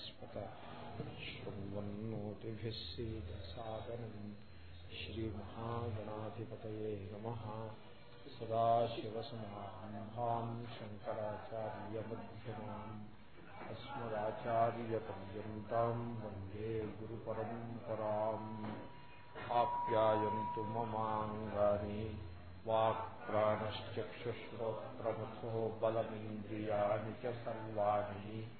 ब्रह्मणस्पत शृण्वन्नोतिभिः सीदसादनम् श्रीमहागणाधिपतये नमः। सदाशिवसमारम्भाम् शङ्कराचार्यमध्यमाम् अस्मदाचार्यपर्यन्ताम् वंदे गुरुपरम्पराम्। आप्यायन्तु ममाङ्गानि। वाक्प्राणश्चक्षुश्रोत्रमुखो बलमिन्द्रियाणि च सर्वाणि।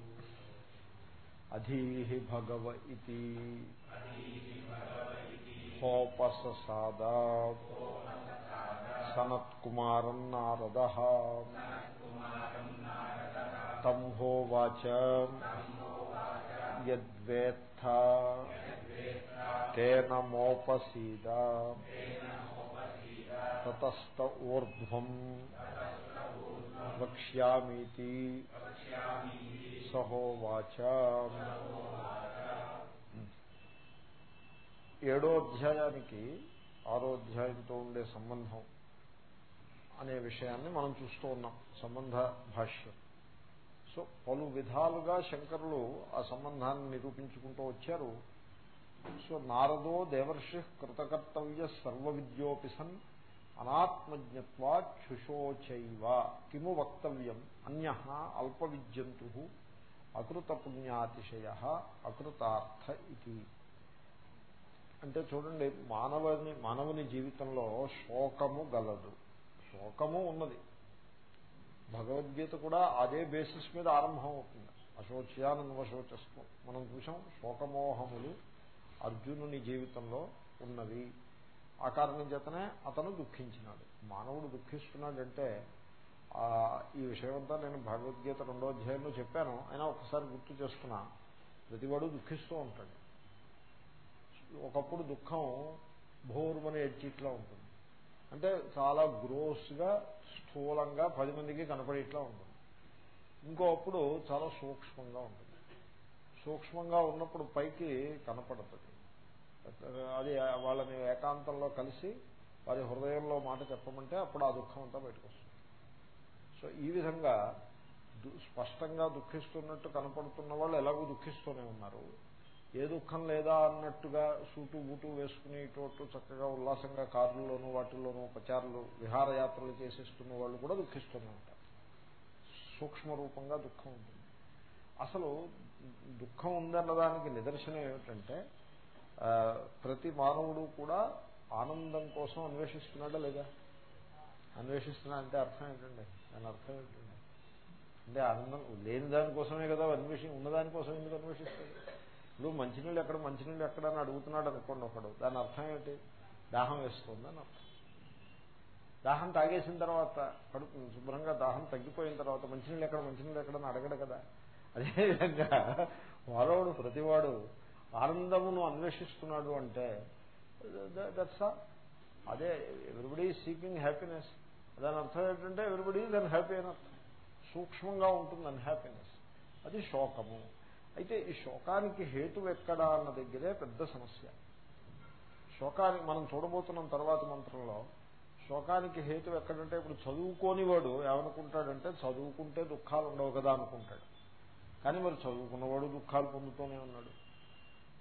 అధీహి భగవ ఇది హోపససాద. సనత్కుమారం నారద. తం హోవాచ యద్వేత్థ తేన మోపసీద. తతస్త ఊర్ధ్వం. వక్ష్యామీతి సహోవాచ. ఏడో అధ్యాయానికి ఆరో అధ్యాయంతో ఉండే సంబంధం అనే విషయాన్ని మనం చూస్తూ ఉన్నాం సంబంధ భాష్యం. సో పలు విధాలుగా శంకరులు ఆ సంబంధాన్ని నిరూపించుకుంటూ వచ్చారు. సో నారదో దేవర్షి కృతకర్తవ్య సర్వ విద్యోపి సన్ అనాత్మజ్ఞత్వాక్షుషోచైవ కిము వక్తవ్యం? అన్య అల్ప విద్యంతు అకృతపుణ్యాతిశయ అకృతార్థ ఇది. అంటే చూడండి మానవుని మానవుని జీవితంలో శోకము గలదు. శోకము ఉన్నది. భగవద్గీత కూడా అదే బేసిస్ మీద ఆరంభం అవుతుంది అశోచ్యానందశోచస్వం మనం చూసాం శోకమోహములు అర్జునుని జీవితంలో ఉన్నవి. ఆ కారణం చేతనే అతను దుఃఖించినాడు. మానవుడు దుఃఖిస్తున్నాడంటే ఈ విషయమంతా నేను భగవద్గీత రెండో అధ్యాయంలో చెప్పాను. అయినా ఒకసారి గుర్తు చేసుకున్నా. ప్రతివాడు దుఃఖిస్తూ ఉంటాడు. ఒకప్పుడు దుఃఖం భోరుమనే ఎడ్జిట్లా ఉంటుంది. అంటే చాలా గ్రోస్గా స్థూలంగా పది మందికి కనపడేట్లా ఉంటుంది. ఇంకోప్పుడు చాలా సూక్ష్మంగా ఉంటుంది. సూక్ష్మంగా ఉన్నప్పుడు పైకి కనపడుతుంది. అది వాళ్ళని ఏకాంతంలో కలిసి వారి హృదయంలో మాట చెప్పమంటే అప్పుడు ఆ దుఃఖం అంతా బయటకు వస్తుంది. సో ఈ విధంగా స్పష్టంగా దుఃఖిస్తున్నట్టు కనపడుతున్న వాళ్ళు ఎలాగో దుఃఖిస్తూనే ఉన్నారు. ఏ దుఃఖం లేదా అన్నట్టుగా సూటు బూటు వేసుకుని ఇటు చక్కగా ఉల్లాసంగా కారుల్లోనూ వాటిల్లోనూ ప్రచారాలు విహారయాత్రలు చేసేస్తున్న వాళ్ళు కూడా దుఃఖిస్తూనే ఉంటారు. సూక్ష్మ రూపంగా దుఃఖం ఉంటుంది. అసలు దుఃఖం ఉందన్నదానికి నిదర్శనం ఏమిటంటే ప్రతి మానవుడు కూడా ఆనందం కోసం అన్వేషిస్తున్నాడా లేదా? అన్వేషిస్తున్నా అంటే అర్థం ఏంటండి? దాని అర్థం ఏంటండి? అంటే ఆనందం లేని దానికోసమే కదా అన్వేషి ఉన్నదానికోసం ఎందుకు అన్వేషిస్తాడు? ఇప్పుడు మంచినీళ్ళు ఎక్కడ మంచినీళ్ళు ఎక్కడ అని అడుగుతున్నాడు అనుకోండి ఒకడు. దాని అర్థం ఏంటి? దాహం వేస్తుందని అర్థం. దాహం తాగేసిన తర్వాత కడుపు శుభ్రంగా దాహం తగ్గిపోయిన తర్వాత మంచినీళ్ళు ఎక్కడ మంచినీళ్ళు ఎక్కడని అడగడు కదా. అదేవిధంగా వాడవాడు ప్రతివాడు ఆనందమును అన్వేషిస్తున్నాడు అంటే దట్స్ అదే ఎవ్రీబడి సీకింగ్ హ్యాపీనెస్ దాని అర్థం ఏంటంటే ఎవ్రీబడి దాని హ్యాపీ అని అర్థం సూక్ష్మంగా ఉంటుంది అన్హ్యాపీనెస్ అది శోకము. అయితే ఈ శోకానికి హేతు ఎక్కడా అన్న దగ్గరే పెద్ద సమస్య. శోకానికి మనం చూడబోతున్నాం తర్వాత మంత్రంలో శోకానికి హేతు ఎక్కడంటే ఇప్పుడు చదువుకోని వాడు ఏమనుకుంటాడంటే చదువుకుంటే దుఃఖాలు ఉండవు కదా అనుకుంటాడు. కానీ మరి చదువుకున్నవాడు దుఃఖాలు పొందుతూనే ఉన్నాడు.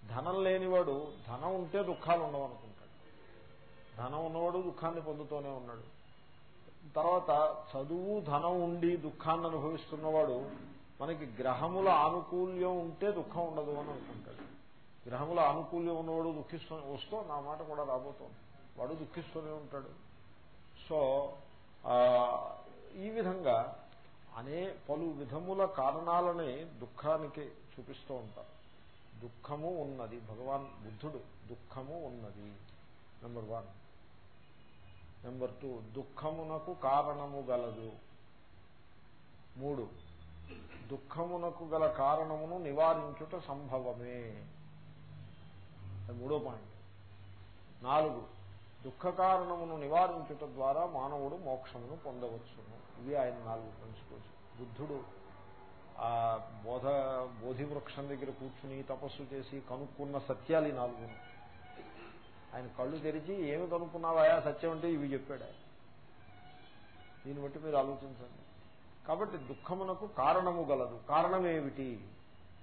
ధనం లేనివాడు ధనం ఉంటే దుఃఖాలు ఉండవు అనుకుంటాడు. ధనం ఉన్నవాడు దుఃఖాన్ని పొందుతూనే ఉన్నాడు. తర్వాత చదువు ధనం ఉండి దుఃఖాన్ని అనుభవిస్తున్నవాడు మనకి గ్రహముల ఆనుకూల్యం ఉంటే దుఃఖం ఉండదు అని అనుకుంటాడు. గ్రహముల ఆనుకూల్యం ఉన్నవాడు దుఃఖిస్తూ వస్తూ నా మాట కూడా రాబోతోంది. వాడు దుఃఖిస్తూనే ఉంటాడు. సో ఈ విధంగా అనే పలు విధముల కారణాలని దుఃఖానికి చూపిస్తూ ఉంటారు. దుఃఖము ఉన్నది. భగవాన్ బుద్ధుడు దుఃఖము ఉన్నది. నెంబర్ వన్ నెంబర్ టూ దుఃఖమునకు కారణము గలదు. మూడు. దుఃఖమునకు గల కారణమును నివారించుట సంభవమే. మూడో పాయింట్ నాలుగు. దుఃఖ కారణమును నివారించుట ద్వారా మానవుడు మోక్షమును పొందవచ్చును. ఇవి ఆయన నాలుగు ప్రిన్సిపల్స్ బుద్ధుడు ఆ బోధ బోధి వృక్షం దగ్గర కూర్చుని తపస్సు చేసి కనుక్కున్న సత్యాలు ఈ నాలుగు ఆయన కళ్ళు తెరిచి ఏమి కనుక్కున్నావాయా సత్యం అంటే ఇవి చెప్పాడు ఆయన. దీన్ని బట్టి మీరు ఆలోచించండి. కాబట్టి దుఃఖమునకు కారణము గలదు. కారణమేమిటి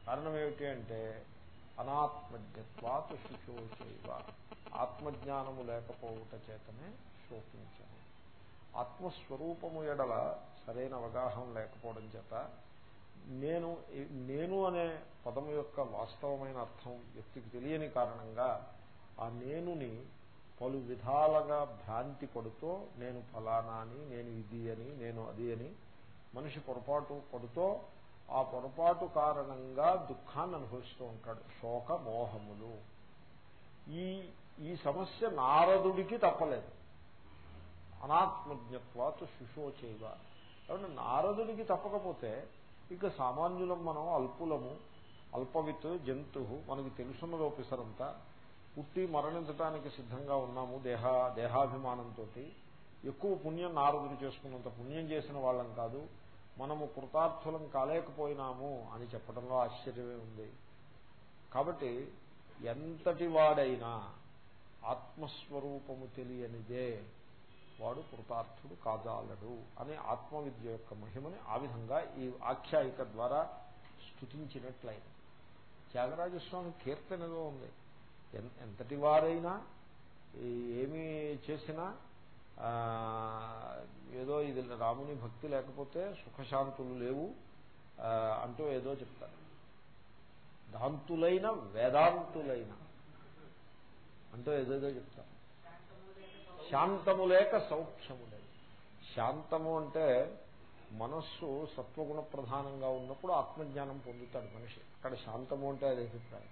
కారణమేమిటి అంటే అనాత్మజ్ఞత్వాత శుచోచైవ ఆత్మజ్ఞానము లేకపోవుట చేతనే శోకించను ఆత్మస్వరూపము ఎడల సరైన అవగాహన లేకపోవడం చేత నేను నేను అనే పదము యొక్క వాస్తవమైన అర్థం వ్యక్తికి తెలియని కారణంగా ఆ నేనుని పలు విధాలుగా భ్రాంతి పడుతూ నేను ఫలానా అని నేను ఇది అని నేను అది అని మనిషి పొరపాటు పడుతూ ఆ పొరపాటు కారణంగా దుఃఖాన్ని అనుభవిస్తూ ఉంటాడు. శోక మోహములు. ఈ ఈ సమస్య నారదుడికి తప్పలేదు. అనాత్మజ్ఞత్వాత శుశోచేవ కాబట్టి నారదుడికి తప్పకపోతే ఇక సామాన్యులం మనం అల్పులము అల్పవిత్ జంతు మనకి తెలుసున్నది పుట్టి మరణించడానికి సిద్ధంగా ఉన్నాము దేహ దేహాభిమానంతో ఎక్కువ పుణ్యం నారదుడు చేసుకున్నంత పుణ్యం చేసిన వాళ్ళం కాదు. మనము కృతార్థులం కాలేకపోయినాము అని చెప్పడంలో ఆశ్చర్యమే ఉంది. కాబట్టి ఎంతటి వాడైనా ఆత్మస్వరూపము తెలియనిదే. వాడు కృతార్థుడు కాజాలడు అనే ఆత్మవిద్య యొక్క మహిమని ఆ విధంగా ఈ ఆఖ్యాయిక ద్వారా స్థుతించినట్లయింది త్యాగరాజస్వామి కీర్తనలో ఉంది. ఎంతటి వారైనా ఏమి చేసినా ఏదో ఇది రాముని భక్తి లేకపోతే సుఖశాంతులు లేవు అంటూ ఏదో చెప్తారు. దాంతులైన వేదాంతులైన అంటూ ఏదేదో చెప్తారు. శాంతము లేక సౌఖ్యము లేదు. శాంతము అంటే మనస్సు సత్వగుణ ప్రధానంగా ఉన్నప్పుడు ఆత్మజ్ఞానం పొందుతాడు మనిషి. అక్కడ శాంతము అంటే అదే అభిప్రాయం.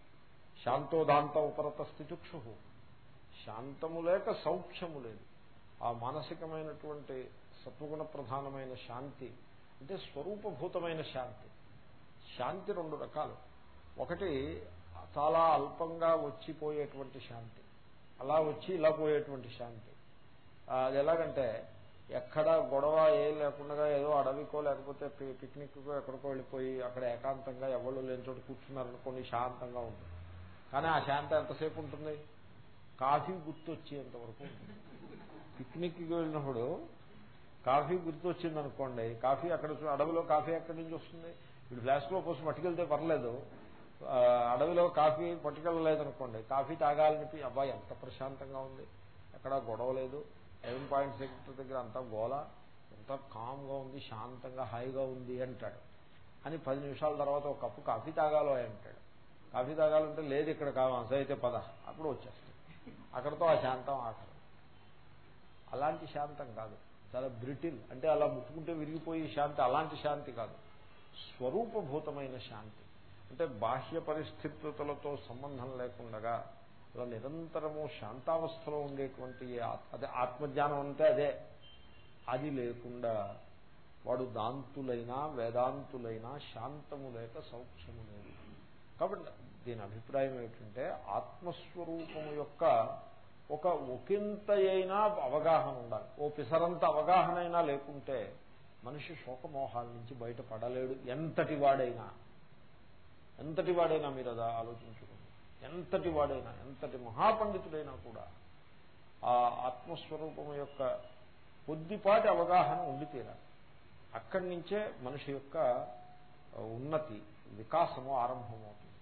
శాంతోదాంత ఉపరత స్థితిక్షు. శాంతము లేక సౌఖ్యము లేదు. ఆ మానసికమైనటువంటి సత్వగుణ ప్రధానమైన శాంతి అంటే స్వరూపభూతమైన శాంతి. శాంతి రెండు రకాలు. ఒకటి చాలా అల్పంగా వచ్చిపోయేటువంటి శాంతి. అలా వచ్చి ఇలా పోయేటువంటి శాంతి. అది ఎలాగంటే ఎక్కడ గొడవ ఏం లేకుండా ఏదో అడవికో లేకపోతే పిక్నిక్కో ఎక్కడికో వెళ్ళిపోయి అక్కడ ఏకాంతంగా ఎవరు లేని చోట కూర్చున్నారనుకోండి శాంతంగా ఉంటుంది. కానీ ఆ శాంతం ఎంతసేపు ఉంటుంది? కాఫీ గుర్తొచ్చేంతవరకు ఉంటుంది. పిక్నిక్కి వెళ్ళినప్పుడు కాఫీ గుర్తొచ్చింది అనుకోండి కాఫీ అక్కడ అడవిలో కాఫీ ఎక్కడి నుంచి వస్తుంది? ఇప్పుడు ఫ్లాస్క్లో పోసి పట్టుకెళ్తే పర్లేదు. అడవిలో కాఫీ పట్టుకెళ్ళలేదనుకోండి కాఫీ తాగాలని అబ్బాయి ఎంత ప్రశాంతంగా ఉంది. ఎక్కడా గొడవ లేదు. లెవెన్ పాయింట్ సెక్టర్ దగ్గర అంతా గోల ఎంత కామ్గా ఉంది శాంతంగా హాయిగా ఉంది అంటాడు. అని పది నిమిషాల తర్వాత ఒక కప్పు కాఫీ తాగాలో అంటాడు. కాఫీ తాగాలంటే లేదు ఇక్కడ కావాలి అయితే పద. అప్పుడు వచ్చేస్తాడు. అక్కడతో ఆ శాంతం ఆఖరు. అలాంటి శాంతం కాదు. చాలా బ్రిటిల్. అంటే అలా ముట్టుకుంటే విరిగిపోయి శాంతి అలాంటి శాంతి కాదు. స్వరూపభూతమైన శాంతి. అంటే బాహ్య పరిస్థితులతో సంబంధం లేకుండా అలా నిరంతరము శాంతావస్థలో ఉండేటువంటి అదే ఆత్మజ్ఞానం అంటే అదే. అది లేకుండా వాడు దాంతులైనా వేదాంతులైనా శాంతము లేక సౌఖ్యము లేదు. కాబట్టి దీని అభిప్రాయం ఏమిటంటే ఆత్మస్వరూపము యొక్క ఒక ఒకంత అయినా అవగాహన ఉండాలి. ఓ పిసరంత అవగాహన అయినా లేకుంటే మనిషి శోకమోహాల నుంచి బయటపడలేడు. ఎంతటి వాడైనా. ఎంతటి వాడైనా మీరు అదా ఆలోచించుకోండి. ఎంతటి వాడైనా ఎంతటి మహాపండితుడైనా కూడా ఆ ఆత్మస్వరూపం యొక్క కొద్దిపాటి అవగాహన ఉండి తీరాలి. అక్కడి నుంచే మనిషి యొక్క ఉన్నతి వికాసము ఆరంభమవుతుంది.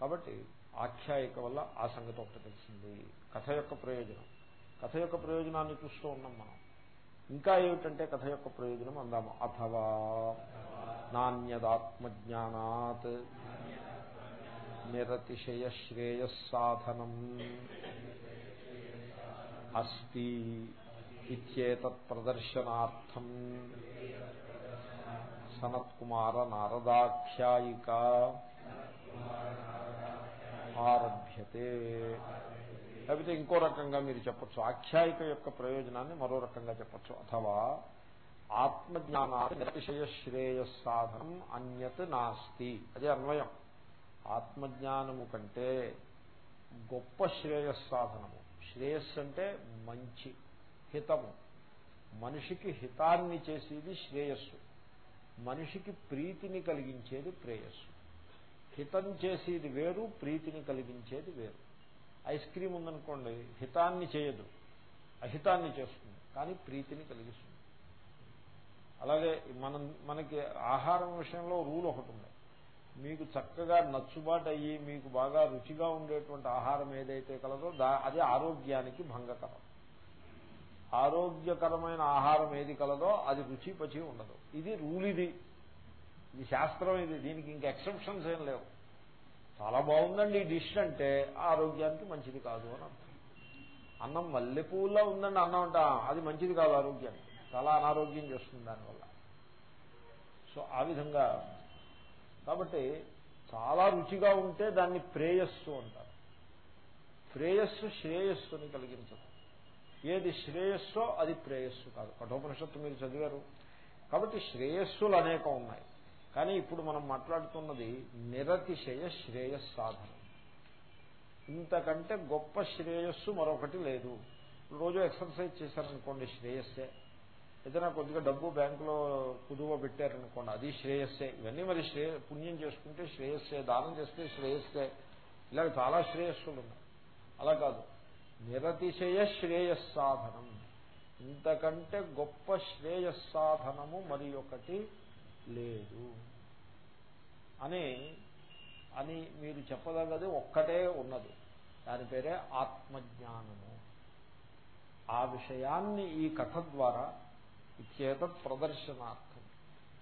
కాబట్టి ఆఖ్యాయిక వల్ల ఆ సంగతి ఒకటి తెలిసింది. కథ యొక్క ప్రయోజనం. కథ యొక్క ప్రయోజనాన్ని చూస్తూ ఉన్నాం మనం. ఇంకా ఏమిటంటే కథ యొక్క ప్రయోజనం అందాము. అథవా నాణ్యదాత్మజ్ఞానాత్. నిరతిశయ శ్రేయస్సాధనం అస్తి ఇచ్చేతత్ ప్రదర్శనార్థం సనత్కుమార నారదాఖ్యాయిక ఆరభ్యతే లేకపోతే ఇంకో రకంగా మీరు చెప్పచ్చు. ఆఖ్యాయిక యొక్క ప్రయోజనాన్ని మరో రకంగా చెప్పచ్చు. అథవా ఆత్మజ్ఞానాన్ని నిరతిశయ శ్రేయస్సాధనం అన్యత్ నాస్తి. అదే అన్వయం. ఆత్మజ్ఞానము కంటే గొప్ప శ్రేయస్సాధనము శ్రేయస్సు అంటే మంచి హితము. మనిషికి హితాన్ని చేసేది శ్రేయస్సు. మనిషికి ప్రీతిని కలిగించేది ప్రేయస్సు. హితం చేసేది వేరు ప్రీతిని కలిగించేది వేరు. ఐస్ క్రీమ్ ఉందనుకోండి హితాన్ని చేయదు. అహితాన్ని చేస్తుంది కానీ ప్రీతిని కలిగిస్తుంది. అలాగే మనం మనకి ఆహారం విషయంలో రూల్ ఒకటి ఉంది. మీకు చక్కగా నచ్చుబాటు అయ్యి మీకు బాగా రుచిగా ఉండేటువంటి ఆహారం ఏదైతే కలదో దా అది ఆరోగ్యానికి భంగకరం. ఆరోగ్యకరమైన ఆహారం ఏది కలదో అది రుచి పచి ఉండదు. ఇది రూల్ ఇది ఇది శాస్త్రం ఇది. దీనికి ఇంక ఎక్సెప్షన్స్ ఏం లేవు. చాలా బాగుందండి ఈ డిష్ అంటే ఆరోగ్యానికి మంచిది కాదు అని అర్థం. అన్నం మల్లెపూల్లో ఉందండి అన్నం అంట అది మంచిది కాదు ఆరోగ్యానికి. చాలా అనారోగ్యం చేస్తుంది దానివల్ల. సో ఆ విధంగా కాబట్టి చాలా రుచిగా ఉంటే దాన్ని ప్రేయస్సు అంటారు. ప్రేయస్సు శ్రేయస్సుని కలిగించదు. ఏది శ్రేయస్సో అది ప్రేయస్సు కాదు. కఠోపనిషత్తు మీరు చదివారు. కాబట్టి శ్రేయస్సులు అనేకం ఉన్నాయి. కానీ ఇప్పుడు మనం మాట్లాడుతున్నది నిరతిశయ శ్రేయస్ సాధనం. ఇంతకంటే గొప్ప శ్రేయస్సు మరొకటి లేదు. రోజు ఎక్సర్సైజ్ చేశారనుకోండి శ్రేయస్సే. ఏదైనా కొద్దిగా డబ్బు బ్యాంకులో కుదువ పెట్టారనుకోండి అది శ్రేయస్సే. ఇవన్నీ మరి శ్రేయ పుణ్యం చేసుకుంటే శ్రేయస్సే దానం చేస్తే శ్రేయస్సే. ఇలాగ చాలా శ్రేయస్సులు ఉన్నాయి అలా కాదు. నిరతిశయ శ్రేయస్సాధనం. ఇంతకంటే గొప్ప శ్రేయస్సాధనము మరి ఒకటి లేదు. అని అని మీరు చెప్పదగ్గది ఒక్కటే ఉన్నది. దాని పేరే ఆత్మజ్ఞానము. ఆ విషయాన్ని ఈ కథ ద్వారా ఇచ్చేత ప్రదర్శనార్థం.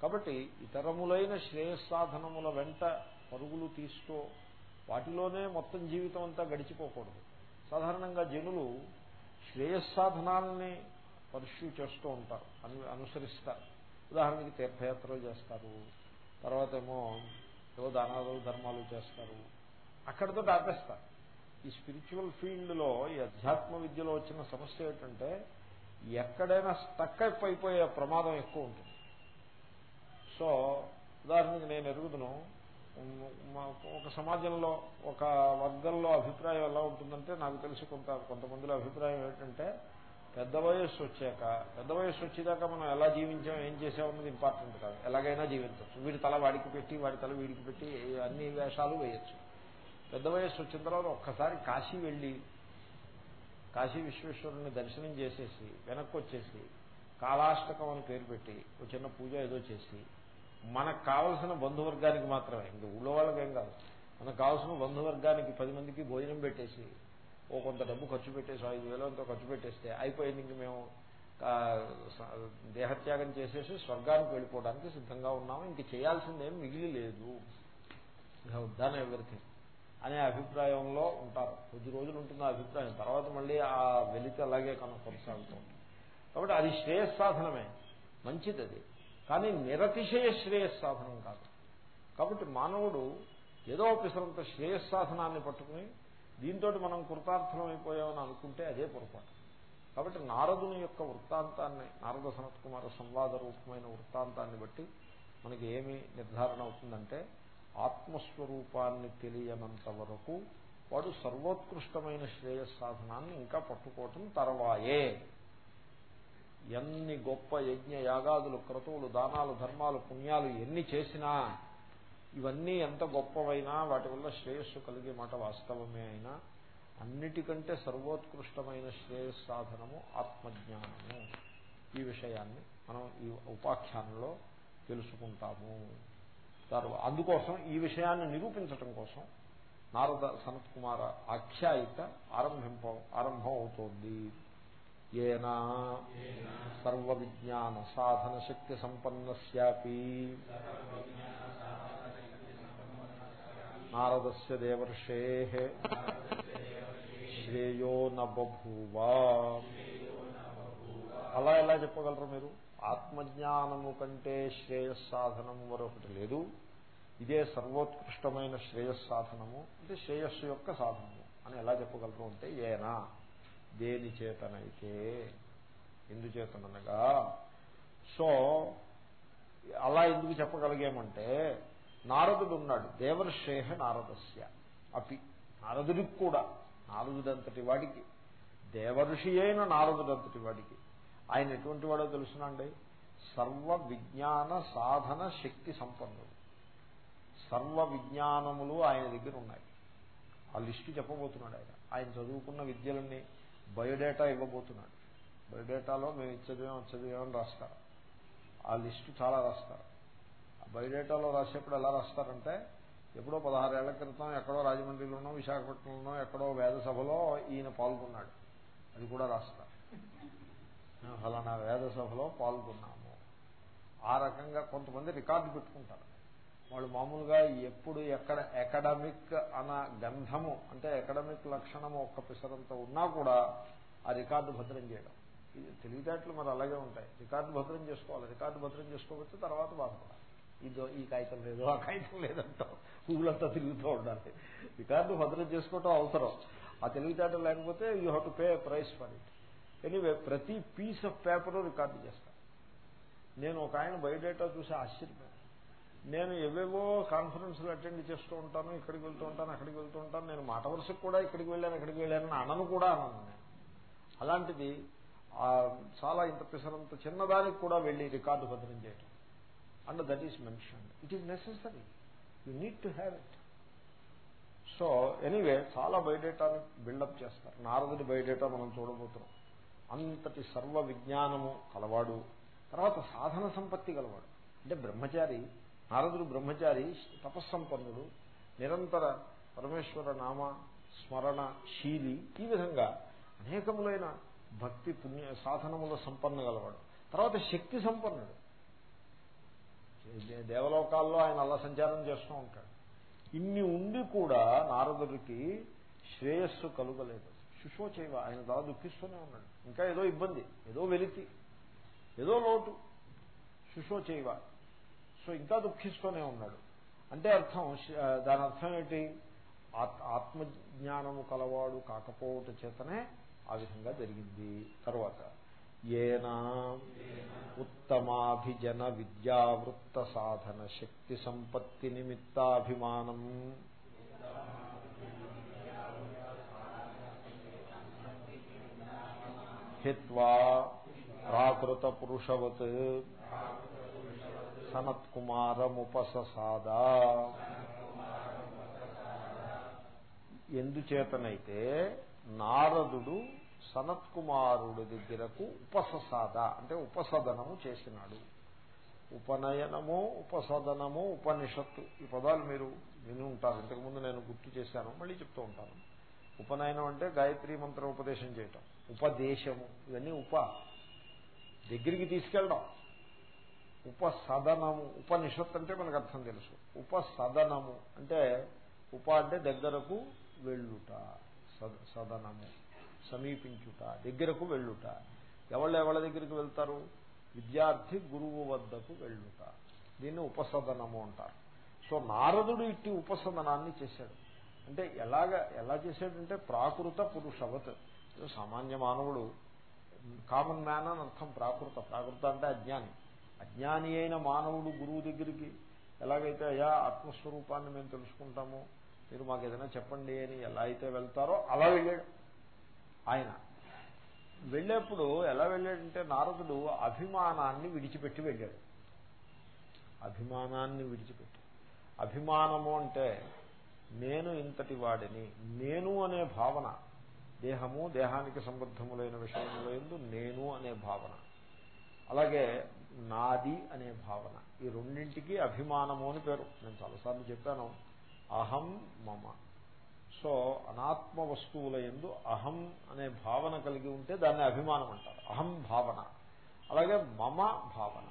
కాబట్టి ఇతరములైన శ్రేయస్సాధనముల వెంట పరుగులు తీస్తూ వాటిలోనే మొత్తం జీవితం అంతా గడిచిపోకూడదు. సాధారణంగా జనులు శ్రేయస్సాధనాలని పర్ష్యూ చేస్తూ ఉంటారు అను అనుసరిస్తారు. ఉదాహరణకి తీర్థయాత్రలు చేస్తారు తర్వాత ఏమో ఏవో దానాలు ధర్మాలు చేస్తారు అక్కడితో ఆపేస్తారు ఈ స్పిరిచువల్ ఫీల్డ్లో ఈ అధ్యాత్మ విద్యలో వచ్చిన సమస్య ఏంటంటే ఎక్కడైనా స్టక్ అయిపోయే ప్రమాదం ఎక్కువ ఉంటుంది. సో ఉదాహరణకి నేను ఎరుగుదును ఒక సమాజంలో ఒక వర్గంలో అభిప్రాయం ఎలా ఉంటుందంటే నాకు తెలిసి కొంత కొంతమందిలో అభిప్రాయం ఏంటంటే పెద్ద వయస్సు వచ్చాక పెద్ద వయస్సు వచ్చేదాకా మనం ఎలా జీవించాం ఏం చేసామన్నది ఇంపార్టెంట్ కాదు. ఎలాగైనా జీవించవచ్చు. వీడి తల వాడికి పెట్టి వాడి తల వీడికి పెట్టి అన్ని వేషాలు వేయచ్చు. పెద్ద వయస్సు వచ్చిన తర్వాత ఒక్కసారి కాశీ వెళ్ళి కాశీ విశ్వేశ్వరుని దర్శనం చేసేసి వెనక్కి వచ్చేసి కాలాష్టకం అని పేరు పెట్టి ఒక చిన్న పూజ ఏదో చేసి మనకు కావలసిన బంధువర్గానికి మాత్రమే ఇంక ఊళ్ళో వాళ్ళకి ఏం కాదు. మనకు కావాల్సిన బంధువర్గానికి పది మందికి భోజనం పెట్టేసి ఓ కొంత డబ్బు ఖర్చు పెట్టేసి ఐదు వేలు ఖర్చు పెట్టేస్తే అయిపోయింది ఇంక మేము దేహత్యాగం చేసేసి స్వర్గానికి వెళ్ళిపోవడానికి సిద్ధంగా ఉన్నాము. ఇంక చేయాల్సిందేం మిగిలి లేదు. దాని ఎవరిథింగ్ అనే అభిప్రాయంలో ఉంటారు. కొద్ది రోజులు ఉంటుంది ఆ అభిప్రాయం. తర్వాత మళ్ళీ ఆ వెలితి అలాగే కనుక కొనసాగుతూ ఉంటుంది. కాబట్టి అది శ్రేయస్సాధనమే మంచిది అది కానీ నిరతిశయ శ్రేయస్సాధనం కాదు. కాబట్టి మానవుడు ఏదో పిసరంత శ్రేయస్సాధనాన్ని పట్టుకుని దీంతో మనం కృతార్థం అయిపోయామని అనుకుంటే అదే పొరపాటు. కాబట్టి నారదుని యొక్క వృత్తాంతాన్ని నారద సనత్ కుమార సంవాద రూపమైన వృత్తాంతాన్ని బట్టి మనకి ఏమి నిర్ధారణ అవుతుందంటే ఆత్మస్వరూపాన్ని తెలియనంత వరకు వాడు సర్వోత్కృష్టమైన శ్రేయస్సాధనాన్ని ఇంకా పట్టుకోవటం తర్వాయే. ఎన్ని గొప్ప యజ్ఞ యాగాదులు క్రతువులు దానాలు ధర్మాలు పుణ్యాలు ఎన్ని చేసినా ఇవన్నీ ఎంత గొప్పవైనా వాటి వల్ల శ్రేయస్సు కలిగే మాట వాస్తవమే అయినా అన్నిటికంటే సర్వోత్కృష్టమైన శ్రేయస్ సాధనము ఆత్మజ్ఞానము. ఈ విషయాన్ని మనం ఈ ఉపాఖ్యానంలో తెలుసుకుంటాము. తర్వాత అందుకోసం ఈ విషయాన్ని నిరూపించటం కోసం నారద సనత్ కుమార ఆఖ్యాయిక ఆరంభింప ఆరంభం అవుతోంది ఏనా సర్వ విజ్ఞాన సాధన శక్తి సంపన్నస్యాపి. నారదస్య దేవర్షే. శ్రేయో నబూవా అలా ఎలా చెప్పగలరు మీరు? ఆత్మజ్ఞానము కంటే శ్రేయస్సాధనము మరొకటి లేదు. ఇదే సర్వోత్కృష్టమైన శ్రేయస్సాధనము అంటే శ్రేయస్సు యొక్క సాధనము అని ఎలా చెప్పగలరు అంటే ఏనా? దేని చేతనైతే? ఎందుచేతనగా సో అలా ఎందుకు చెప్పగలిగామంటే నారదుడు ఉన్నాడు దేవర్షేహ నారదస్య అపి. నారదుడికి కూడా నారదుడంతటి వాడికి దేవర్షి అయిన నారదుడంతటి వాడికి ఆయన ఎటువంటి వాడో తెలుసునండి? సర్వ విజ్ఞాన సాధన శక్తి సంపన్నుడు. సర్వ విజ్ఞానములు ఆయన దగ్గర ఉన్నాయి. ఆ లిస్టు చెప్పబోతున్నాడు ఆయన. ఆయన చదువుకున్న విద్యలన్నీ బయోడేటా ఇవ్వబోతున్నాడు. బయోడేటాలో మేము ఇచ్చదేమో చదివేమని రాస్తారు. ఆ లిస్టు చాలా రాస్తారు. ఆ బయోడేటాలో రాసేప్పుడు ఎలా రాస్తారంటే ఎప్పుడో పదహారేళ్ళ క్రితం ఎక్కడో రాజమండ్రిలోనో విశాఖపట్నంలోనో ఎక్కడో వేద సభలో ఈయన పాల్గొన్నాడు. అది కూడా రాస్తారు. ఫలానా వేద సభలో పాల్గొన్నాము. ఆ రకంగా కొంతమంది రికార్డు పెట్టుకుంటారు. వాళ్ళు మామూలుగా ఎప్పుడు ఎక్కడ అకాడమిక్ అన్న గంధము అంటే అకాడమిక్ లక్షణము ఒక్క పిసరంత ఉన్నా కూడా ఆ రికార్డు భద్రం చేయడం. తెలివితేటలు మరి అలాగే ఉంటాయి. రికార్డు భద్రం చేసుకోవాలి. రికార్డు భద్రం చేసుకోకపోతే తర్వాత బాధపడాలి. ఇదో ఈ కాగితం లేదు ఆ కాగితం లేదంటాం ఊళ్ళంతా తిరుగుతూ ఉండాలి. రికార్డు భద్రం చేసుకోవటం అవసరం. ఆ తెలివితేటలు లేకపోతే you have to pay price for it. Anyway ప్రతి పీస్ ఆఫ్ పేపర్ రికార్డు చేస్తాను నేను ఒక ఆయన బయోడేటా చూసి ఆశ్చర్యపోయాను. నేను ఎవేవో కాన్ఫరెన్స్లు అటెండ్ చేస్తూ ఉంటాను ఇక్కడికి వెళ్తూ ఉంటాను అక్కడికి వెళ్తూ ఉంటాను. నేను మాట వరుసకు కూడా ఇక్కడికి వెళ్ళాను ఇక్కడికి వెళ్ళాను అనను కూడా అన్నాను నేను. అలాంటిది చాలా ఇంత పిసరంత చిన్నదానికి కూడా వెళ్ళి రికార్డు భద్రం చేయటం. And that is mention it is necessary you need to have it so anyway చాలా బయోడేటాను బిల్డప్ చేస్తారు. నారదుడి బయోడేటా మనం చూడబోతున్నాం. అంతటి సర్వ విజ్ఞానము కలవాడు. తర్వాత సాధన సంపత్తి గలవాడు అంటే బ్రహ్మచారి నారదుడు బ్రహ్మచారి తపస్సంపన్నుడు నిరంతర పరమేశ్వర నామ స్మరణ శీలి ఈ విధంగా అనేకములైన భక్తి పుణ్య సాధనముల సంపన్న గలవాడు తర్వాత శక్తి సంపన్నుడు. దేవలోకాల్లో ఆయన అలా సంచారం చేస్తూ ఉంటాడు. ఇన్ని ఉండి కూడా నారదుడికి శ్రేయస్సు కలుగలేదు. శుశోచైవ ఆయన చాలా దుఃఖిస్తూనే ఉన్నాడు. ఇంకా ఏదో ఇబ్బంది ఏదో వెలితి ఏదో లోటు. శుశోచైవ సో ఇంకా దుఃఖిస్తూనే ఉన్నాడు. అంటే అర్థం దాని అర్థం ఏంటి ఆత్మజ్ఞానము కలవాడు కాకపోవట చేతనే ఆ విధంగా జరిగింది. తర్వాత ఏనా ఉత్తమాభిజన విద్యావృత్త సాధన శక్తి సంపత్తి నిమిత్తాభిమానం. స్థిత్వా ప్రాకృత పురుషవత్ సనత్కుమారముపససాద. ఎందుచేతనైతే నారదుడు సనత్కుమారుడి దగ్గరకు ఉపససాద అంటే ఉపసదనము చేసినాడు. ఉపనయనము ఉపసదనము ఉపనిషత్తు ఈ పదాలు మీరు విని ఉంటారు. ఇంతకుముందు నేను గుర్తు చేశాను మళ్ళీ చెప్తూ ఉంటాను. ఉపనయనం అంటే గాయత్రి మంత్ర ఉపదేశం చేయటం. ఉపదేశము. ఇవన్నీ ఉప. దగ్గరికి తీసుకెళ్ళడం. ఉపసదనము. ఉపనిషత్ అంటే మనకు అర్థం తెలుసు. ఉపసదనము. అంటే ఉప అంటే దగ్గరకు వెళ్ళుట. సదనము. సమీపించుట. దగ్గరకు వెళ్ళుట. ఎవళ్ళు ఎవరి దగ్గరికి వెళ్తారు? విద్యార్థి గురువు వద్దకు వెళ్ళుట. దీన్ని ఉపసదనము అంటారు. సో నారదుడు ఇట్టి ఉపసదనాన్ని చేశాడు. అంటే ఎలాగ ఎలా చేశాడంటే ప్రాకృత పురుషవత్. సామాన్య మానవుడు కామన్ మ్యాన్ అని అర్థం ప్రాకృత. ప్రాకృత అంటే అజ్ఞాని. అజ్ఞాని అయిన మానవుడు గురువు దగ్గరికి ఎలాగైతే అయా ఆత్మస్వరూపాన్ని మేము తెలుసుకుంటాము మీరు మాకు ఏదైనా చెప్పండి అని ఎలా అయితే వెళ్తారో అలా వెళ్ళాడు. ఆయన వెళ్ళేప్పుడు ఎలా వెళ్ళాడంటే నారదుడు అభిమానాన్ని విడిచిపెట్టి వెళ్ళాడు. అభిమానాన్ని విడిచిపెట్టి అభిమానము అంటే నేను ఇంతటి వాడిని. నేను అనే భావన. దేహము దేహానికి సంబద్ధములైన విషయంలో ఎందు నేను అనే భావన. అలాగే నాది అనే భావన. ఈ రెండింటికి అభిమానము అని పేరు. నేను చాలాసార్లు చెప్పాను. అహం మమ. సో అనాత్మ వస్తువుల ఎందు అహం అనే భావన కలిగి ఉంటే దాన్ని అభిమానం అంటారు. అహం భావన. అలాగే మమ భావన.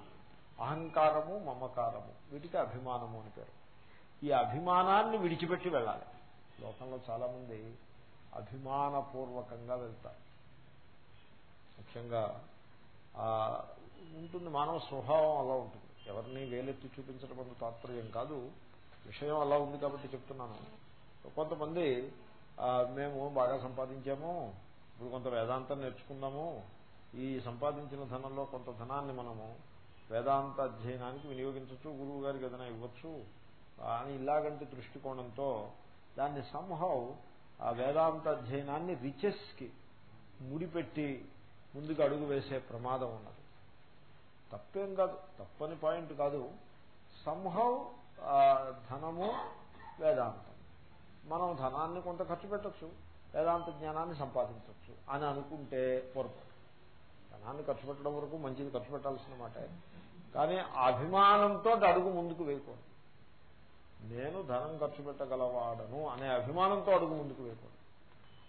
అహంకారము మమకారము. వీటికి అభిమానము అని పేరు. ఈ అభిమానాన్ని విడిచిపెట్టి వెళ్ళాలి. లోకంలో చాలామంది అభిమానపూర్వకంగా వెళ్తారు. ముఖ్యంగా ఉంటుంది మానవ స్వభావం అలా ఉంటుంది. ఎవరిని వేలెత్తి చూపించడం అంత తాత్పర్యం కాదు. విషయం అలా ఉంది కాబట్టి చెప్తున్నాను. కొంతమంది మేము బాగా సంపాదించాము ఇప్పుడు కొంత వేదాంతం నేర్చుకున్నాము ఈ సంపాదించిన ధనంలో కొంత ధనాన్ని మనము వేదాంత అధ్యయనానికి వినియోగించవచ్చు గురువు గారికి ఏదైనా ఇవ్వచ్చు అని ఇలాగంటి దృష్టికోణంతో దాన్ని సంహౌ ఆ వేదాంత అధ్యయనాన్ని రిచెస్కి ముడిపెట్టి ముందుకు అడుగు వేసే ప్రమాదం ఉన్నది. తప్పేం కాదు తప్పని పాయింట్ కాదు. సంహౌ ధనము వేదాంతం. మనం ధనాన్ని కొంత ఖర్చు పెట్టచ్చు వేదాంత జ్ఞానాన్ని సంపాదించవచ్చు అని అనుకుంటే పొరపాటు. ధనాన్ని ఖర్చు పెట్టడం వరకు మంచిది ఖర్చు పెట్టాల్సిన మాట. కానీ అభిమానంతో అడుగు ముందుకు వేయకూడదు. నేను ధనం ఖర్చు పెట్టగలవాడను అనే అభిమానంతో అడుగు ముందుకు వేయకూడదు.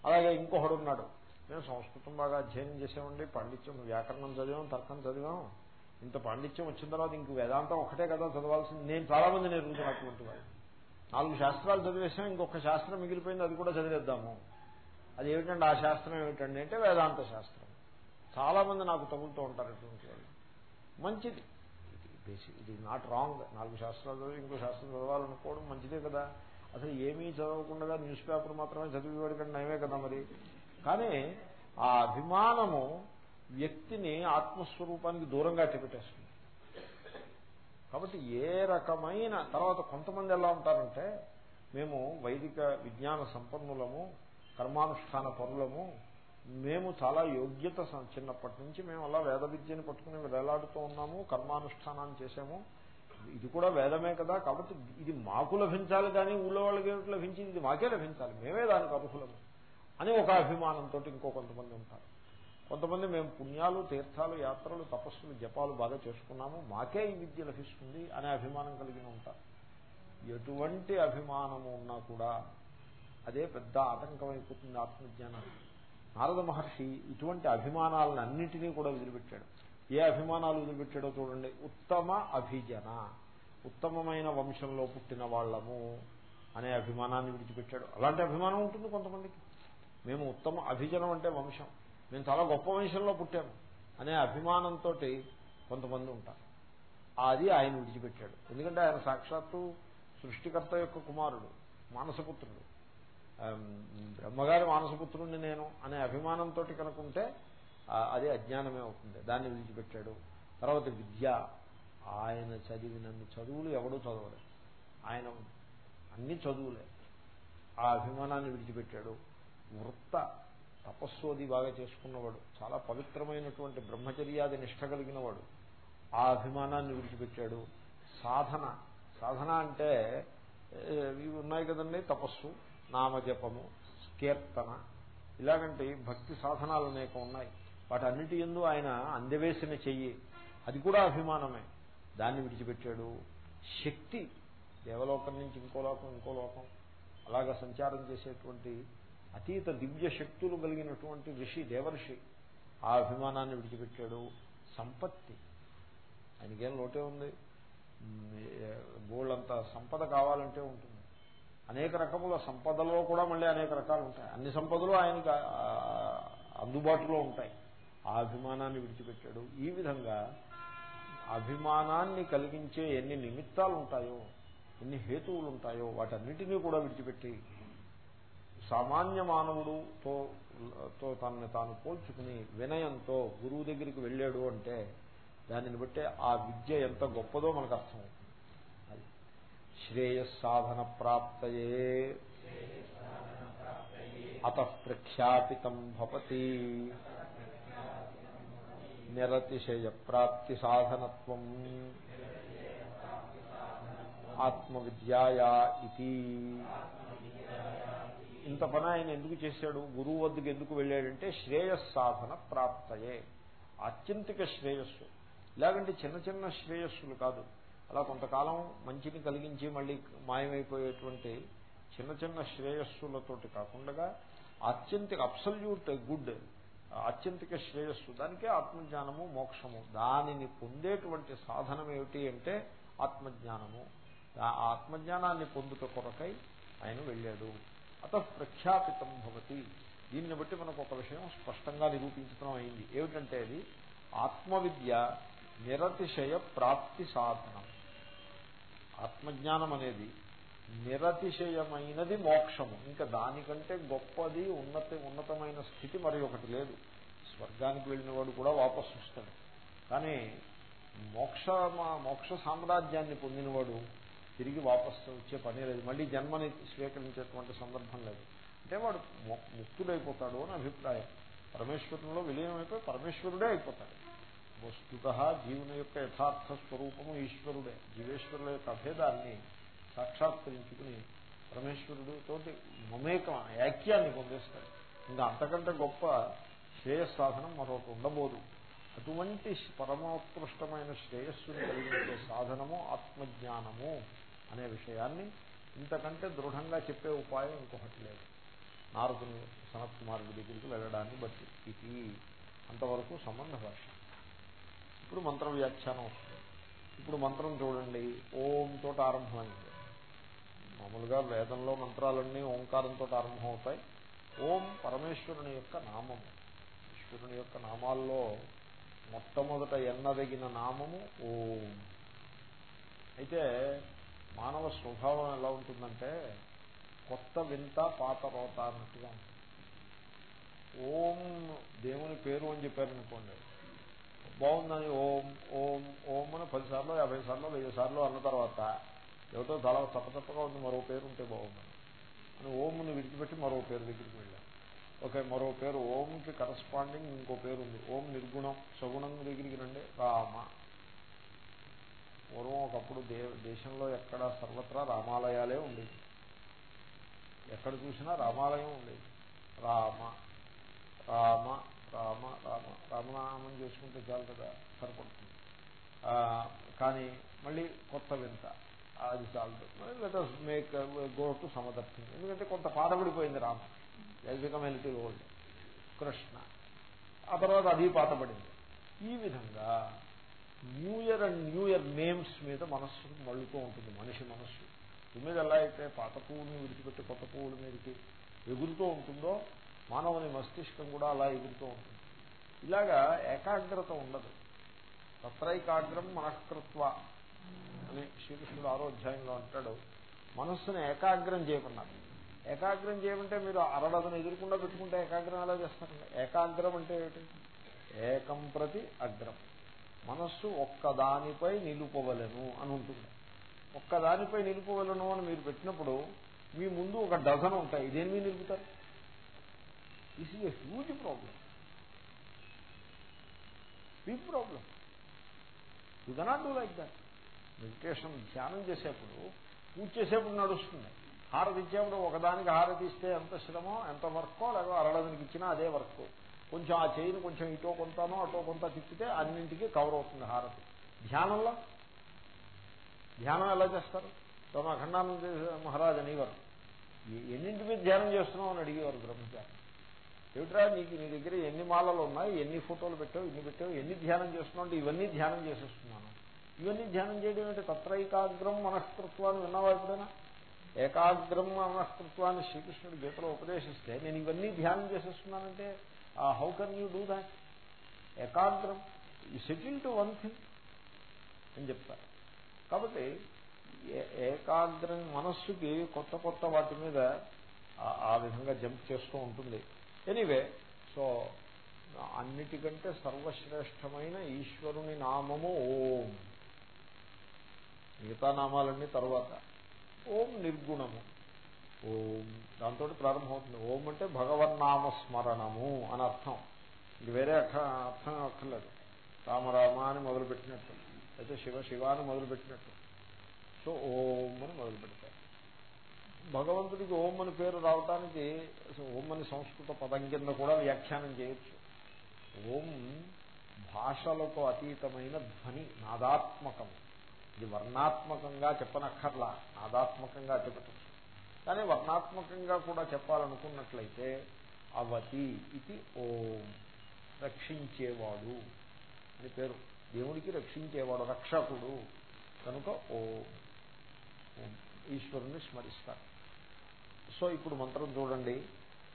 అలాగే ఇంకొకడు ఉన్నాడు నేను సంస్కృతం బాగా అధ్యయనం చేసామండి పాండిత్యం వ్యాకరణం చదివాం తర్కం చదివాం. ఇంత పాండిత్యం వచ్చిన తర్వాత ఇంక వేదాంతం ఒకటే కదా చదవాల్సింది. నేను చాలా మంది నేర్చుకున్నటువంటి వాళ్ళు నాలుగు శాస్త్రాలు చదివేసాం ఇంకొక శాస్త్రం మిగిలిపోయింది అది కూడా చదివేద్దాము. అది ఏమిటండి ఆ శాస్త్రం ఏమిటండి అంటే వేదాంత శాస్త్రం. చాలా మంది నాకు తగులుతూ ఉంటారు అటువంటి వాళ్ళు. మంచిది. బేసిక్ ఇది నాట్ రాంగ్ నాలుగు శాస్త్రాలు చదివి ఇంకో శాస్త్రం చదవాలనుకోవడం మంచిదే కదా. అసలు ఏమీ చదవకుండా న్యూస్ పేపర్ మాత్రమే చదివేవాడి కంటే నయమే కదా మరి. కానీ ఆ అభిమానము వ్యక్తిని ఆత్మస్వరూపానికి దూరంగా పెట్టేస్తుంది కాబట్టి ఏ రకమైన తర్వాత కొంతమంది ఎలా ఉంటారంటే మేము వైదిక విజ్ఞాన సంపన్నులము కర్మానుష్ఠాన పనులము మేము చాలా యోగ్యత చిన్నప్పటి నుంచి మేము అలా వేద విద్యను పట్టుకుని వేలాడుతూ ఉన్నాము కర్మానుష్ఠానాన్ని చేసాము ఇది కూడా వేదమే కదా కాబట్టి ఇది మాకు లభించాలి కానీ ఊళ్ళో వాళ్ళకి ఏమిటి లభించింది? ఇది మాకే లభించాలి. మేమే దానికి అర్హులము అని ఒక అభిమానంతో ఇంకో కొంతమంది ఉంటారు. కొంతమంది మేము పుణ్యాలు తీర్థాలు యాత్రలు తపస్సులు జపాలు బాగా చేసుకున్నాము. మాకే ఈ విద్య లభిస్తుంది అనే అభిమానం కలిగి ఉంటారు. ఎటువంటి అభిమానము ఉన్నా కూడా అదే పెద్ద ఆటంకం అయిపోతుంది ఆత్మజ్ఞానానికి. నారద మహర్షి ఇటువంటి అభిమానాలను అన్నింటినీ కూడా వదిలిపెట్టాడు. ఏ అభిమానాలు వదిలిపెట్టాడో చూడండి. ఉత్తమ అభిజన. ఉత్తమమైన వంశంలో పుట్టిన వాళ్ళము అనే అభిమానాన్ని విడిచిపెట్టాడు. అలాంటి అభిమానం ఉంటుంది కొంతమందికి. మేము ఉత్తమ అభిజనం అంటే వంశం. మేము చాలా గొప్ప వంశంలో పుట్టాము అనే అభిమానంతో కొంతమంది ఉంటారు. అది ఆయన విడిచిపెట్టాడు. ఎందుకంటే ఆయన సాక్షాత్తు సృష్టికర్త యొక్క కుమారుడు మానసపుత్రుడు. బ్రహ్మగారి మానసపుత్రుణ్ణి నేను అనే అభిమానంతో కనుకుంటే అది అజ్ఞానమే అవుతుంది. దాన్ని విడిచిపెట్టాడు. తర్వాత విద్య. ఆయన చదివినన్ని చదువులు ఎవడూ చదవలేదు. ఆయన అన్ని చదువులే. ఆ అభిమానాన్ని విడిచిపెట్టాడు. వృత్త తపస్సు అది బాగా చేసుకున్నవాడు. చాలా పవిత్రమైనటువంటి బ్రహ్మచర్యాది నిష్ట కలిగినవాడు. ఆ అభిమానాన్ని విడిచిపెట్టాడు. సాధన. సాధన అంటే ఇవి ఉన్నాయి కదండి తపస్సు. నామజపము కీర్తన ఇలాగంటే భక్తి సాధనాలు అనేక ఉన్నాయి. వాటన్నిటి ఎందు ఆయన అందవేసిన చెయ్యి. అది కూడా అభిమానమే. దాన్ని విడిచిపెట్టాడు. శక్తి దేవలోకం నుంచి ఇంకో లోకం ఇంకో లోకం. అలాగా సంచారం చేసేటువంటి అతీత దివ్య శక్తులు కలిగినటువంటి ఋషి దేవర్షి ఆ అభిమానాన్ని విడిచిపెట్టాడు. సంపత్తి. ఆయనకేం లోటే ఉంది? గోళ్ళంత సంపద కావాలంటే ఉంటుంది. అనేక రకముల సంపదలో కూడా మళ్ళీ అనేక రకాలు ఉంటాయి. అన్ని సంపదలు ఆయనకి అందుబాటులో ఉంటాయి. ఆ అభిమానాన్ని విడిచిపెట్టాడు. ఈ విధంగా అభిమానాన్ని కలిగించే ఎన్ని నిమిత్తాలు ఉంటాయో ఎన్ని హేతువులు ఉంటాయో వాటన్నిటినీ కూడా విడిచిపెట్టి సామాన్య మానవుడుతో తో తనని తాను పోల్చుకుని వినయంతో గురువు దగ్గరికి వెళ్ళాడు అంటే దానిని బట్టే ఆ విద్య ఎంత గొప్పదో మనకు అర్థమవుతుంది. శ్రేయస్సాధన ప్రాప్తయే అత ప్రఖ్యాపితం భవతి నిరతిశయ ప్రాప్తి సాధనత్వం ఆత్మవిద్యాయా ఇది ఇంత పని ఆయన ఎందుకు చేశాడు? గురువు వద్దకు ఎందుకు వెళ్ళాడంటే శ్రేయస్సాధన ప్రాప్తయే అత్యంతిక శ్రేయస్సు. ఇలాగంటే చిన్న చిన్న శ్రేయస్సులు కాదు. అలా కొంతకాలం మంచిని కలిగించి మళ్ళీ మాయమైపోయేటువంటి చిన్న చిన్న శ్రేయస్సులతోటి కాకుండా అత్యంత అబ్సల్యూట్ గుడ్ అత్యంతిక శ్రేయస్సు దానికే ఆత్మజ్ఞానము మోక్షము. దానిని పొందేటువంటి సాధనం ఏమిటి అంటే ఆత్మజ్ఞానము. ఆ ఆత్మజ్ఞానాన్ని పొందుట కొరకై ఆయన వెళ్ళాడు. అత ప్రఖ్యాపితం భవతి. దీన్ని బట్టి మనకు ఒక విషయం స్పష్టంగా నిరూపించడం అయింది. ఏమిటంటే అది ఆత్మవిద్య నిరతిశయ ప్రాప్తి సాధనం. ఆత్మజ్ఞానం అనేది నిరతిశయమైనది మోక్షము. ఇంకా దానికంటే గొప్పది ఉన్నత ఉన్నతమైన స్థితి మరి ఒకటి లేదు. స్వర్గానికి వెళ్ళిన వాడు కూడా వాపసు వస్తాడు. కానీ మోక్ష మోక్ష సామ్రాజ్యాన్ని పొందినవాడు తిరిగి వాపసు వచ్చే పని లేదు. మళ్ళీ జన్మని స్వీకరించేటువంటి సందర్భం లేదు. అంటే వాడు ముక్తుడైపోతాడు అని అభిప్రాయం. పరమేశ్వరంలో విలీనమైపోయి పరమేశ్వరుడే అయిపోతాడు. వస్తుత జీవుని యొక్క యథార్థ స్వరూపము ఈశ్వరుడే. జీవేశ్వరుల యొక్క అభేదాన్ని సాక్షాత్కరించుకుని పరమేశ్వరుడు తోటి మమేకం ఐక్యాన్ని పొందేస్తాడు. ఇంకా అంతకంటే గొప్ప శ్రేయస్సాధనం మరొకటి ఉండబోదు. అటువంటి పరమోత్కృష్టమైన శ్రేయస్సును కలిగించే సాధనము ఆత్మజ్ఞానము అనే విషయాన్ని ఇంతకంటే దృఢంగా చెప్పే ఉపాయం ఇంకొకటి లేదు. నారదుని సనత్ కుమారుడి దగ్గరికి వెళ్ళడాన్ని బట్టి. ఇది అంతవరకు సంబంధ భాష. ఇప్పుడు మంత్రం వ్యాఖ్యానం. వస్తుంది ఇప్పుడు మంత్రం చూడండి. ఓం తోట ఆరంభమైంది. మామూలుగా వేదంలో మంత్రాలన్నీ ఓంకారంతో ఆరంభం అవుతాయి ఓం పరమేశ్వరుని యొక్క నామము ఈశ్వరుని యొక్క నామాల్లో మొట్టమొదట ఎన్నదగిన నామము ఓం. అయితే మానవ స్వభావం ఎలా ఉంటుందంటే కొత్త వింత పాత రోత అన్నట్టుగా ఉంటుంది. ఓం దేవుని పేరు అని చెప్పారనుకోండి. బాగుందని ఓం ఓం ఓం అని పదిసార్లు యాభై సార్లు వెయ్యి సార్లు అన్న తర్వాత ఏమిటో చాలా తప్పతప్పగా ఉంది మరో పేరు ఉంటే బాగుందని. అని ఓంని విడిచిపెట్టి మరో పేరు దగ్గరికి వెళ్ళాం. ఓకే మరో పేరు ఓంకి కరస్పాండింగ్ ఇంకో పేరు ఉంది. ఓం నిర్గుణం సగుణం దగ్గరికి రండి. రామ. పూర్వం ఒకప్పుడు దే దేశంలో ఎక్కడ సర్వత్రా రామాలయాలే ఉండేవి. ఎక్కడ చూసినా రామాలయం ఉండేది. రామ రామ రామ రామ రామనామం చేసుకుంటే చాలు కదా సరిపడుతుంది. కానీ మళ్ళీ కొత్త వింత. అది చాలు. Let us make go to something ఎందుకంటే కొంత పాతబడిపోయింది రామ. ఎల్బికమైనటీ ఓల్డ్ కృష్ణ. ఆ తర్వాత అది పాతబడింది. ఈ విధంగా new year and new year names మీద మనస్సు మళ్ళుతూ ఉంటుంది మనిషి మనస్సు. మీద ఎలా అయితే పాత పువ్వుని విడిచిపెట్టి కొత్త పువ్వుల మీదకి ఎగురుతూ ఉంటుందో మానవుని మస్తిష్కం కూడా అలా ఎగురుతూ ఉంటుంది. ఇలాగా ఏకాగ్రత ఉండదు. తత్రైకాగ్రం మనకృత్వ అని శ్రీకృష్ణుడు ఆరోధ్యాయంలో అంటాడు. మనస్సును ఏకాగ్రం చేయమన్నారు. ఏకాగ్రం చేయమంటే మీరు అరడదను ఎదురుకుండా పెట్టుకుంటే ఏకాగ్రం ఎలా చేస్తారండి ఏకాగ్రం అంటే ఏమిటి? ఏకం ప్రతి అగ్రం. మనస్సు ఒక్కదానిపై నిలుపవలను అని ఉంటుంది. ఒక్కదానిపై నిలుపవలను అని మీరు పెట్టినప్పుడు మీ ముందు ఒక డజన్ ఉంటాయి. ఇదేమి నిలుపుతారు? This is a huge problem big problem ఇదనా cannot do like that meditation ధ్యానం చేసేప్పుడు పూజ చేసేప్పుడు నడుస్తుంది. హారతి ఇచ్చేప్పుడు ఒకదానికి హారతి ఇస్తే ఎంత శ్రమో ఎంత వర్కో లేదో అరడదానికి ఇచ్చినా అదే వర్క్. కొంచెం ఆ చేయిని కొంచెం ఇటో కొంతనో అటో కొంత తిప్పితే అన్నింటికి కవర్ అవుతుంది హారతి. ధ్యానంలో? ధ్యానం ఎలా చేస్తారు? తమ అఖండానంద మహారాజ్ అనేవారు ఎన్నింటి మీద ధ్యానం చేస్తున్నావు? అని అడిగేవారు బ్రహ్మచారి. ఏమిట్రా నీకు నీ దగ్గర ఎన్ని మాలలు ఉన్నాయి ఎన్ని ఫోటోలు పెట్టావు ఇన్ని పెట్టావు ఎన్ని ధ్యానం చేస్తున్నావు ఇవన్నీ ధ్యానం చేసేస్తున్నాను. ఇవన్నీ ధ్యానం చేయడం ఏంటి? తత్రైకాగ్రం మనస్తృత్వాన్ని విన్నావా ఎప్పుడైనా? ఏకాగ్రం మనస్తృత్వాన్ని శ్రీకృష్ణుడు గీతలో ఉపదేశిస్తే నేను ఇవన్నీ ధ్యానం చేసేస్తున్నానంటే how can you do that ఏకాగ్రం ఈ సెటిల్ టు వన్ థింగ్ అని చెప్తారు. కాబట్టి ఏకాగ్రం మనస్సుకి కొత్త కొత్త వాటి మీద ఆ విధంగా జంప్ చేస్తూ ఉంటుంది. ఎనీవే సో అన్నిటికంటే సర్వశ్రేష్టమైన ఈశ్వరుని నామము ఓం. మిగతా నామాలన్నీ తర్వాత. ఓం నిర్గుణము. ఓం. దాంతో ప్రారంభమవుతుంది. ఓం అంటే భగవన్నామస్మరణము అని అర్థం. ఇది వేరే అర్థం అక్కర్లేదు. రామరామ అని మొదలుపెట్టినట్టు. అయితే శివ శివ అని మొదలుపెట్టినట్టు. సో ఓం అని మొదలు పెడతారు భగవంతుడికి ఓం అని పేరు రావటానికి ఓం అని సంస్కృత పదం కింద కూడా వ్యాఖ్యానం చేయొచ్చు. ఓం భాషలకు అతీతమైన ధ్వని నాదాత్మకం. ఇది వర్ణాత్మకంగా చెప్పనక్కర్లా నాదాత్మకంగా చెప్పచ్చు. కానీ వర్ణాత్మకంగా కూడా చెప్పాలనుకున్నట్లయితే అవతి ఇది ఓం రక్షించేవాడు అని పేరు. దేవుడికి రక్షించేవాడు రక్షకుడు. కనుక ఓ ఈశ్వరుని స్మరిస్తారు. సో ఇప్పుడు మంత్రం చూడండి.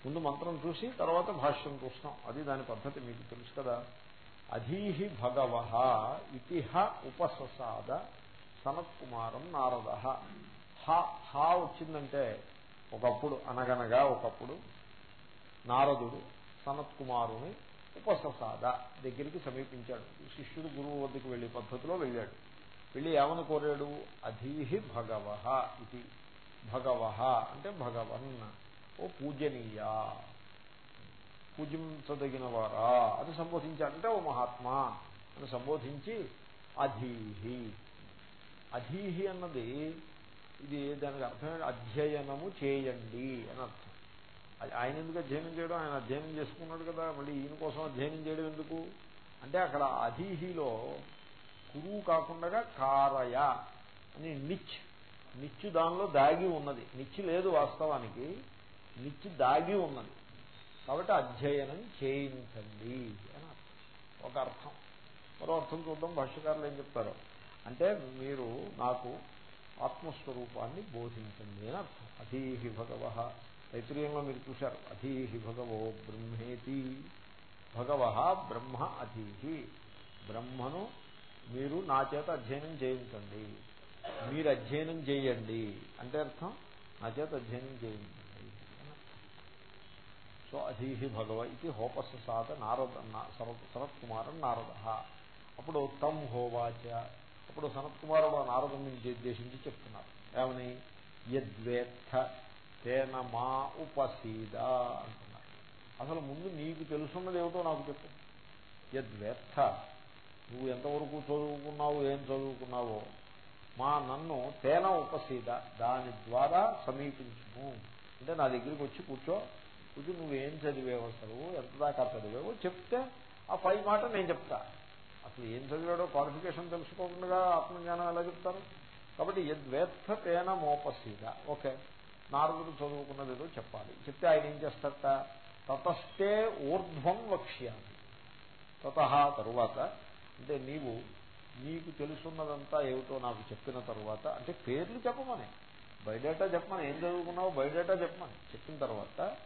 ముందు మంత్రం చూసి తర్వాత భాష్యం చూస్తాం. అది దాని పద్ధతి మీకు తెలుసు కదా. అధీహి భగవ ఇతిహ ఉపససాద సనత్కుమారం నారద. హ హా వచ్చిందంటే ఒకప్పుడు అనగనగా ఒకప్పుడు నారదుడు సనత్కుమారుని ఉపససాద దగ్గరికి సమీపించాడు. శిష్యుడు గురువు వద్దకు వెళ్ళే పద్ధతిలో వెళ్ళాడు. వెళ్ళి ఏమని కోరాడు? అధీహి భగవ ఇది భగవ అంటే భగవన్ ఓ పూజనీయ. పూజించదగిన వారా అని సంబోధించాడంటే ఓ మహాత్మా. అని సంబోధించి అధీహి. అధీహి అన్నది ఇది దానికి అర్థం అధ్యయనము చేయండి అని అర్థం. ఆయన ఎందుకు అధ్యయనం చేయడం? ఆయన అధ్యయనం చేసుకున్నాడు కదా. మళ్ళీ ఈయన కోసం అధ్యయనం చేయడం ఎందుకు? అంటే అక్కడ అధీహిలో కురువు కాకుండా కారయ అని నిచ్ నిచ్చు దానిలో దాగి ఉన్నది. నిచ్చి లేదు వాస్తవానికి. నిచ్చి దాగి ఉన్నది. కాబట్టి అధ్యయనం చేయించండి అని ఒక అర్థం. మరో అర్థం చూద్దాం. భాష్యకారులు ఏం చెప్తారు? అంటే మీరు నాకు ఆత్మస్వరూపాన్ని బోధించండి అని అర్థం. అధీహి భగవ. తైత్రీయంలో మీరు చూశారు. అధీహి భగవో బ్రహ్మేతి. భగవ బ్రహ్మ అధీహి. బ్రహ్మను మీరు నా చేత అధ్యయనం చేయించండి. మీరు అధ్యయనం చేయండి అంటే అర్థం? నా చేత అధ్యయనం చేయించండి సో అధీహి భగవ ఇది హోపసాద నారద సనత్ కుమారం నారద. అప్పుడు తమ్ హోవాచ. అప్పుడు సనత్ కుమారుడు నారదుని ఉద్దేశించి చెప్తున్నారు. ఏమని? యద్వేత్త తేన మా ఉపసీద అంటున్నారు. అసలు ముందు నీకు తెలుసున్నది ఏమిటో నాకు చెప్పు. యద్వేత్త నువ్వు ఎంతవరకు చదువుకున్నావు ఏం చదువుకున్నావో మా నన్ను తేన ఉపసీద దాని ద్వారా సమీపించుము. అంటే నా దగ్గరికి వచ్చి కూర్చో కూర్చో నువ్వేం చదివేవో అసలు ఎంత దాకా చదివేవో చెప్తే ఆ పై మాట నేను చెప్తా. అసలు ఏం చదివాడో క్వాలిఫికేషన్ తెలుసుకోకుండా ఆత్మజ్ఞానం ఎలా చెప్తారు? కాబట్టి యద్వేత్త తేన మోపసీద. ఓకే నారదుడు చదువుకున్నది ఏదో చెప్పాలి. చెప్తే ఆయన ఏం చేస్తారట? తతస్తే ఊర్ధ్వం వక్ష్యామి. తత తరువాత అంటే నీవు నీకు తెలుసున్నదంతా ఏమిటో నాకు చెప్పిన తర్వాత అంటే పేర్లు చెప్పమని. బయోడేటా చెప్పమని. ఏం చదువుకున్నావు? బయోడేటా చెప్పమని. చెప్పిన తర్వాత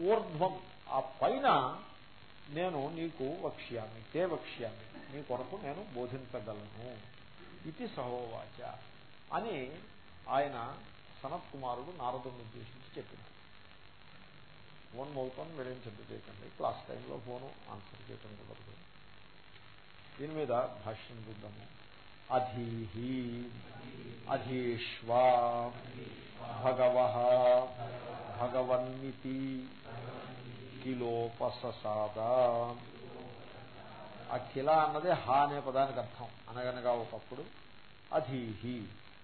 ఊర్ధ్వం. ఆ పైన నేను నీకు వక్ష్యామి తే వక్ష్యామి. నీ కొరకు నేను బోధించగలను ఇది సహోవాచ అని ఆయన సనత్ కుమారుడు నారదుని ఉద్దేశించి చెప్పినాడు. ఫోన్ మౌతాన్ని వెళ్ళించండి చేయకండి. క్లాస్ టైంలో ఫోను ఆన్సర్ చేయటం కుదరదు. దీని మీద భాష్యం చూద్దాము. అధీహి అధీష్వా భగవ భగవన్మితి కిలోపససాద. ఆ కిల హా అనే పదానికి అర్థం. అనగనగా ఒకప్పుడు అధీహి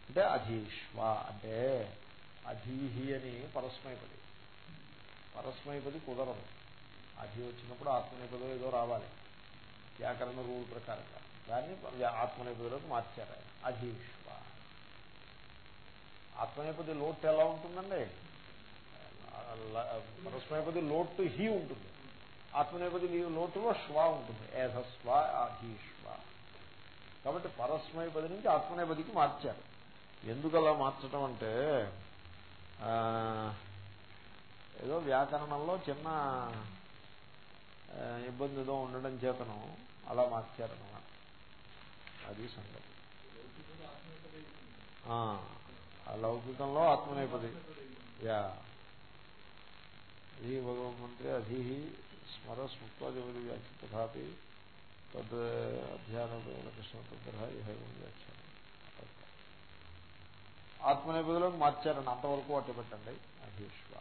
అంటే అధీష్వ అంటే అధీహి అని పరస్మైపది పరస్మైపది కుదరదు. అధి వచ్చినప్పుడు ఆత్మనేపదో ఏదో రావాలి. వ్యాకరణ రూల్ ప్రకారంగా దాన్ని ఆత్మనేపదిలోకి మార్చారు ఆయన. అధీష్వ. ఆత్మనేపది లోటు ఎలా ఉంటుందండి? పరస్మైపది లోటు హీ ఉంటుంది. ఆత్మనేపది లోటులో శ్వా ఉంటుంది. ఏధస్వ అధీష్వ. కాబట్టి పరస్మయపది నుంచి ఆత్మనేపదికి మార్చారు. ఎందుకు అలా మార్చడం అంటే ఏదో వ్యాకరణంలో చిన్న ఇబ్బంది ఏదో ఉండడం చేతను అలా మార్చారన్నమాట. అది సంగతి. లౌకికంలో ఆత్మనేపది. యా. ఈ భగవన్మంత్రి అధి స్మర స్మృత్వాదిపది వ్యాఖ్య తథాపి తద్ అధ్యాన కృష్ణ తద్గ్రహ వ్యాఖ్యానం. ఆత్మనేపదిలోకి మార్చారని అంతవరకు అట్టు పెట్టండి అధీష్వ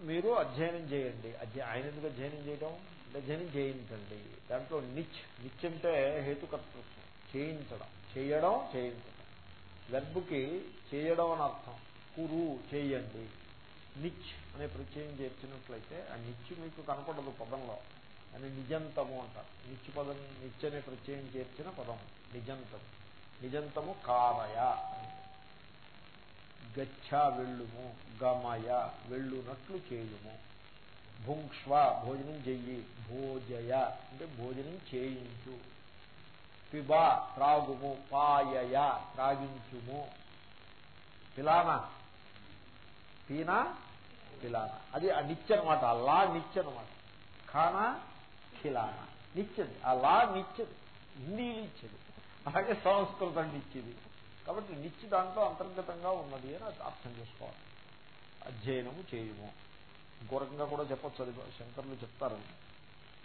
మీరు అధ్యయనం చేయండి. ఆయన ఎందుకు అధ్యయనం చేయడం అధ్యయనం చేయించండి. దాంట్లో నిచ్ నిచ్ అంటే హేతుకర్తృత్వం. చేయించడం. చేయడం చేయించడం. వెర్బుకి చేయడం అని అర్థం. కురు చేయండి. నిచ్ అనే ప్రత్యయం చేర్చినట్లయితే ఆ నిచ్ మీకు కనపడదు పదంలో. అని నిజంతము అంటారు. నిత్య పదం నిచ్ అనే ప్రత్యయం చేర్చిన పదం. నిజంతము. నిజంతము కారయ. గచ్చ వెళ్ళుము గమయ వెళ్ళునట్లు చేయుము. భుంక్ష్వ భోజనం చెయ్యి. భోజయ అంటే భోజనం చేయించు. పిబ త్రాగుము. పాయయ త్రాగించుము. పిలానా? పీనా? పిలానా. అది ఆ నిత్య అనమాట అల్లా నిత్య అనమాట ఖానా? ఖిలానా. నిత్యది అలా లా నిత్యది హిందీ ఇచ్చేది అలాగే సంస్కృతం నిత్యది కాబట్టి నిత్య దాంట్లో అంతర్గతంగా ఉన్నది అని అర్థం చేసుకోవాలి. అధ్యయనము చేయము. ఘోరంగా కూడా చెప్పచ్చు అది శంకర్లు చెప్తారు.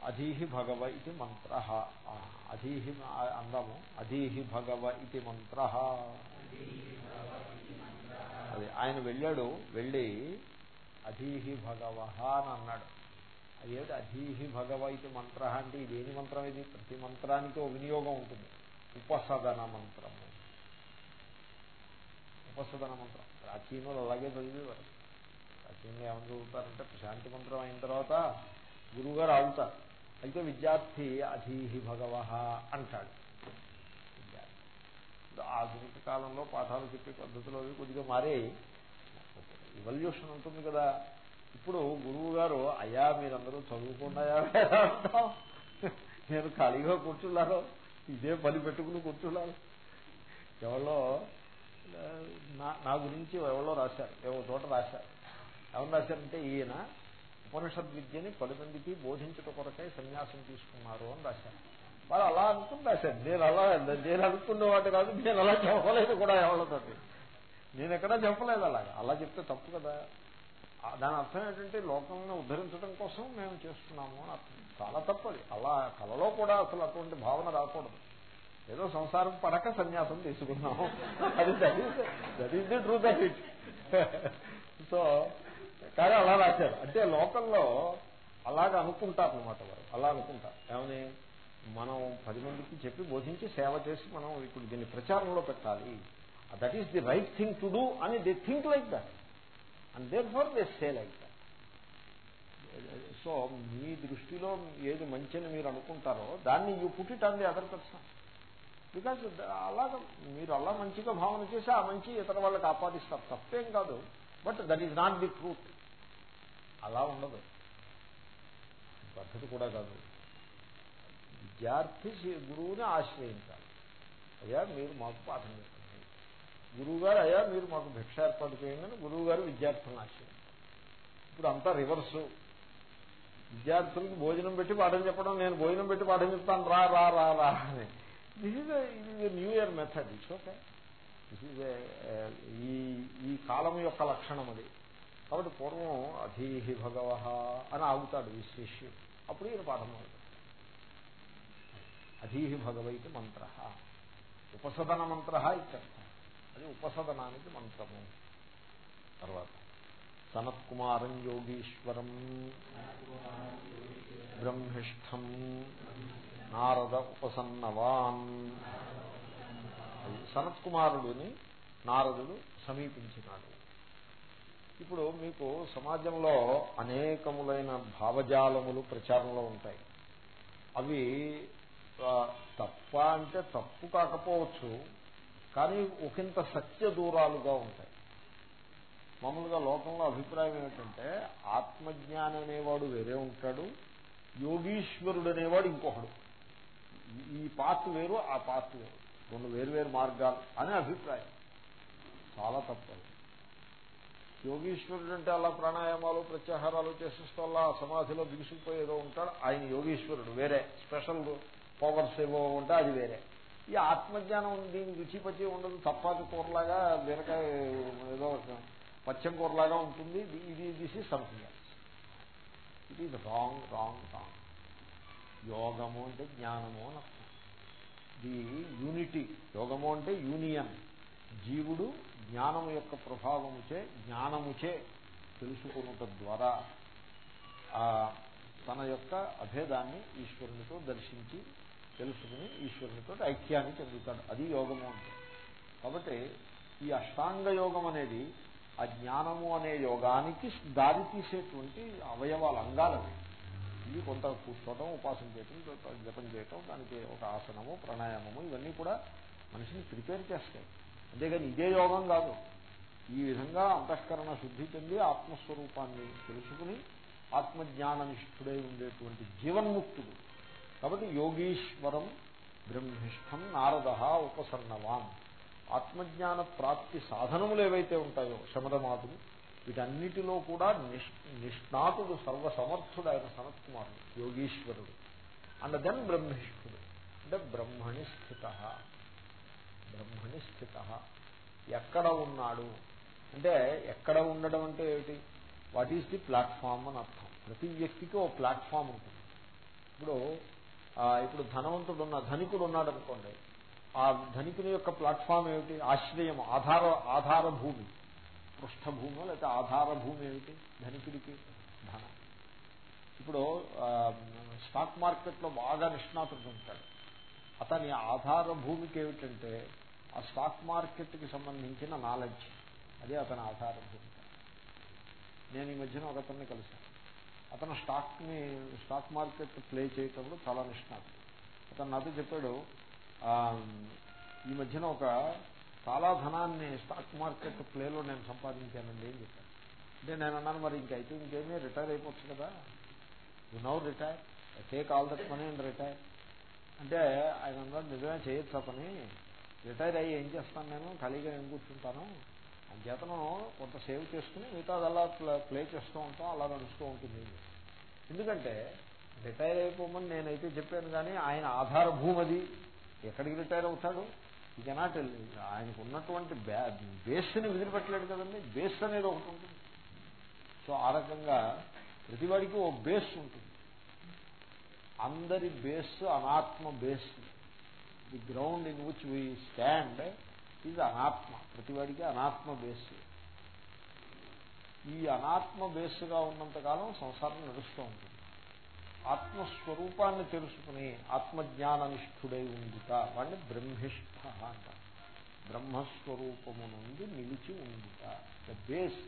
అధీహి భగవ ఇది మంత్ర. అధీహి అందాము. అధీహి భగవ ఇది మంత్ర. అది ఆయన వెళ్ళాడు వెళ్ళి అధీహి భగవ అని అన్నాడు. అదేమిటి అధీహి భగవ ఇది మంత్ర అంటే ఇదేని మంత్రం ఇది? ప్రతి మంత్రానికి వినియోగం ఉంటుంది. ఉపసదన మంత్రము. ఉపసదన మంత్రం. ప్రాచీనులు అలాగే చదివేవారు. ప్రాచీనులు ఏమని చదువుతారంటే శాంతి మంత్రం అయిన తర్వాత గురువుగారు ఆగుతారు. అయితే విద్యార్థి అధీహి భగవ అంటాడు. ఆధునిక కాలంలో పాఠాలు చెప్పే పద్ధతిలో కొద్దిగా మారే. ఇవల్యూషన్ ఉంటుంది కదా. ఇప్పుడు గురువు గారు అయ్యా మీరందరూ. చదువుకున్నాయా నేను ఖాళీగా కూర్చున్నాను. ఇదే పని పెట్టుకుని కూర్చున్నాను. ఎవరో నా గురించి ఎవరో రాశారు ఎవరో చోట రాశారు. ఎవరు రాశారంటే ఈయన ఉపనిషద్ విద్యని పది మందికి బోధించుట కొరకై సన్యాసం తీసుకున్నారు అని రాశారు. వాళ్ళు అలా అనుకుని రాశారు. నేను అలా నేను అనుకున్న వాటి కాదు నేను అలా చెప్పలేదు కూడా ఎవరితో నేను ఎక్కడా చెప్పలేదు అలాగా. అలా చెప్తే తప్పు కదా. దాని అర్థం ఏంటంటే లోకంలో ఉద్ధరించడం కోసం మేము చేస్తున్నాము అని అర్థం. చాలా తప్పది అలా కళలో కూడా అసలు అటువంటి భావన రాకూడదు. ఏదో సంసారం పడక సన్యాసం తీసుకున్నాము. అది that is the truth of it so కానీ అలా రాశారు. అంటే లోకల్లో అలాగ అనుకుంటారు అనమాట వారు. అలా అనుకుంటారు. ఏమని? మనం పది మందికి చెప్పి బోధించి సేవ చేసి మనం ఇప్పుడు దీన్ని ప్రచారంలో పెట్టాలి. That is the right thing to do అని they think like that and therefore they say like that so మీ దృష్టిలో ఏది మంచిని మీరు అనుకుంటారో దాన్ని you put it on the other person because అలాగ మీరు అలా మంచిగా భావన చేసి ఆ మంచి ఇతర వాళ్ళకి ఆపాదిస్తారు తప్పేం కాదు. But that is not the truth అలా ఉండదు. పద్ధతి కూడా కాదు. విద్యార్థి గురువుని ఆశ్రయించాలి. అయ్యా మీరు మాకు పాఠం చెప్పండి. గురువుగారు అయ్యా మీరు మాకు భిక్ష ఏర్పాటు చేయండి గురువు గారు విద్యార్థులను ఆశ్రయించాలి ఇప్పుడు అంతా రివర్సు. విద్యార్థులకు భోజనం పెట్టి పాఠం చెప్పడం నేను భోజనం పెట్టి పాఠం చెప్తాను రా రా రా రా అని. దిస్ ఈజ్ ఇది new year method it's okay this is ఈ ఈ కాలం యొక్క లక్షణం అది. కాబట్టి పూర్వం అధీహి భగవ అని ఆగుతాడు ఈ శిష్యుడు. అప్పుడు ఈయన పాఠం అవుతాడు అధీహి భగవైతి మంత్ర. ఉపసదన మంత్ర ఇత్యర్థ. అది ఉపసదనానికి మంత్రము. తర్వాత సనత్కుమారం యోగీశ్వరం బ్రహ్మిష్టం నారద ఉపసన్నవాన్. సనత్కుమారుడిని నారదుడు సమీపించినాడు. ఇప్పుడు మీకు సమాజంలో అనేకములైన భావజాలములు ప్రచారంలో ఉంటాయి. అవి తప్ప అంటే తప్పు కాకపోవచ్చు కానీ ఒకంత సత్య దూరాలుగా ఉంటాయి. మామూలుగా లోకంలో అభిప్రాయం ఏమిటంటే ఆత్మజ్ఞానం అనేవాడు వేరే ఉంటాడు యోగీశ్వరుడు అనేవాడు ఇంకొకడు. ఈ పాత్ వేరు ఆ పాత్ వేరు. రెండు వేరువేరు మార్గాలు అనే అభిప్రాయం. చాలా తప్పదు యోగీశ్వరుడు అంటే అలా ప్రాణాయామాలు ప్రత్యాహారాలు చేసేస్తూ అలా సమాధిలో బిగుసుకుపోయేదో ఉంటాడు. ఆయన యోగీశ్వరుడు వేరే. స్పెషల్ పవర్స్ ఏవో ఉంటే అది వేరే. ఈ ఆత్మజ్ఞానం దీనికి రుచిపచి ఉండదు. తప్పాది కూరలాగా బీరకాయ ఏదో పచ్చం కూరలాగా ఉంటుంది. ఇది this is something it is wrong wrong wrong యోగము అంటే జ్ఞానము అని అర్థం. The unity. యోగము అంటే యూనియన్. జీవుడు జ్ఞానము యొక్క ప్రభావముచే జ్ఞానముచే తెలుసుకున్నట ద్వారా తన యొక్క అభేదాన్ని ఈశ్వరునితో దర్శించి తెలుసుకుని ఈశ్వరునితో ఐక్యాన్ని చెందుతాడు. అది యోగము అంటే. కాబట్టి ఈ అష్టాంగ యోగం అనేది ఆ జ్ఞానము అనే యోగానికి దారి తీసేటువంటి అవయవాలు అంగాలవి ఇవి కొంత కూర్చోవటం ఉపాసన చేయటం జపం చేయటం దానికి ఒక ఆసనము ప్రాణాయామము ఇవన్నీ కూడా మనిషిని ప్రిపేర్ చేస్తాయి. అంతేగాని ఇదే యోగం కాదు. ఈ విధంగా అంతఃకరణ శుద్ధి చెంది ఆత్మస్వరూపాన్ని తెలుసుకుని ఆత్మజ్ఞాననిష్ఠుడై ఉండేటువంటి జీవన్ముక్తుడు. కాబట్టి యోగీశ్వరం బ్రహ్మిష్టం నారద ఉపసర్ణవాన్. ఆత్మజ్ఞాన ప్రాప్తి సాధనములు ఏవైతే ఉంటాయో శమదమాతులు వీటన్నిటిలో కూడా నిష్ణాతుడు సర్వసమర్థుడు ఆయన సనత్కుమారుడు యోగీశ్వరుడు. అండ్ దెన్ బ్రహ్మిష్ఠుడు అంటే బ్రహ్మణి స్థిత. బ్రహ్మణి స్థిత. ఎక్కడ ఉన్నాడు? అంటే ఎక్కడ ఉండడం అంటే ఏమిటి? వాట్ ఈస్ ది ప్లాట్ఫామ్ అని అర్థం. ప్రతి వ్యక్తికి ఓ ప్లాట్ఫామ్ ఉంటుంది. ఇప్పుడు ఇప్పుడు ధనవంతుడు ఉన్న ధనికుడు ఉన్నాడు అనుకోండి ఆ ధనికుని యొక్క ప్లాట్ఫామ్ ఏమిటి? ఆశ్రయం ఆధార ఆధార భూమి పృష్ఠభూమి లేకపోతే ఆధార భూమి ఏమిటి? ధనికుడికి ధనం. ఇప్పుడు స్టాక్ మార్కెట్లో బాగా నిష్ణాతుడు ఉంటాడు. అతని ఆధార భూమికి ఏమిటంటే ఆ స్టాక్ మార్కెట్కి సంబంధించిన నాలెడ్జ్. అదే అతని ఆధార భూమి నేను ఈ మధ్యన ఒక అతన్ని కలిశాను. అతను స్టాక్ని స్టాక్ మార్కెట్ ప్లే చేయటంలో చాలా నిష్ణాతుడు. అతను నాతో చెప్పాడు ఈ మధ్యన ఒక చాలా ధనాన్ని స్టాక్ మార్కెట్ ప్లేలో నేను సంపాదించానండి అని చెప్పాను అంటే నేను అన్నాను మరి ఇంకైతే ఇంకేమీ రిటైర్ అయిపోవచ్చు కదా. You now retire. Take all that money and retire. అంటే ఆయన అన్నారు నిజమే చేయొచ్చు పని. రిటైర్ అయ్యి ఏం చేస్తాను నేను? ఖాళీగా ఏం కూర్చుంటాను? చేతను కొంత సేవ్ చేసుకుని మిగతా అలా ప్లే చేస్తూ ఉంటాం అలా నడుస్తూ ఉంటుంది. ఎందుకంటే రిటైర్ అయిపోమని నేనైతే చెప్పాను కానీ ఆయన ఆధార భూమి అది ఎక్కడికి రిటైర్ అవుతాడు? ఈ కెనాట్ ఆయనకు ఉన్నటువంటి బేస్ని వదిలిపెట్టలేడు కదండి. బేస్ అనేది ఒకటి ఉంటుంది. సో ఆ రకంగా ప్రతివాడికి ఓ బేస్ ఉంటుంది. అందరి బేస్ అనాత్మ base. The ground in which we stand ఇది అనాత్మ. ప్రతివాడికి అనాత్మ బేస్. ఈ అనాత్మ బేస్గా ఉన్నంతకాలం సంసారం నడుస్తూ ఉంటుంది. ఆత్మస్వరూపాన్ని తెలుసుకుని ఆత్మజ్ఞాననిష్ఠుడై ఉండుట. వాడిని బ్రహ్మిష్ఠ అంటారు బ్రహ్మస్వరూపము నుండి నిలిచి ఉండుట. The base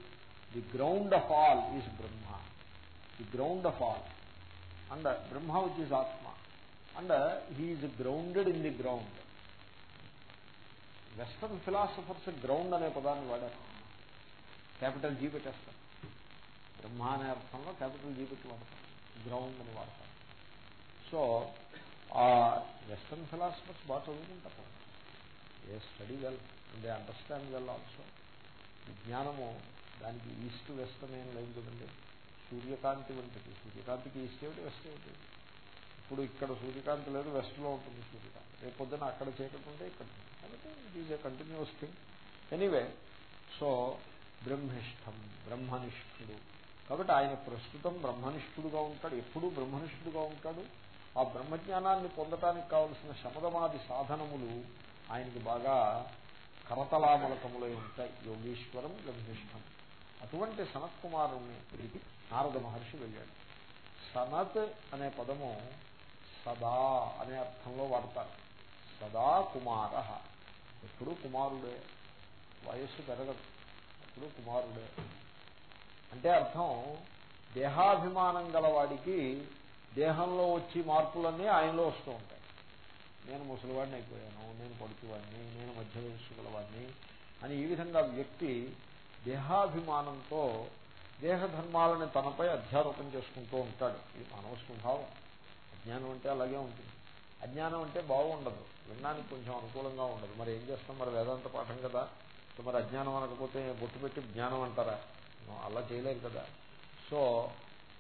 the ground of all is Brahma the ground of all and Brahma which is ఆత్మ. And he is grounded in the ground. Western philosophers ground అనే పదాన్ని వాడారు. క్యాపిటల్ జీ పెట్టేస్తారు. బ్రహ్మ అనే అర్థంలో క్యాపిటల్ జీ పెట్టి వాడతారు. గ్రౌండ్ అని వాడతారు. సో ఆ వెస్టర్న్ ఫిలాసఫర్స్ బాగా చదువుకుంటారు a study well they understand well also. విజ్ఞానము దానికి ఈస్ట్ వెస్ట్ ఏం లేదు కదండి సూర్యకాంతి వంటిది. సూర్యకాంతికి ఈస్ట్ ఏమిటి వెస్ట్ ఏమిటి? ఇప్పుడు ఇక్కడ సూర్యకాంతి లేదు వెస్ట్లో ఉంటుంది సూర్యకాంతి. రేపు పొద్దున అక్కడ చేయకుంటే ఇక్కడ. కాబట్టి it is a continuous thing anyway so బ్రహ్మిష్టం బ్రహ్మనిష్ఠుడు. కాబట్టి ఆయన ప్రస్తుతం బ్రహ్మనిష్ఠుడుగా ఉంటాడు. ఎప్పుడూ బ్రహ్మనిష్ఠుడుగా ఉంటాడు. ఆ బ్రహ్మజ్ఞానాన్ని పొందటానికి కావలసిన శమదమాది సాధనములు ఆయనకి బాగా కరతలామలకములై ఉంటాయి. యోగీశ్వరం బ్రహ్మిష్టం అటువంటి సనత్ కుమారుణ్ణి తిరిగి నారద మహర్షి వెళ్ళాడు. సనత్ అనే పదము సదా అనే అర్థంలో వాడతారు. సదా కుమార. ఎప్పుడు కుమారుడే. వయస్సు పెరగదు. ఎప్పుడు కుమారుడే. అంటే అర్థం దేహాభిమానం గలవాడికి దేహంలో వచ్చి మార్పులన్నీ ఆయనలో వస్తూ ఉంటాయి. నేను ముసలివాడిని అయిపోయాను నేను పడుతువాడిని నేను మధ్య వయస్సు గలవాడిని అని ఈ విధంగా వ్యక్తి దేహాభిమానంతో దేహధర్మాలని తనపై అధ్యారోపణ చేసుకుంటూ ఉంటాడు. ఇది మానవ స్వభావం. అజ్ఞానం అంటే అలాగే ఉంటుంది. అజ్ఞానం అంటే బాగుండదు. వినడానికి కొంచెం అనుకూలంగా ఉండదు. మరి ఏం చేస్తాం? మరి వేదాంత పాఠం కదా. మరి అజ్ఞానం అనకపోతే బొట్టు పెట్టి జ్ఞానం అంటారా? అలా చేయలేదు కదా. సో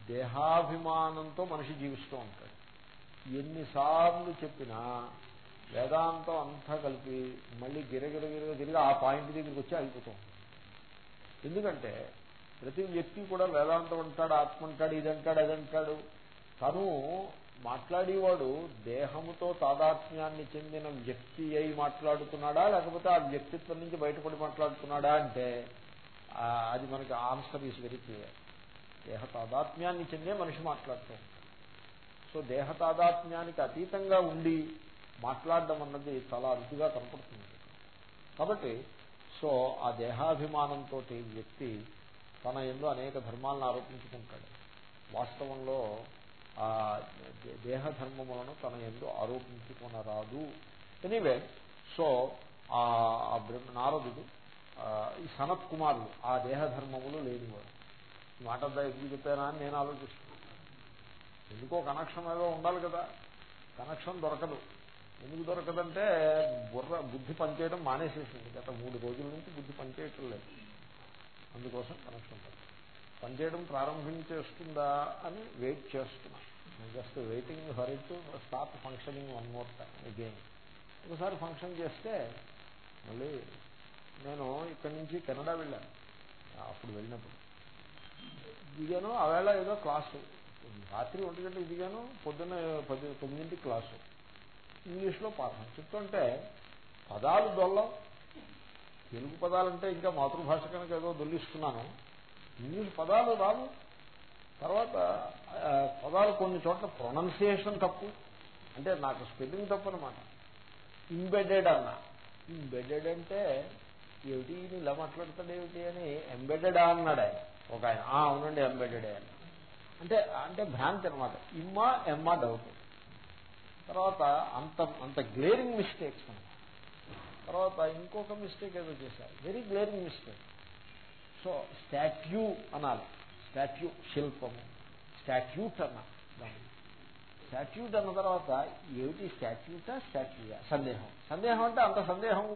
దేహాభిమానంతో మనిషి జీవిస్తూ ఉంటాడు. ఎన్నిసార్లు చెప్పినా వేదాంతం అంతా కలిపి మళ్ళీ గిరగిర గిరగ తిరిగి ఆ పాయింట్ దగ్గరికి వచ్చి అయిపోతాం ఎందుకంటే ప్రతి వ్యక్తి కూడా వేదాంతం అంటాడు ఆత్మ అంటాడు ఇదంటాడు అదంటాడు తను మాట్లాడేవాడు దేహముతో తాదాత్మ్యాన్ని చెందిన వ్యక్తి అయి మాట్లాడుతున్నాడా లేకపోతే ఆ వ్యక్తిత్వం నుంచి బయటపడి మాట్లాడుతున్నాడా అంటే అది మనకి ఆన్సర్ ఈజ్ వెరీ క్లియర్. దేహ తాదాత్మ్యాన్ని చెందే మనిషి మాట్లాడుతూ సో దేహ తాదాత్మ్యానికి అతీతంగా ఉండి మాట్లాడడం అన్నది చాలా అరుదుగా కనపడుతుంది. కాబట్టి సో ఆ దేహాభిమానంతో వ్యక్తి తన ఎందు అనేక ధర్మాలను ఆరోపించుకుంటాడు. వాస్తవంలో ఆ దేహధర్మములను తన ఎందు ఆరోపించుకొనరాదు. ఎనీవే సో ఆ నారదుడు ఈ సనత్ కుమారుడు ఆ దేహధర్మములు లేనివారు మాట ఎందుకు చెప్పానా అని నేను ఆలోచిస్తున్నాను. ఎందుకో కనెక్షన్ ఏదో ఉండాలి కదా. కనెక్షన్ దొరకదు. ఎందుకు దొరకదంటే బుర్ర బుద్ధి పనిచేయడం మానేసేసింది. గత మూడు రోజుల నుంచి బుద్ధి పనిచేయటం లేదు. అందుకోసం కనెక్షన్ పనిచేయడం ప్రారంభించేస్తుందా అని వెయిట్ చేస్తున్నా just waiting for it stop functioning one more time again ఒకసారి ఫంక్షన్ చేస్తే మళ్ళీ నేను ఇక్కడి నుంచి కెనడా వెళ్ళాను. అప్పుడు వెళ్ళినప్పుడు. దిగాను ఆవేళ ఏదో క్లాసు. రాత్రి ఒంటి గంటకి దిగాను పొద్దున్న పది తొమ్మిదింటికి క్లాసు. ఇంగ్లీష్లో పాఠం చెప్తుంటే పదాలు దొల్లం. తెలుగు పదాలంటే ఇంకా మాతృభాష కనుక ఏదో దొల్లిస్తున్నాను. ఇంగ్లీష్ పదాలు రావు. తర్వాత పదాలు కొన్ని చోట్ల ప్రొనౌన్సియేషన్ తప్పు. అంటే నాకు స్పెల్లింగ్ తప్పు అనమాట ఇంబెడెడ్ అన్న. ఇంబెడెడ్ అంటే ఏమిటి? ఇలా మాట్లాడతాడు ఏమిటి అని ఎంబెడెడా అన్నాడు ఆయన. ఒక ఆయన అవునండి ఎంబెడెడే అని. అంటే అంటే భ్రాంతి అనమాట ఇమ్మా ఎమ్మా డౌట్ తర్వాత అంత అంత గ్లేరింగ్ మిస్టేక్స్ తర్వాత ఇంకొక మిస్టేక్ ఏదో చేశారు. Very glaring mistake so statue అనాలి. స్టాట్యూ శిల్పము. స్టాట్యూట్ అన్న స్టాట్యూట్ అన్న తర్వాత ఏమిటి? స్టాట్యూటా స్టాట్యూయా సందేహం. సందేహం అంటే అంత సందేహం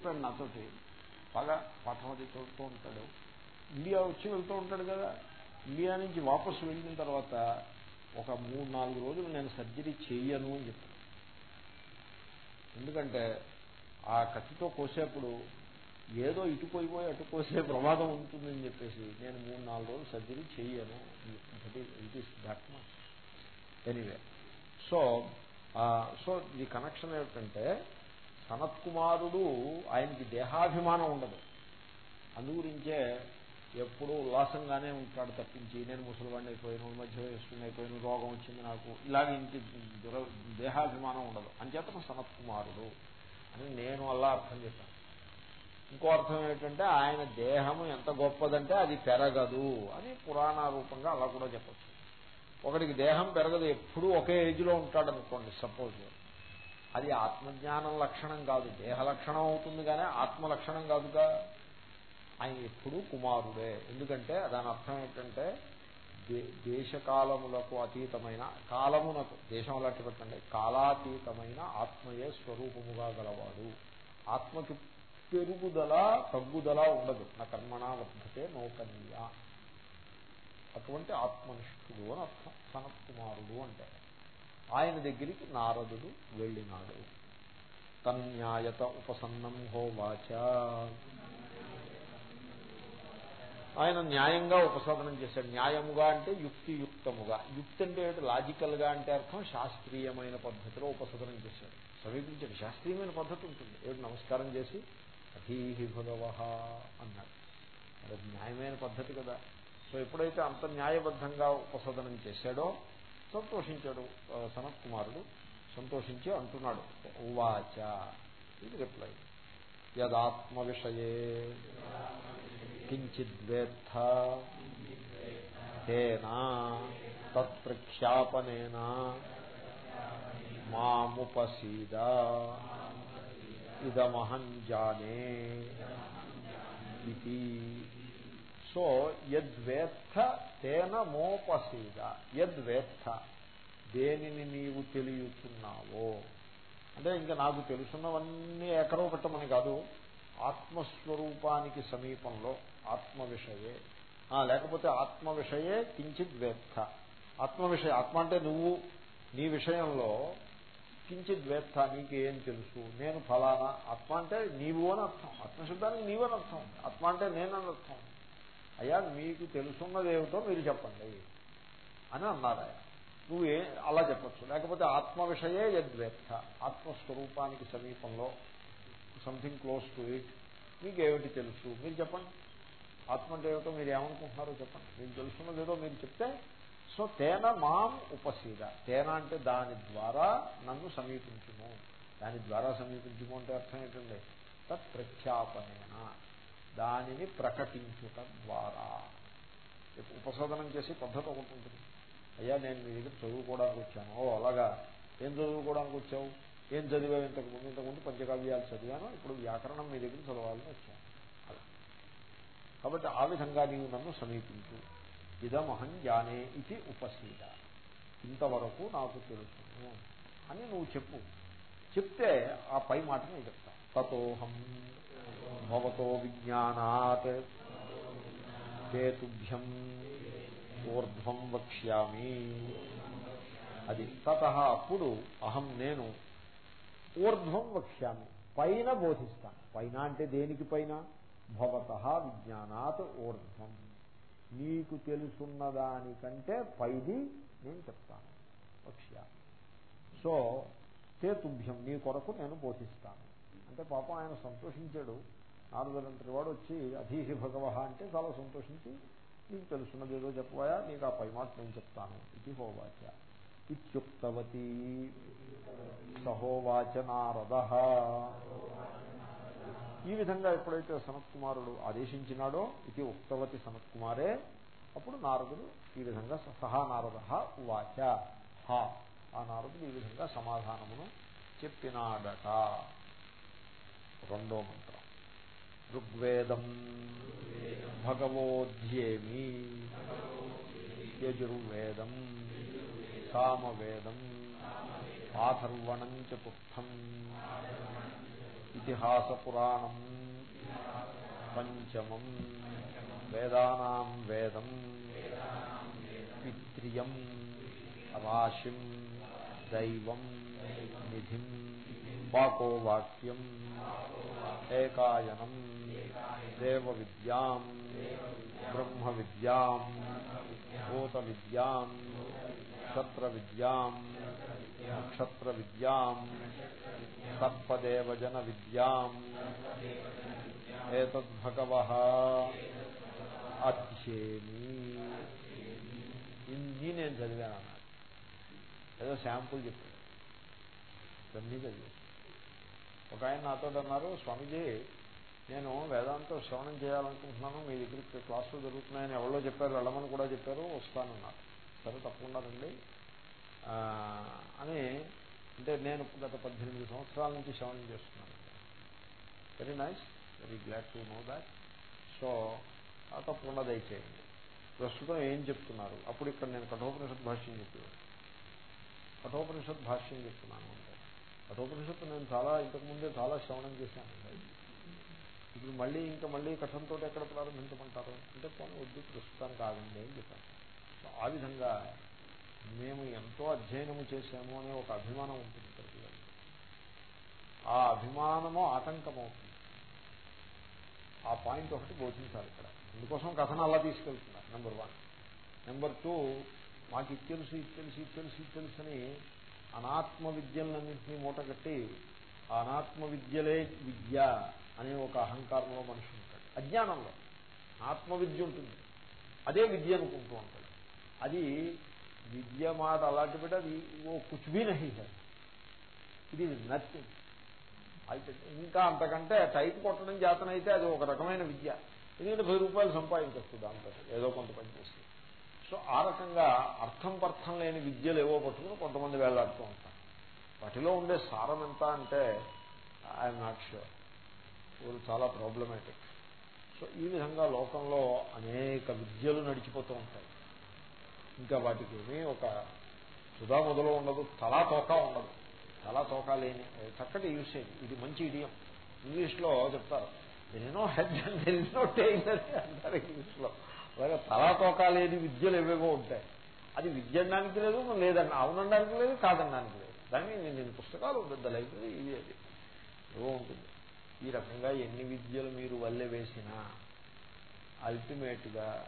చెప్పాడు నాతోటి బాగా పాఠం అది చదువుతూ ఉంటాడు. ఇండియా వచ్చి వెళ్తూ ఉంటాడు కదా. ఇండియా నుంచి వాపసు వెళ్ళిన తర్వాత ఒక మూడు నాలుగు రోజులు నేను సర్జరీ చేయను అని చెప్పాను ఎందుకంటే ఆ కత్తితో కోసేప్పుడు ఏదో ఇటు పోయిపోయి అటు కోసే ప్రమాదం ఉంటుందని చెప్పేసి నేను మూడు నాలుగు రోజులు సర్జరీ చేయను it is that much anyway so so the connection ఏమిటంటే సనత్ కుమారుడు ఆయనకి దేహాభిమానం ఉండదు. అందుగురించే ఎప్పుడూ ఉల్లాసంగానే ఉంటాడు తప్పించి నేను ముసలివాడిని అయిపోయాను మధ్య వయస్సుని అయిపోయాను రోగం వచ్చింది నాకు ఇలాగ ఇంటి దుర దేహాభిమానం ఉండదు. అంచేతన సనత్ కుమారుడు అని నేను అలా అర్థం చెప్పాను. ఇంకో అర్థం ఏంటంటే ఆయన దేహము ఎంత గొప్పదంటే అది పెరగదు అని పురాణ రూపంగా అలా కూడా చెప్పచ్చు. ఒకడికి దేహం పెరగదు ఎప్పుడూ ఒకే ఏజ్లో ఉంటాడు అనుకోండి సపోజ్. అది ఆత్మజ్ఞానం లక్షణం కాదు దేహ లక్షణం అవుతుంది కానీ ఆత్మ లక్షణం కాదుగా. ఆయన ఎప్పుడూ కుమారుడే. ఎందుకంటే దాని అర్థం ఏంటంటే దేశకాలములకు అతీతమైన కాలమునకు దేశం అలాంటి పెట్టండి కాలాతీతమైన ఆత్మయే స్వరూపముగా గలవాడు. ఆత్మకి పెరుగుదల తగ్గుదల ఉండదు. నా కర్మణ వర్ధతే నౌకనీయ అటువంటి ఆత్మనిష్ఠుడు అని అర్థం. సనత్ కుమారుడు అంటే. ఆయన దగ్గరికి నారదుడు వెళ్ళినాడు. తన్యాయత ఉపసన్నం హోవాచ ఆయన న్యాయంగా ఉపసాధనం చేశాడు. న్యాయముగా అంటే యుక్తియుక్తముగా. యుక్తి అంటే లాజికల్గా అంటే అర్థం శాస్త్రీయమైన పద్ధతిలో ఉపసాధనం చేశాడు. సమీపించాడు. శాస్త్రీయమైన పద్ధతి ఉంటుంది. ఏమిటి? నమస్కారం చేసి అధీహి భగవ అన్నాడు. అది న్యాయమైన పద్ధతి కదా. సో ఎప్పుడైతే అంత న్యాయబద్ధంగా ఉపసదనం చేశాడో సంతోషించాడు సనత్ కుమారుడు సంతోషించి అంటున్నాడు. ఉవాచ. ఇది రిప్లై. యదాత్మ విషయే కించిద్వేత్త. తేనా. తత్ప్రఖ్యాపనేన. మాముపసీద. ఇదమహం జానే. ఇది సో యద్వేత్త తేన మోపసీద. యద్వేత్త. దేనిని నీవు తెలియచున్నావో. అంటే ఇంకా నాకు తెలుసున్నవన్నీ ఎకరో పెట్టమని కాదు. ఆత్మస్వరూపానికి సమీపంలో ఆత్మ విషయే లేకపోతే ఆత్మ విషయే కించిత్ వేత్త. ఆత్మ విషయ ఆత్మ అంటే నువ్వు నీ విషయంలో కించిత్ వేత్త నీకేం తెలుసు? నేను ఫలానా? ఆత్మ అంటే నీవు అని అర్థం. ఆత్మశబ్దానికి నీవని అర్థం. ఆత్మ అంటే నేనని అర్థం. అయ్యా మీకు తెలుసున్నదేమిటో మీరు చెప్పండి అని అన్నారు ఆయన. నువ్వు ఏ అలా చెప్పచ్చు. లేకపోతే ఆత్మ విషయే యద్వేత్త. ఆత్మస్వరూపానికి సమీపంలో సంథింగ్ క్లోజ్ టు ఇట్ మీకు ఏమిటి తెలుసు? మీరు చెప్పండి. ఆత్మ అంటే ఏమిటో మీరు ఏమనుకుంటున్నారో చెప్పండి. మీకు తెలుసున్నది ఏదో మీరు చెప్తే సో తేన మాం ఉపసీద తేన అంటే దాని ద్వారా నన్ను సమీపించుము. దాని ద్వారా సమీపించుము అంటే అర్థం ఏంటండి? తత్ ప్రఖ్యాపనేనా దానిని ప్రకటించుట ద్వారా. ఉపశోధనం చేసి పద్ధతి ఒకటి ఉంటుంది. అయ్యా నేను మీ దగ్గర చదువుకోవడానికి వచ్చాను. ఓ అలాగా. ఏం చదువుకోవడానికి వచ్చావు? ఏం చదివావు ఇంతకుముందు ఇంతకుముందు పంచకావ్యాలు చదివాను. ఇప్పుడు వ్యాకరణం మీ దగ్గర చదవాలని వచ్చాను. అలా. కాబట్టి ఆ విధంగా నీవు నన్ను సమీపించు. ఇదమహం జానే ఇది ఉపసీద ఇంతవరకు నాకు తెలుసును అని నువ్వు చెప్పు. చెప్తే ఆ పై మాట నేను చెప్తాను తతోహం భవతో విజ్ఞానాత్ కేతుభ్యం ఊర్ధ్వం వక్ష్యామి అది తత అప్పుడు అహం నేను ఊర్ధ్వం వక్ష్యామి పైన బోధిస్తాను. పైన అంటే దేనికి పైన? భవత విజ్ఞానాత్ ఊర్ధ్వం. నీకు తెలుసున్న దానికంటే పైది నేను చెప్తాను వక్ష్యామి. సో తే తుభ్యం నీ కొరకు నేను బోధిస్తాను. అంటే పాపం ఆయన సంతోషించాడు. నారదులంతటి వాడు వచ్చి అధీహి భగవ అంటే చాలా సంతోషించి నీకు తెలుసున్నది ఏదో చెప్పబోయా నీకు ఆ పై మాట నేను చెప్తాను. ఇది హోవాచ. ఇత్యుక్తవతి సహోవాచ నారద ఈ విధంగా ఎప్పుడైతే సనత్కుమారుడు ఆదేశించినాడో ఇది ఉక్తవతి సనత్కుమారే అప్పుడు నారదుడు ఈ విధంగా సహా నారద వాచ హ. ఆ నారదుడు ఈ విధంగా సమాధానమును చెప్పినాడట. రెండో మంత్రం. ఋగ్వేదం భగవోధ్యేమి యజుర్వేదం సామవేదం ఆథర్వణం చతుర్థం ఇతిహాసపురాణం పంచమం వేదానాం వేదం పిత్రియం రాశిం దైవం నిధిం వాకో వాక్యం ఏకాయనం. దేవ విద్యాం బ్రహ్మ విద్యాం భూత విద్యాం క్షత్ర విద్యాం నక్షత్ర విద్యాం సర్పదేవజన విద్యాం ఏతద్భగవ అధ్యేమి. ఇన్ని నేను చదివాను అన్నాడు. ఏదో శాంపుల్ చెప్పాను ఇవన్నీ చదివాను. ఒక ఆయన నాతో అన్నారు స్వామీజీ నేను వేదాంతం శ్రవణం చేయాలనుకుంటున్నాను మీ దగ్గరికి క్లాసులు జరుగుతున్నాయని ఎవరో చెప్పారు వెళ్ళమని కూడా చెప్పారు వస్తానన్నారు. సరే తప్పకుండా రండి. అని అంటే నేను గత పద్దెనిమిది సంవత్సరాల నుంచి శ్రవణం చేస్తున్నాను. Very nice very glad to know that so తప్పకుండా దయచేయండి. ప్రస్తుతం ఏం చెప్తున్నారు? అప్పుడు ఇక్కడ నేను కఠోపనిషత్ భాష్యం చెప్పాను. కఠోపనిషత్ భాష్యం చెప్తున్నాను. కఠోపనిషత్తు నేను చాలా ఇంతకుముందే చాలా శ్రవణం చేశాను. ఇప్పుడు మళ్ళీ ఇంకా మళ్ళీ కఠంతో ఎక్కడ ప్రారంభించమంటారు? అంటే కొన్ని వద్దు ప్రస్తుతానికి ఆగండి అని చెప్పాను. ఆ విధంగా మేము ఎంతో అధ్యయనము చేశాము అనే ఒక అభిమానం ఉంటుంది ప్రతి ఆ అభిమానము ఆటంకమవుతుంది. ఆ పాయింట్ ఒకటి బోధించాలి ఇక్కడ. అందుకోసం కథను అలా తీసుకెళ్తున్నారు నెంబర్ వన్ నెంబర్ టూ మాకు ఇది తెలుసు ఇది తెలుసు ఇది తెలుసు ఇది తెలుసు అని అనాత్మ విద్యలన్నింటినీ మూటగట్టి అనాత్మ విద్యలే విద్య అనే ఒక అహంకారంలో మనిషి ఉంటాడు. అజ్ఞానంలో ఆత్మ విద్య ఉంటుంది. అదే విద్య అనుకుంటూ ఉంటాడు. అది విద్య మాట అలాంటి బిడ్డ అది ఓ కుచ్బీ నహి ఇది నథింగ్ అయితే ఇంకా అంతకంటే టైప్ కొట్టడం చేతనైతే అది ఒక రకమైన విద్య. ఎందుకంటే వెయ్యి రూపాయలు సంపాదించచ్చు దాంతో ఏదో కొంత పని చేస్తుంది సో ఆ రకంగా అర్థం పర్థం లేని విద్యలు ఏవో పట్టుకుని కొంతమంది వేలాడుతూ ఉంటారు. వాటిలో ఉండే సారం ఎంత అంటే ఐఎమ్ నాట్ ష్యూర్ వీళ్ళు చాలా ప్రాబ్లమేటిక్ సో ఈ విధంగా లోకంలో అనేక విద్యలు నడిచిపోతూ ఉంటాయి. ఇంకా వాటికి ఏమీ ఒక సుధా మొదలు ఉండదు తలా తోక ఉండదు. తలా తోక లేని చక్కటి యూసేజ్ ఇది మంచి ఇడియం. ఇంగ్లీష్లో చెప్తారు ఎన్నో హెడ్ అండ్ ఎన్నో టైలర్ అంటారు ఇంగ్లీష్లో. అలాగే తలా లేని విద్యలు ఏవేవో ఉంటాయి. అది విద్య అనడానికి లేదు లేదన్న అవునడానికి లేదు కాదనడానికి లేదు. దాన్ని నేను పుస్తకాలు పెద్ద లైబ్రరీ ఇది అది. ఏవో ఉంటుంది. ఈ రకంగా ఎన్ని విద్యలు మీరు వల్లె వేసినా అల్టిమేట్గా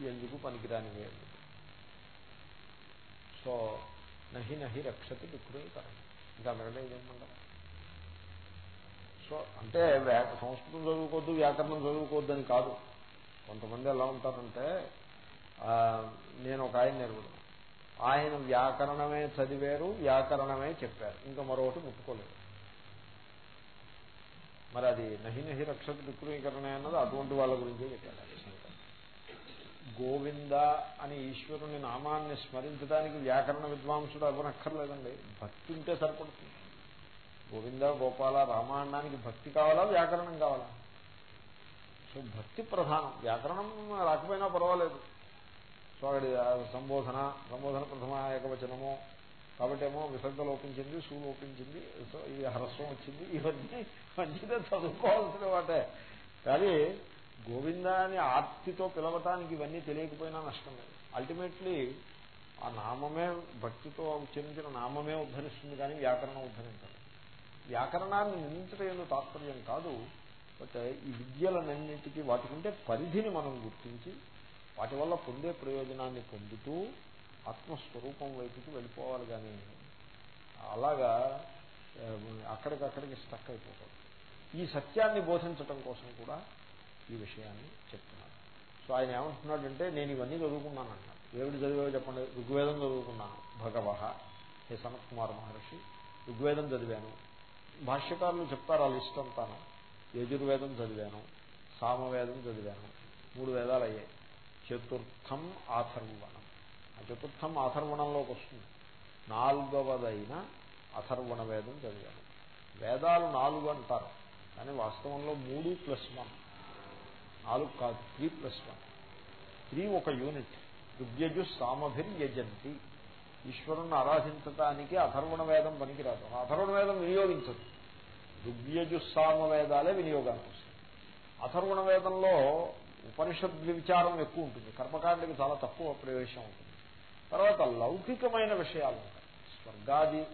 ఎందుకు పనికిరానివే సో నహి నహి రక్షతి విక్రయకరం ఇంకా అంతకంటే ఇదేమంటారు సో అంటే సంస్కృతం చదువుకోవద్దు వ్యాకరణం చదువుకోవద్దని కాదు. కొంతమంది ఎలా ఉంటారంటే నేను ఒక ఆయన నెరుగుడు ఆయన వ్యాకరణమే చదివారు వ్యాకరణమే చెప్పారు. ఇంకా మరొకటి ముట్టుకోలేదు. మరి అది నహి నహి రక్షత విక్రీకరణ అన్నది అటువంటి వాళ్ళ గురించే చెప్పారు. గోవింద అని ఈశ్వరుని నామాన్ని స్మరించడానికి వ్యాకరణ విద్వాంసుడు అవ్వనక్కర్లేదండి. భక్తి ఉంటే సరిపడుతుంది. గోవింద గోపాల రామాయణానికి భక్తి కావాలా వ్యాకరణం కావాలా? సో భక్తి ప్రధానం. వ్యాకరణం రాకపోయినా పర్వాలేదు. సో అక్కడ సంబోధన సంబోధన ప్రథమ ఏకవచనము. కాబట్టి ఏమో విసర్గ లోపించింది సూ లోపించింది సో ఇది హ్రస్వం వచ్చింది ఇవన్నీ మంచిదే చదువుకోవాల్సిన వాటే. కానీ గోవిందాన్ని ఆర్తితో పిలవటానికి ఇవన్నీ తెలియకపోయినా నష్టం లేదు. అల్టిమేట్లీ ఆ నామమే భక్తితో ఉచ్చరించిన నామమే ఉద్ధరిస్తుంది కానీ వ్యాకరణం ఉద్ధరించదు. వ్యాకరణాన్ని నిందించడం తాత్పర్యం కాదు. బట్ ఈ విద్యలన్నింటికి వాటికంటే పరిధిని మనం గుర్తించి వాటి వల్ల పొందే ప్రయోజనాన్ని పొందుతూ ఆత్మస్వరూపం వైపుకి వెళ్ళిపోవాలి కానీ అలాగా అక్కడికక్కడికి స్టక్ అయిపోతుంది ఈ సత్యాన్ని బోధించటం కోసం కూడా ఈ విషయాన్ని చెప్తున్నాను. సో ఆయన ఏమంటున్నాడంటే నేను ఇవన్నీ చదువుకున్నాను అన్నాడు ఏమిటి చదివావో చెప్పండి? ఋగ్వేదం చదువుకున్నాను. భగవహ హే సనత్ కుమార్ మహర్షి ఋగ్వేదం చదివాను. భాష్యకారులు చెప్తారు ఆ లిస్ట్ అంతాను. యజుర్వేదం చదివాను సామవేదం చదివాను మూడు వేదాలు అయ్యాయి. చతుర్థం ఆథర్వణం. ఆ చతుర్థం ఆథర్వణంలోకి వస్తుంది. నాలుగవదైన అథర్వణ వేదం చదివాను. వేదాలు నాలుగు అంటారు కానీ వాస్తవంలో మూడు ప్లస్ వన్. నాలుగు కాదు త్రీ ప్లస్ వన్. త్రీ ఒక యూనిట్. రుగ్యజు సామభిర్యజంతి. ఈశ్వరుణ్ణి ఆరాధించటానికి అథర్వణ వేదం పనికిరాదు. అథర్వణ వేదం వినియోగించదు. రుగ్యజు వినియోగానికి వస్తాయి అథర్వణ వేదంలో ఉపనిషద్ విచారం ఎక్కువ ఉంటుంది. కర్మకాండకి చాలా తక్కువ ప్రవేశం ఉంటుంది. తర్వాత లౌకికమైన విషయాలు ఉంటాయి. స్వర్గాది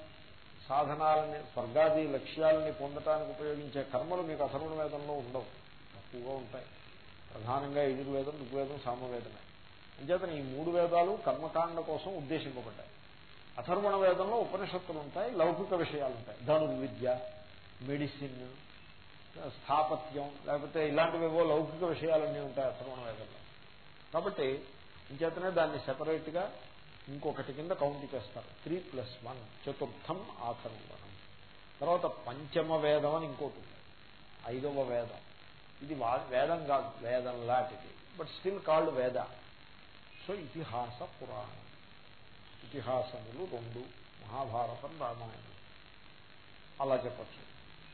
సాధనాలని స్వర్గాది లక్ష్యాలని పొందటానికి ఉపయోగించే కర్మలు మీకు అథర్వణ వేదంలో ఉండవు. తక్కువగా ఉంటాయి. ప్రధానంగా యజుర్వేదం ఋగ్వేదం సామవేదమే. అంచేతను ఈ మూడు వేదాలు కర్మకాండ కోసం ఉద్దేశింపబడ్డాయి. అథర్వణ వేదంలో ఉపనిషత్తులు ఉంటాయి లౌకిక విషయాలు ఉంటాయి. ధనుర్విద్య మెడిసిన్ స్థాపత్యం లేకపోతే ఇలాంటివేవో లౌకిక విషయాలన్నీ ఉంటాయి అశ్రవణ వేదంలో. కాబట్టి ఇంచేతనే దాన్ని సెపరేట్గా ఇంకొకటి కింద కౌంట్ చేస్తారు. త్రీ ప్లస్ వన్ చతుర్థం ఆథర్వణం తర్వాత పంచమ వేదం అని ఇంకోటి ఐదవ వేదం. ఇది వేదం కాదు వేదం లాంటిది. But still called Veda so ఇతిహాస పురాణం. ఇతిహాసములు రెండు మహాభారతం రామాయణం. అలా చెప్పచ్చు.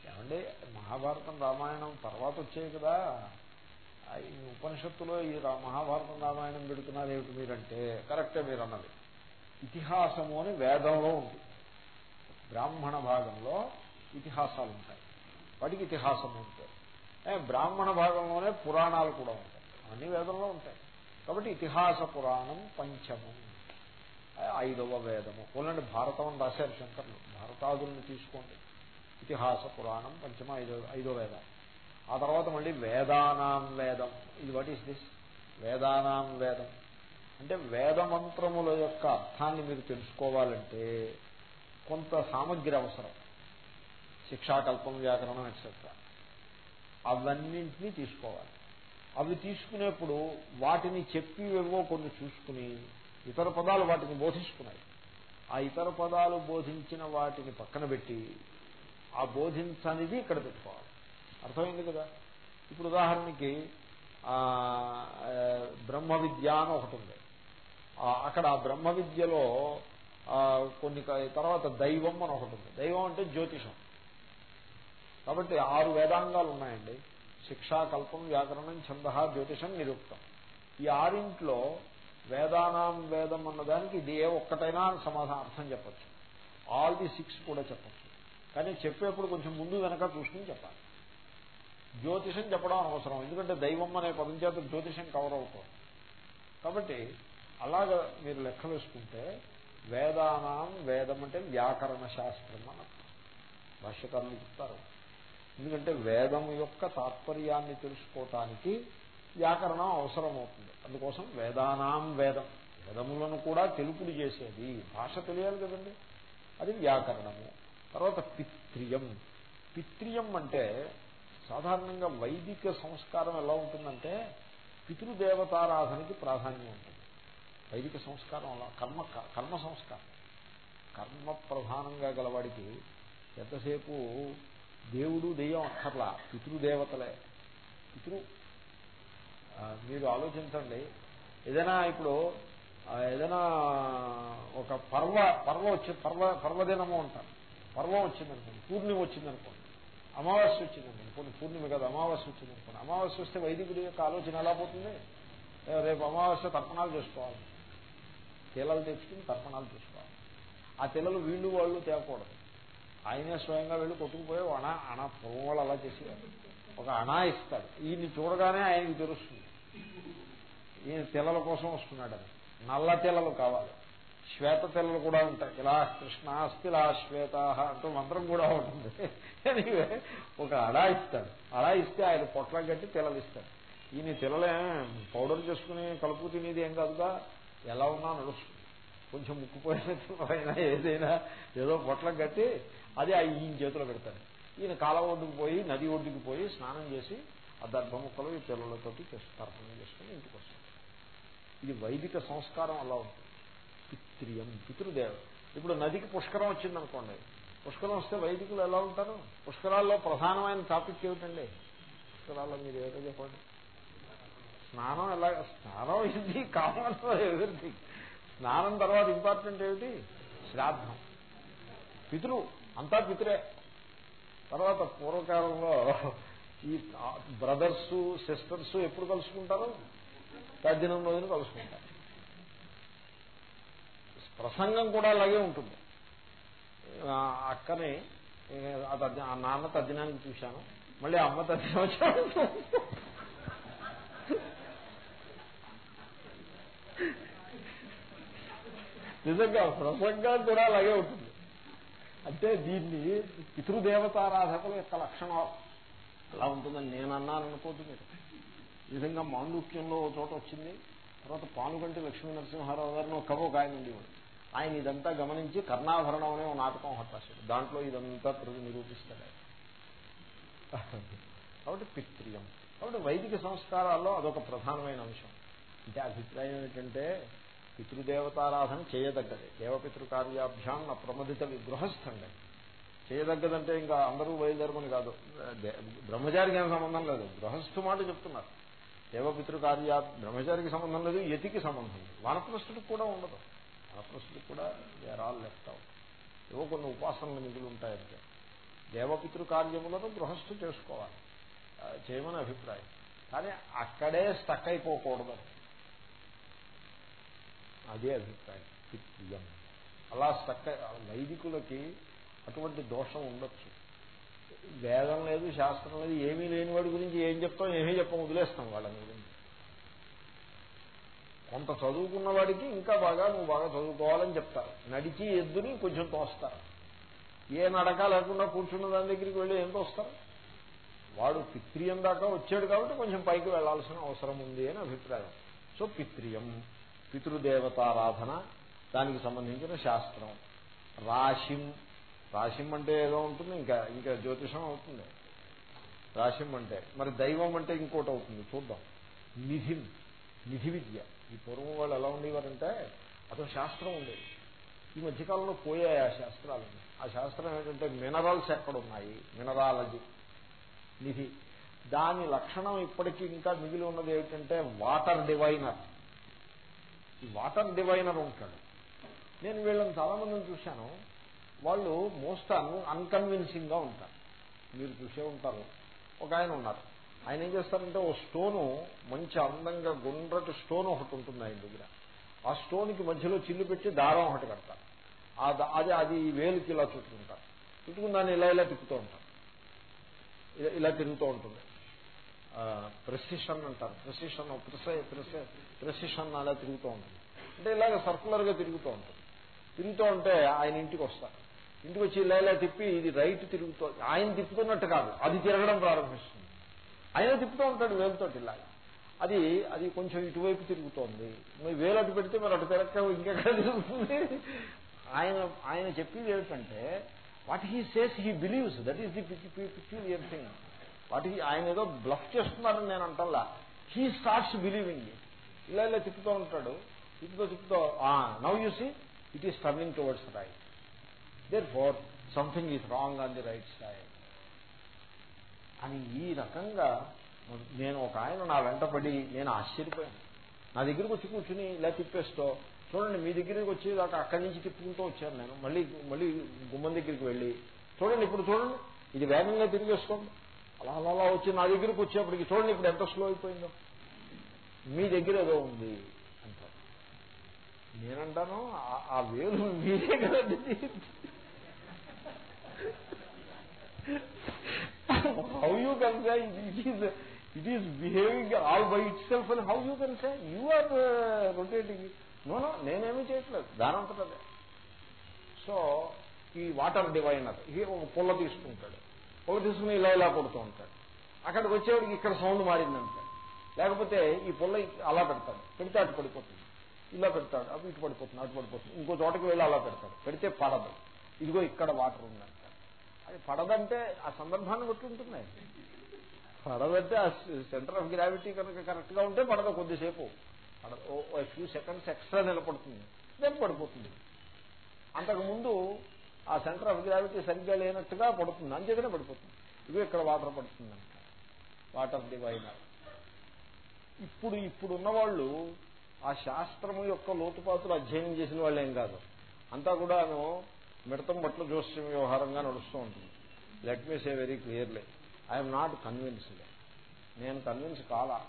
ఏమంటే మహాభారతం రామాయణం తర్వాత వచ్చాయి కదా. ఈ ఉపనిషత్తులో ఈ మహాభారతం రామాయణం పెడుతున్నారు ఏమిటి మీరంటే కరెక్టే మీరు అన్నది ఇతిహాసము అని వేదంలో ఉంది. బ్రాహ్మణ భాగంలో ఇతిహాసాలు ఉంటాయి. వాటికి ఇతిహాసము ఉంటాయి బ్రాహ్మణ భాగంలోనే పురాణాలు కూడా ఉంటాయి. అన్ని వేదంలో ఉంటాయి. కాబట్టి ఇతిహాస పురాణం పంచమం ఐదవ వేదము. పోలండి భారతం అని రాశారు శంకర్లు. భారతాదుల్ని తీసుకోండి. ఇతిహాస పురాణం పంచమ ఐదో ఐదో వేద. ఆ తర్వాత మళ్ళీ వేదానాం వేదం. ఇది వాట్ ఈస్ దిస్ వేదానాం వేదం. అంటే వేదమంత్రముల యొక్క అర్థాన్ని మీరు తెలుసుకోవాలంటే కొంత సామగ్రి అవసరం. శిక్షాకల్పం వ్యాకరణం ఎక్సెట్రా అవన్నింటినీ తీసుకోవాలి. అవి తీసుకునేప్పుడు వాటిని చెప్పివేవో కొన్ని చూసుకుని ఇతర పదాలు వాటిని బోధిస్తున్నాయి. ఆ ఇతర పదాలు బోధించిన వాటిని పక్కన పెట్టి ఆ బోధించనిది ఇక్కడ పెట్టుకోవాలి. అర్థమైంది కదా? ఇప్పుడు ఉదాహరణకి బ్రహ్మ విద్య అని ఒకటి ఉంది. అక్కడ బ్రహ్మ విద్యలో కొన్ని తర్వాత దైవం అని ఒకటి ఉంది. దైవం అంటే జ్యోతిషం. కాబట్టి ఆరు వేదాంగాలు ఉన్నాయండి. శిక్షా కల్పం వ్యాకరణం ఛంద జ్యోతిషం నిరుక్తం. ఈ ఆరింట్లో వేదానాం వేదం అన్నదానికి ఇది ఏ ఒక్కటైనా సమాధానం అర్థం చెప్పచ్చు. ఆల్ ది సిక్స్ కూడా చెప్పచ్చు. కానీ చెప్పేప్పుడు కొంచెం ముందు వెనక చూసుకుని చెప్పాలి. జ్యోతిషం చెప్పడం అవసరం. ఎందుకంటే దైవం అనే పదం చేత జ్యోతిషం కవర్ అవుతుంది. కాబట్టి అలాగ మీరు లెక్క వేసుకుంటే వేదానాం వేదం అంటే వ్యాకరణ శాస్త్రం అని భాష్యకారులు చెప్తారు. ఎందుకంటే వేదం యొక్క తాత్పర్యాన్ని తెలుసుకోవటానికి వ్యాకరణం అవసరమవుతుంది. అందుకోసం వేదానాం వేదం. వేదములను కూడా తెలుపుడు చేసేది. భాష తెలియాలి కదండి. అది వ్యాకరణము. తర్వాత పిత్రియం. పిత్రియం అంటే సాధారణంగా వైదిక సంస్కారం ఎలా ఉంటుందంటే పితృదేవతారాధనకి ప్రాధాన్యం ఉంటుంది. వైదిక సంస్కారం అలా కర్మ కర్మ సంస్కారం. కర్మ ప్రధానంగా గలవాడికి ఎంతసేపు దేవుడు దెయ్యం అక్కర్లా పితృదేవతలే. పితృ మీరు ఆలోచించండి. ఏదైనా ఇప్పుడు ఏదైనా ఒక పర్వ పర్వ వచ్చే పర్వ పర్వదినము అంటారు. పర్వం వచ్చిందనుకోండి పూర్ణిమ వచ్చిందనుకోండి అమావాస్య వచ్చిందనుకోండి కొన్ని పూర్ణిమ కాదు అమావాస్య వచ్చిందనుకోండి అమావాస్య వస్తే వైదికుడి యొక్క ఆలోచన ఎలా పోతుంది? రేపు అమావాస్య తర్పణాలు చేసుకోవాలి. తెలలు తెచ్చుకుని తర్పణాలు చేసుకోవాలి. ఆ తెలలు వీళ్ళు వాళ్ళు తేకూడదు ఆయనే స్వయంగా వెళ్ళి కొట్టుకుపోయి అణ అణ పూర్వం వాళ్ళు అలా చేసేవారు. ఒక అణా ఇస్తాడు. ఈయన్ని చూడగానే ఆయనకి తెలుస్తుంది. ఈయన తెల్లల కోసం వస్తున్నాడని నల్ల తెలలు కావాలి. శ్వేత తెల్లలు కూడా ఉంటాయి. ఇలా కృష్ణ అస్థిలా శ్వేత అంటూ మంత్రం కూడా ఉంటుంది. ఎనివే ఒక అడా ఇస్తాడు. అడా ఇస్తే ఆయన పొట్ల కట్టి తెల్లలు ఇస్తాడు ఈయన తెల్లలే పౌడర్ చేసుకుని కలుపు తినేది ఏం కాదుగా? ఎలా ఉన్నా నడుస్తుంది. కొంచెం ముక్కుపోయిన ఏదైనా ఏదో పొట్ల కట్టి అది ఈయన చేతిలో పెడతాడు. ఈయన కాలం ఒడ్డుకు పోయి నది ఒడ్డుకు పోయి స్నానం చేసి ఆ దర్భ ముక్కలు ఈ పిల్లలతోటి తర్పణం చేసుకుని ఇంటికి వస్తాడు. ఇది వైదిక సంస్కారం అలా ఉంటుంది. పిత్రియం పితృదేవ. ఇప్పుడు నదికి పుష్కరం వచ్చిందనుకోండి పుష్కరం వస్తే వైదికులు ఎలా ఉంటారు? పుష్కరాల్లో ప్రధానమైన టాపిక్ ఏమిటండి? పుష్కరాల్లో మీరు ఏదో చెప్పండి. స్నానం ఎలా స్నానం ఇది కామన్ ఎవ్రీథింగ్ స్నానం తర్వాత ఇంపార్టెంట్ ఏమిటి? శ్రాద్ధం. పితృ అంతా పితృే. తర్వాత పూర్వకాలంలో ఈ బ్రదర్స్ సిస్టర్స్ ఎప్పుడు కలుసుకుంటారు? తద్దినం రోజున కలుసుకుంటారు. ప్రసంగం కూడా అలాగే ఉంటుంది. అక్కని ఆ నాన్న తద్దినానికి చూశాను. మళ్ళీ అమ్మ తద్దినం వచ్చాను. నిజంగా ప్రసంగం కూడా అలాగే ఉంటుంది. అంటే దీన్ని పితృదేవతారాధకుల యొక్క లక్షణాలు. అలా ఉంటుందని నేను అన్నాను అనుకోద్దు మీరు. నిజంగా మాండూక్యంలో చోట వచ్చింది. తర్వాత పానుగంటి లక్ష్మీ నరసింహారావు గారిని ఒక ఒక ఆయన ఆయన ఇదంతా గమనించి కర్ణాభరణం అనే నాటకం హత్తాశాడు దాంట్లో ఇదంతా ప్రతి నిరూపిస్తాడు. కాబట్టి పిత్రియం. కాబట్టి వైదిక సంస్కారాల్లో అదొక ప్రధానమైన అంశం. అంటే అభిప్రాయం ఏంటంటే పితృదేవతారాధన చేయదగ్గది. దేవపితృ కార్యాభ్యాం నా ప్రమదిత గృహస్థండి చేయదగ్గదంటే ఇంకా అందరూ బయలుదేరమని కాదు. బ్రహ్మచారికి ఏం సంబంధం లేదు. గృహస్థు మాట చెప్తున్నారు. దేవపితృ కార్యా బ్రహ్మచారికి సంబంధం లేదు యతికి సంబంధం లేదు. వానప్రస్తుడికి కూడా ఉండదు. రాక్షసులు కూడా దేర్ ఆల్ లెఫ్ట్ అవుట్. ఏవో కొన్ని ఉపాసనలు మిగులు ఉంటాయంటే దేవపితృ కార్యములను గృహస్థు చేసుకోవాలి. చేయమని అభిప్రాయం. కానీ అక్కడే స్టక్ అయిపోకూడదు అదే. అభిప్రాయం. పిత్యం. అలా స్టక్ వైదికులకి అటువంటి దోషం ఉండొచ్చు. వేదం లేదు శాస్త్రం లేదు ఏమీ లేని వాడి గురించి ఏం చెప్తాం ఏమీ చెప్పం వదిలేస్తాం వాళ్ళని గురించి. కొంత చదువుకున్న వాడికి ఇంకా బాగా నువ్వు బాగా చదువుకోవాలని చెప్తారు. నడిచి ఎద్దుని కొంచెం తోస్తారు. ఏ నడక లేకుండా కూర్చున్న దాని దగ్గరికి వెళ్ళి ఏం తోస్తారు? వాడు పిత్రియం దాకా వచ్చాడు కాబట్టి కొంచెం పైకి వెళ్ళాల్సిన అవసరం ఉంది అని అభిప్రాయం. సో పిత్రియం పితృదేవతారాధన దానికి సంబంధించిన శాస్త్రం. రాశిం రాశిం అంటే ఏదో ఉంటుంది ఇంకా ఇంకా జ్యోతిషం అవుతుంది. రాశిం అంటే మరి దైవం అంటే ఇంకోటి అవుతుంది చూద్దాం. నిధిం నిధి విద్య ఈ పూర్వం వాళ్ళు ఎలా ఉండేవారంటే అతను శాస్త్రం ఉండేది. ఈ మధ్యకాలంలో పోయాయి ఆ శాస్త్రాలు. ఆ శాస్త్రం ఏంటంటే మినరల్స్ ఎక్కడున్నాయి? మినరాలజీ నిధి. దాని లక్షణం ఇప్పటికీ ఇంకా మిగిలి ఉన్నది ఏమిటంటే వాటర్ డివైనర్ ఈ వాటర్ డివైనర్ ఉంటాడు. నేను వీళ్ళని చాలా మందిని చూశాను. వాళ్ళు మోస్ట్ అన్ అన్కన్విన్సింగ్గా ఉంటారు. మీరు చూసే ఉంటారు. ఒక ఆయన ఉన్నారు. ఆయన ఏం చేస్తారంటే ఓ స్టోను మంచి అందంగా గుండ్రటి స్టోన్ ఒకటి ఉంటుంది ఆయన దగ్గర. ఆ స్టోన్కి మధ్యలో చిల్లు పెట్టి దారం ఒకటి కడతారు. అది అది వేలుకి ఇలా చుట్టుకుంటారు. చుట్టుకుని దాన్ని ఇలా ఇలా తిప్పుతూ ఉంటారు. ఇలా తిరుగుతూ ఉంటుంది. ప్రెసిషన్ అంటారు. ప్రెసిషన్ ప్రెసిషన్ అలా తిరుగుతూ ఉంటుంది. అంటే ఇలాగ సర్కులర్గా తిరుగుతూ ఉంటుంది. తిరుగుతూ ఉంటే ఆయన ఇంటికి వస్తారు. ఇంటికి వచ్చి ఇలా ఇలా తిప్పి ఇది రైట్ తిరుగుతూ ఆయన తిప్పుతున్నట్టు కాదు. అది తిరగడం ప్రారంభిస్తుంది. ఆయన తిప్పుతూ ఉంటాడు వేలుతోటి ఇలా. అది అది కొంచెం ఇటువైపు తిరుగుతోంది. మరి వేలు అటు పెడితే మరి అటు తిరగక ఇంకెక్కడ తిరుగుతుంది? ఆయన ఆయన చెప్పేది ఏమిటంటే what he says he believes that is the peculiar thing వాటి ఆయన ఏదో బ్లఫ్ చేస్తున్నారని నేను అంటల్లా. హీ స్టార్ట్స్ బిలీవింగ్ ఇలా ఇలా తిప్పుతూ ఉంటాడు. తిప్పుతో తిప్పుతో now you see it is turning towards right therefore something is wrong on the right side అని ఈ రకంగా నేను ఒక ఆయన నా వెంటపడి నేను ఆశ్చర్యపోయాను. నా దగ్గరికి వచ్చి కూర్చుని ఇలా తిప్పేస్తో చూడండి మీ దగ్గరికి వచ్చి దాకా అక్కడి నుంచి తిప్పుకుంటూ వచ్చాను నేను. మళ్ళీ మళ్ళీ గుమ్మం దగ్గరికి వెళ్ళి చూడండి ఇప్పుడు చూడండి ఇది వేగంగా తిరిగేసుకోండి. అలా అలా అలా వచ్చి నా దగ్గరికి వచ్చేప్పటికి చూడండి ఇప్పుడు ఎంత స్లో అయిపోయిందో. మీ దగ్గర ఏదో ఉంది. అంటారు. నేనంటాను ఆ వేలు మీరే కదండి. How you say it it is it behaving all all by itself you how you you are you rotating. Rotating no no నేనేమీ చేయట్లేదు. దానంతటదే సో ఈ వాటర్ డివైనర్ ఈ ఒక పుల్ల తీసుకుంటాడు. పుల్ల తీసుకుని ఇలా ఇలా కొడుతూ ఉంటాడు. అక్కడికి వచ్చేవాడికి ఇక్కడ సౌండ్ మారిందంటాడు లేకపోతే ఈ పుల్ల అలా పెడతాడు. పెడితే అటు పడిపోతుంది. ఇలా పెడతాడు. అవి ఇటు పడిపోతుంది. అటు పడిపోతుంది. ఇంకో చోటకి వెళ్ళి అలా పెడతాడు. పెడితే పడదు. ఇదిగో ఇక్కడ వాటర్ ఉందంట అది పడదంటే ఆ సందర్భాన్ని బట్టి ఉంటుంది. పడదంటే ఆ సెంటర్ ఆఫ్ గ్రావిటీ కనుక కరెక్ట్గా ఉంటే పడదు కొద్దిసేపు. ఫ్యూ సెకండ్స్ ఎక్స్ట్రా నిలబడుతుంది. దాన్ని పడిపోతుంది. అంతకుముందు ఆ సెంటర్ ఆఫ్ గ్రావిటీ సరిగ్గా లేనట్టుగా పడుతుంది. అంతేగానే పడిపోతుంది. ఇవి ఇక్కడ వాటర్ పడుతుంది వాటర్ డివైనర్ ఇప్పుడు ఇప్పుడున్న వాళ్ళు ఆ శాస్త్రము యొక్క లోతుపాతులు అధ్యయనం చేసిన వాళ్ళు ఏం కాదు. అంతా కూడాను మిడతం బట్ల జోస్యం వ్యవహారంగా నడుస్తూ ఉంటుంది. Let me say very clearly I'm not convinced నేను కన్విన్స్ కాలా.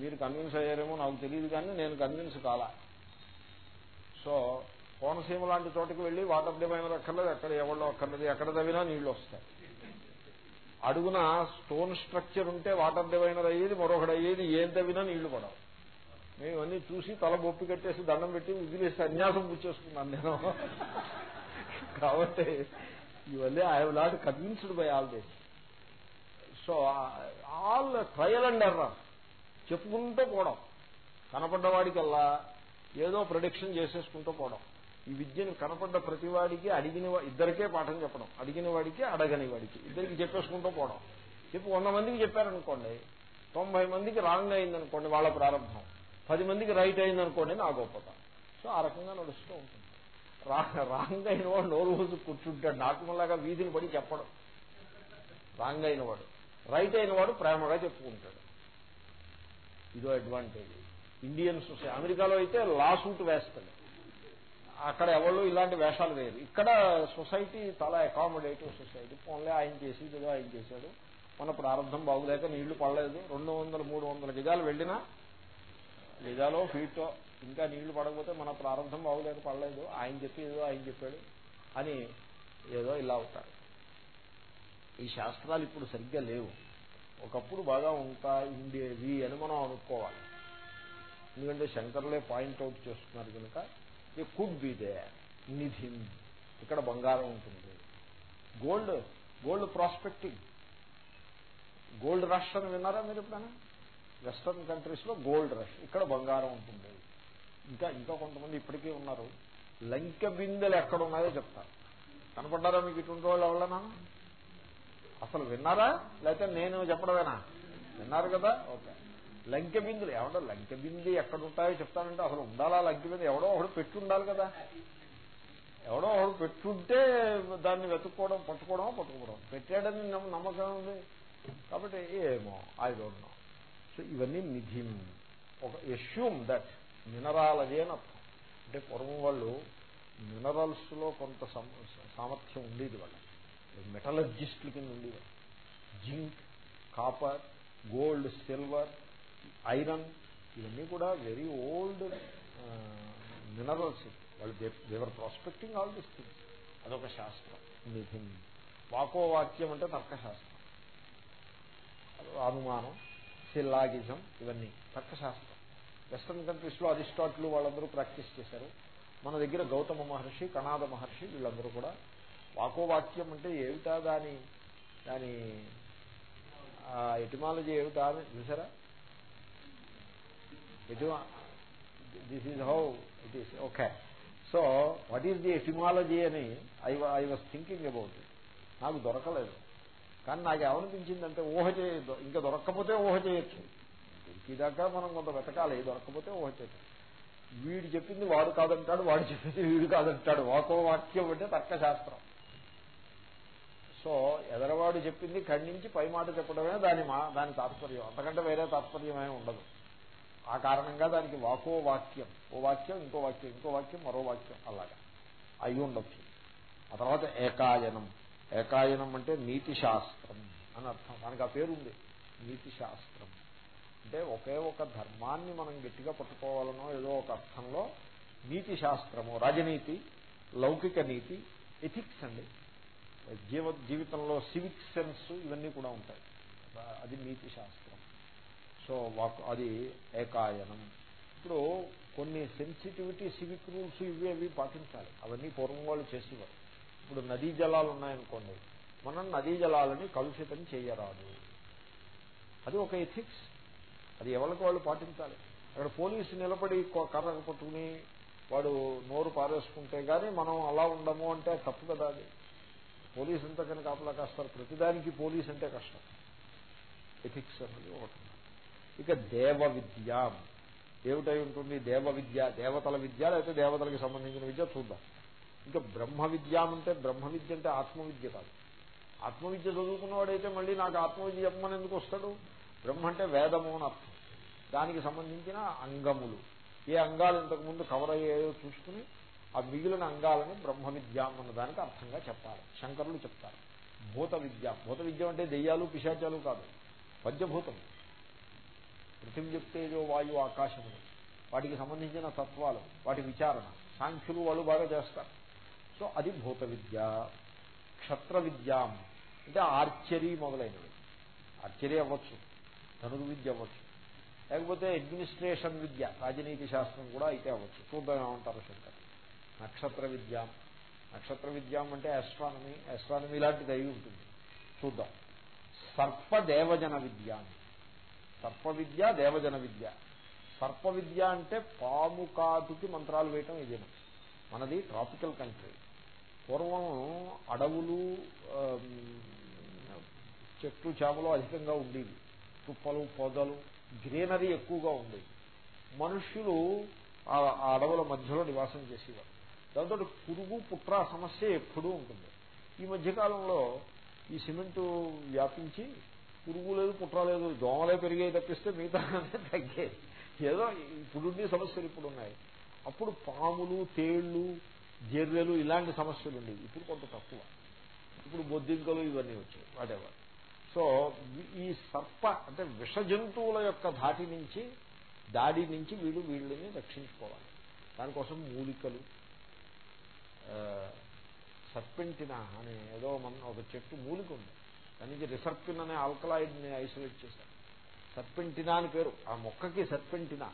మీరు కన్విన్స్ అయ్యారేమో నాకు తెలియదు కానీ నేను కన్విన్స్ కాలా. సో కోనసీమ లాంటి చోటకి వెళ్ళి వాటర్ డిమైన్ అక్కర్లేదు ఎక్కడ ఎవరిలో అక్కర్లేదు ఎక్కడ తవ్వినా నీళ్ళు వస్తాయి. అడుగున స్టోన్ స్ట్రక్చర్ ఉంటే వాటర్ డివైనర్ అయ్యేది మరొకటి అయ్యేది ఏం తవ్వినా నీళ్ళు పడవు. మేము అన్ని చూసి తల బొప్పి కట్టేసి దండం పెట్టి విదిలేసి సన్యాసం పుచ్చేసుకున్నాను నేను. కాబట్టి ఇవన్నీ I have not convinced by all this so all trial and error చెప్పుకుంటూ పోవడం. కనపడ్డవాడికల్లా ఏదో ప్రొడిక్షన్ చేసేసుకుంటూ పోవడం. ఈ విద్యను కనపడ్డ ప్రతివాడికి అడిగిన ఇద్దరికే పాఠం చెప్పడం. అడిగిన వాడికి అడగని వాడికి. ఇద్దరికి చెప్పేసుకుంటూ పోవడం. చెప్పి వంద మందికి చెప్పారనుకోండి తొంభై మందికి రాంగ్ అయిందనుకోండి వాళ్ళ ప్రారంభం. పది మందికి రైట్ అయిందనుకోండి నా గొప్పత సో ఆ రకంగా నడుస్తూ ఉంటుంది. రాంగ్ అయిన వాడు నోరు రోజు కూర్చుంటాడు. నాటుమలాగా వీధిని పడి చెప్పడం. రాంగ్ అయిన వాడు. రైట్ అయిన వాడు ప్రేమగా చెప్పుకుంటాడు. ఇదో అడ్వాంటేజ్ ఇండియన్ సొసైటీ అమెరికాలో అయితే లా సూట్ వేస్తాడు అక్కడ ఎవరు ఇలాంటి వేషాలు వేయరు. ఇక్కడ సొసైటీ చాలా అకామిడేటివ్ సొసైటీ ఫోన్లే ఆయన చేసి ఏదో ఆయన చేశాడు. మన ప్రారంభం బాగులేక నీళ్ళు పడలేదు. రెండు వందల మూడు వందల గజాలు వెళ్ళినా గజాలో ఫీటో ఇంకా నీళ్ళు పడకపోతే మన ప్రారంభం బాగులేక పడలేదు. ఆయన చెప్పి ఏదో ఆయన చెప్పాడు అని ఏదో ఇలా అవుతారు ఈ శాస్త్రాలు ఇప్పుడు సరిగ్గా లేవు. ఒకప్పుడు బాగా ఉంటా ఉండేవి అని మనం అనుకోవాలి. ఎందుకంటే శంకర్లే పాయింట్అవుట్ చేస్తున్నారు కనుక ఈ కుడ్ బి దే నిధి. ఇక్కడ బంగారం ఉంటుంది. Gold gold prospecting. Gold rush అని విన్నారా మీరు ఎప్పుడైనా? వెస్టర్న్ కంట్రీస్లో గోల్డ్ రష్. ఇక్కడ బంగారం ఉంటుంది. ఇంకా ఇంకా కొంతమంది ఇప్పటికీ ఉన్నారు. లంక బిందెలు ఎక్కడ ఉన్నాయో చెప్తారు కనపడ్డారా మీకు ఇటువంటి వాళ్ళు ఎవరన్నా? అసలు విన్నారా? లేకపోతే నేను చెప్పడమేనా? విన్నారు కదా? ఓకే. లంకె బిందులు ఎవడో లంక బింది ఎక్కడ ఉంటాయో చెప్తానంటే అసలు ఉండాలా లంక బిందు? ఎవడో ఒకడు పెట్టి ఉండాలి కదా. ఎవడో ఒకడు పెట్టుంటే దాన్ని వెతుక్కోవడం పట్టుకోవడం పట్టుకోవడం. పెట్టాడని నమ్మకం ఉంది. కాబట్టి ఏమో ఐ డోంట్ నో సో ఇవన్నీ నిధి. ఒక ఎష్యూమ్ దట్ మినరాలజీ అని అర్థం. అంటే పూర్వం వాళ్ళు మినరల్స్లో కొంత సామర్థ్యం ఉండేది వాళ్ళకి. మెటలజిస్టుల కింద ఉండేది. Zinc copper gold silver iron ఇవన్నీ కూడా వెరీ ఓల్డ్ మినరల్స్. వాళ్ళు they were prospecting all this things. అదొక శాస్త్రం. నిధి వాకో వాక్యం అంటే తర్కశాస్త్రం. అనుమానం సిల్లాగిజం ఇవన్నీ తర్కశాస్త్రం. వెస్ట్రన్ కంట్రీస్లో అరిస్టాట్లు వాళ్ళందరూ ప్రాక్టీస్ చేశారు. మన దగ్గర గౌతమ మహర్షి కణాద మహర్షి వీళ్ళందరూ కూడా వాకోవాక్యం అంటే ఏమిటా దాని దాని ఎటిమాలజీ ఏమిటా అని చూసారా ఎటిమా this is how it is okay. So what is the etymology అని I I was thinking about it. నాకు దొరకలేదు. కానీ నాకు ఏమనిపించిందంటే ఊహ చేయొద్దు ఇంకా దొరక్కపోతే ఊహ చేయొచ్చు. దాకా మనం కొంత వెతకాలి దొరకపోతే ఊహ వీడు చెప్పింది వాడు కాదంటాడు వాడు చెప్పింది వీడు కాదంటాడు. వాకో వాక్యం అంటే తర్కశాస్త్రం సో ఎదరవాడు చెప్పింది ఖండించి పై మాట చెప్పడమే దాని మా దాని తాత్పర్యం. అంతకంటే వేరే తాత్పర్యమే ఉండదు. ఆ కారణంగా దానికి వాకో వాక్యం ఓ వాక్యం ఇంకో వాక్యం ఇంకో వాక్యం మరో వాక్యం అలాగా. అయి ఉండొచ్చు. ఆ తర్వాత ఏకాయనం. ఏకాయనం అంటే నీతి శాస్త్రం అని అర్థం. దానికి ఆ పేరుంది. నీతి శాస్త్రం అంటే ఒకే ఒక ధర్మాన్ని మనం గట్టిగా పట్టుకోవాలనో ఏదో ఒక అర్థంలో నీతి శాస్త్రము రాజనీతి లౌకిక నీతి ఎథిక్స్ అండి. జీవ జీవితంలో సివిక్ సెన్స్ ఇవన్నీ కూడా ఉంటాయి. అది నీతి శాస్త్రం. సో వాక్ అది ఏకాయనం. ఇప్పుడు కొన్ని సెన్సిటివిటీ సివిక్ రూల్స్ ఇవి అవి పాటించాలి. అవన్నీ పూర్వం వాళ్ళు చేసేవారు. ఇప్పుడు నదీ జలాలు ఉన్నాయనుకోండి మనం నదీ జలాలని కలుషితం చేయరాదు. అది ఒక ఎథిక్స్ అది ఎవరికి వాళ్ళు పాటించాలి? అక్కడ పోలీసు నిలబడి కర్ర పట్టుకుని వాడు నోరు పారేసుకుంటే గానీ మనం అలా ఉండము అంటే తప్పు కదా అది. పోలీసు అంతా కనుక కాపలా కాస్తారు. ప్రతిదానికి పోలీస్ అంటే కష్టం. ఎథిక్స్ అన్నది ఒకటి. ఇక దేవ విద్య. ఏమిటై ఉంటుంది? దేవ విద్య దేవతల విద్య లేకపోతే దేవతలకు సంబంధించిన విద్య చూద్దాం. ఇంకా బ్రహ్మ విద్య అంటే బ్రహ్మ విద్య అంటే ఆత్మవిద్య కాదు. ఆత్మవిద్య చదువుకున్నవాడైతే మళ్ళీ నాకు ఆత్మవిద్య చెప్పమని ఎందుకు వస్తాడు? బ్రహ్మ అంటే వేదము అని అర్థం. దానికి సంబంధించిన అంగములు. ఏ అంగాలు ఇంతకుముందు కవర్ అయ్యాయో చూసుకుని ఆ మిగిలిన అంగాలను బ్రహ్మ విద్య అన్న దానికి అర్థంగా చెప్పాలి. శంకరులు చెప్తారు. భూత విద్య. భూత విద్య అంటే దెయ్యాలు పిశాచాలు కాదు. పద్యభూతం. పృథివీ చెప్తేజో వాయు ఆకాశములు వాటికి సంబంధించిన తత్వాలు వాటి విచారణ. సాంఖ్యులు వాళ్ళు బాగా చేస్తారు. సో అది భూత విద్య. క్షత్ర విద్యాం. అంటే ఆర్చరీ మొదలైనవి. ఆర్చరీ అవ్వచ్చు. ధనుర్విద్య అవ్వచ్చు. లేకపోతే అడ్మినిస్ట్రేషన్ విద్య రాజనీతి శాస్త్రం కూడా అయితే అవ్వచ్చు. చూద్దాం ఏమంటారు శంకర్. నక్షత్ర విద్య. నక్షత్ర విద్య అంటే ఆస్ట్రానమీ ఆస్ట్రానమీ లాంటిది అయి ఉంటుంది. చూద్దాం. సర్పదేవజన విద్య సర్ప విద్య దేవజన విద్య. సర్ప విద్య అంటే పాము కాటుకి మంత్రాలు వేయటం ఇదేనా? మనది ట్రాపికల్ కంట్రీ పూర్వం అడవులు చెట్లు చేపలు అధికంగా ఉండేవి. తుప్పలు పొదలు గ్రీనరీ ఎక్కువగా ఉంది. మనుష్యులు ఆ అడవుల మధ్యలో నివాసం చేసేవారు. దాంతో పురుగు పుట్ర సమస్య ఎప్పుడూ ఉంటుంది. ఈ మధ్యకాలంలో ఈ సిమెంటు వ్యాపించి పురుగు లేదు పుట్ర లేదు దోమలే పెరిగాయి తప్పిస్తే మిగతా తగ్గే ఏదో ఇప్పుడుండి సమస్యలు ఇప్పుడు ఉన్నాయి అప్పుడు పాములు తేళ్ళు జర్రెలు ఇలాంటి సమస్యలు ఉండేవి. ఇప్పుడు కొంత తక్కువ. ఇప్పుడు బొద్దింకలు ఇవన్నీ వచ్చాయి వాటెవర్. సో ఈ సర్ప అంటే విష జంతువుల యొక్క ధాటి నుంచి దాడి నుంచి వీళ్ళు వీళ్ళని రక్షించుకోవాలి. దానికోసం మూలికలు సర్పెంటిన అనే ఏదో మన ఒక చెట్టు మూలిక ఉంది. దాని నుంచి రిసర్పిన్ అనే ఆల్కలాయిడ్ని ఐసోలేట్ చేశారు. సర్పెంటినా అని పేరు. ఆ మొక్కకి సర్పెంటినా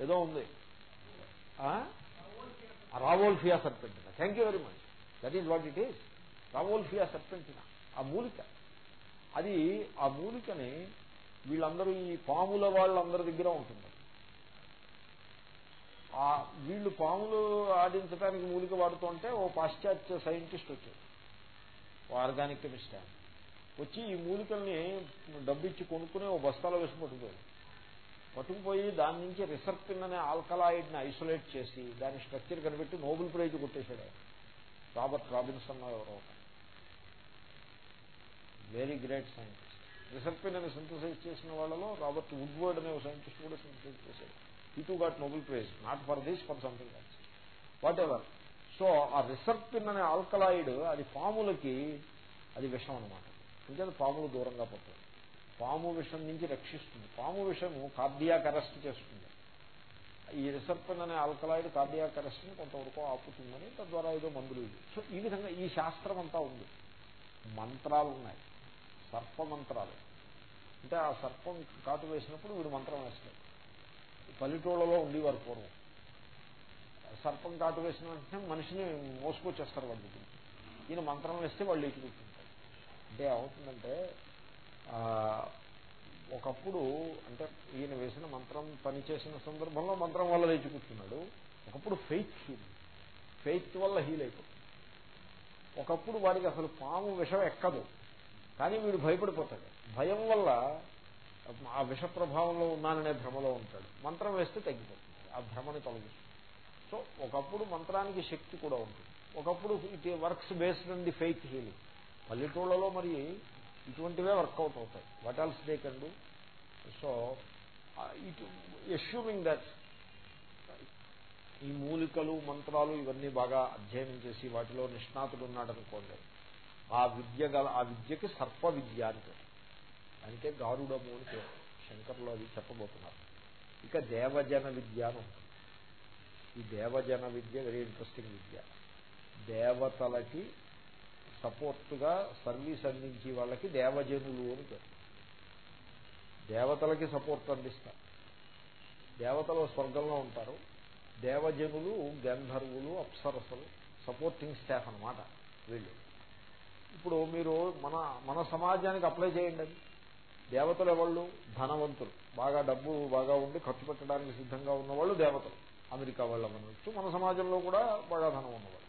ఏదో ఉంది. Rauvolfia serpentina. Thank you very much. That is what it is. Rauvolfia serpentina. ఆ మూలిక. అది ఆ మూలికని వీళ్ళందరూ ఈ పాముల వాళ్ళందరి దగ్గర ఉంటుంది. ఆ వీళ్ళు పాములు ఆడించడానికి మూలిక వాడుతుంటే ఓ పాశ్చాత్య సైంటిస్ట్ వచ్చాడు. ఓ ఆర్గానిక్ కెమిస్ట్. వచ్చి ఈ మూలికల్ని డబ్బిచ్చి కొనుక్కుని ఓ బస్తాలో వేసి పట్టుకుపోయాడు. పట్టుకుపోయి దాని నుంచి రిసర్పిన్ అనే ఆల్కలాయిడ్ని ఐసోలేట్ చేసి దాని స్ట్రక్చర్ కనిపెట్టి నోబెల్ ప్రైజ్ కొట్టేశాడు రాబర్ట్ రాబిన్సన్ ఎవరో very great scientist reserpine synthesize చేసిన వాళ్ళలో రాబర్ట్ వుడ్వర్డ్ అనే సైంటిస్ట్ కూడా సింథసైజ్ చేశాడు. ఈ too got Nobel prize not for this for something else whatever so ఆ రిసర్పిన్ అనే ఆల్కలాయిడ్ అది పాములకి అది విషం అనమాట ఎందుకంటే పాములు దూరంగా పడుతుంది పాము విషం నుంచి రక్షిస్తుంది. పాము విషము కార్డియాక్ అరెస్ట్ చేస్తుంది. ఈ రిసర్పిన్ అనే ఆల్కలాయిడ్ కార్డియాక్ అరెస్ట్ని కొంతవరకు ఆపుతుందని తద్వారా ఏదో మందులు ఇది సో ఈ విధంగా ఈ శాస్త్రం అంతా ఉంది. మంత్రాలు ఉన్నాయి సర్ప మంత్రాలు అంటే ఆ సర్పం కాటు వేసినప్పుడు వీడు మంత్రం వేస్తాడు. పల్లెటూళ్ళలో ఉండేవారు పూర్వం. సర్పం కాటు వేసిన వెంటనే మనిషిని మోసుకొచ్చేస్తారు వాళ్ళ. దగ్గర ఈయన మంత్రం వేస్తే వాళ్ళు ఇటు కూర్చుంటారు. అంటే ఏమవుతుందంటే ఒకప్పుడు అంటే ఈయన వేసిన మంత్రం పనిచేసిన సందర్భంలో మంత్రం వల్ల లేచి కూర్చున్నాడు. ఒకప్పుడు ఫెయిత్ హీల్. ఫెయిత్ వల్ల హీల్ అయిపోతుంది. ఒకప్పుడు వాడికి అసలు పాము విషం ఎక్కదు. కానీ వీడు భయపడిపోతాడు. భయం వల్ల ఆ విష ప్రభావంలో ఉన్నాననే భ్రమలో ఉంటాడు. మంత్రం వేస్తే తగ్గిపోతుంది. ఆ భ్రమని తొలగిస్తుంది. సో ఒకప్పుడు మంత్రానికి శక్తి కూడా ఉంటుంది. ఒకప్పుడు it works based and the faith healing. పల్లెటూళ్ళలో మరి ఇటువంటివే వర్కౌట్ అవుతాయి. What else they can do? So ఇటు ఎష్యూమింగ్ దట్ ఈ మూలికలు మంత్రాలు ఇవన్నీ బాగా అధ్యయనం చేసి వాటిలో నిష్ణాతుడు ఉన్నాడనుకోండి ఆ విద్య గల ఆ విద్యకి సర్ప విద్య అని పేరు. గారుడము అని పేరు. శంకర్లు అది చెప్పబోతున్నారు. ఇక దేవజన విద్య అని ఉంటుంది. ఈ దేవజన విద్య వెరీ ఇంట్రెస్టింగ్ విద్య. దేవతలకి సపోర్ట్గా సర్వీస్ అందించే వాళ్ళకి దేవజనులు అని పేరు. దేవతలకి సపోర్ట్ అందిస్తారు. దేవతలు స్వర్గంలో ఉంటారు. దేవజనులు గంధర్వులు అప్సరసలు సపోర్టింగ్ స్టాఫ్ అనమాట వీళ్ళు. ఇప్పుడు మీరు మన మన సమాజానికి అప్లై చేయండి అది. దేవతలు ఎవళ్ళు? ధనవంతులు. బాగా డబ్బు బాగా ఉండి ఖర్చు పెట్టడానికి సిద్ధంగా ఉన్నవాళ్ళు దేవతలు. అమెరికా వాళ్ళు అనవచ్చు మన సమాజంలో కూడా బాగా ధనం ఉన్నవాళ్ళు.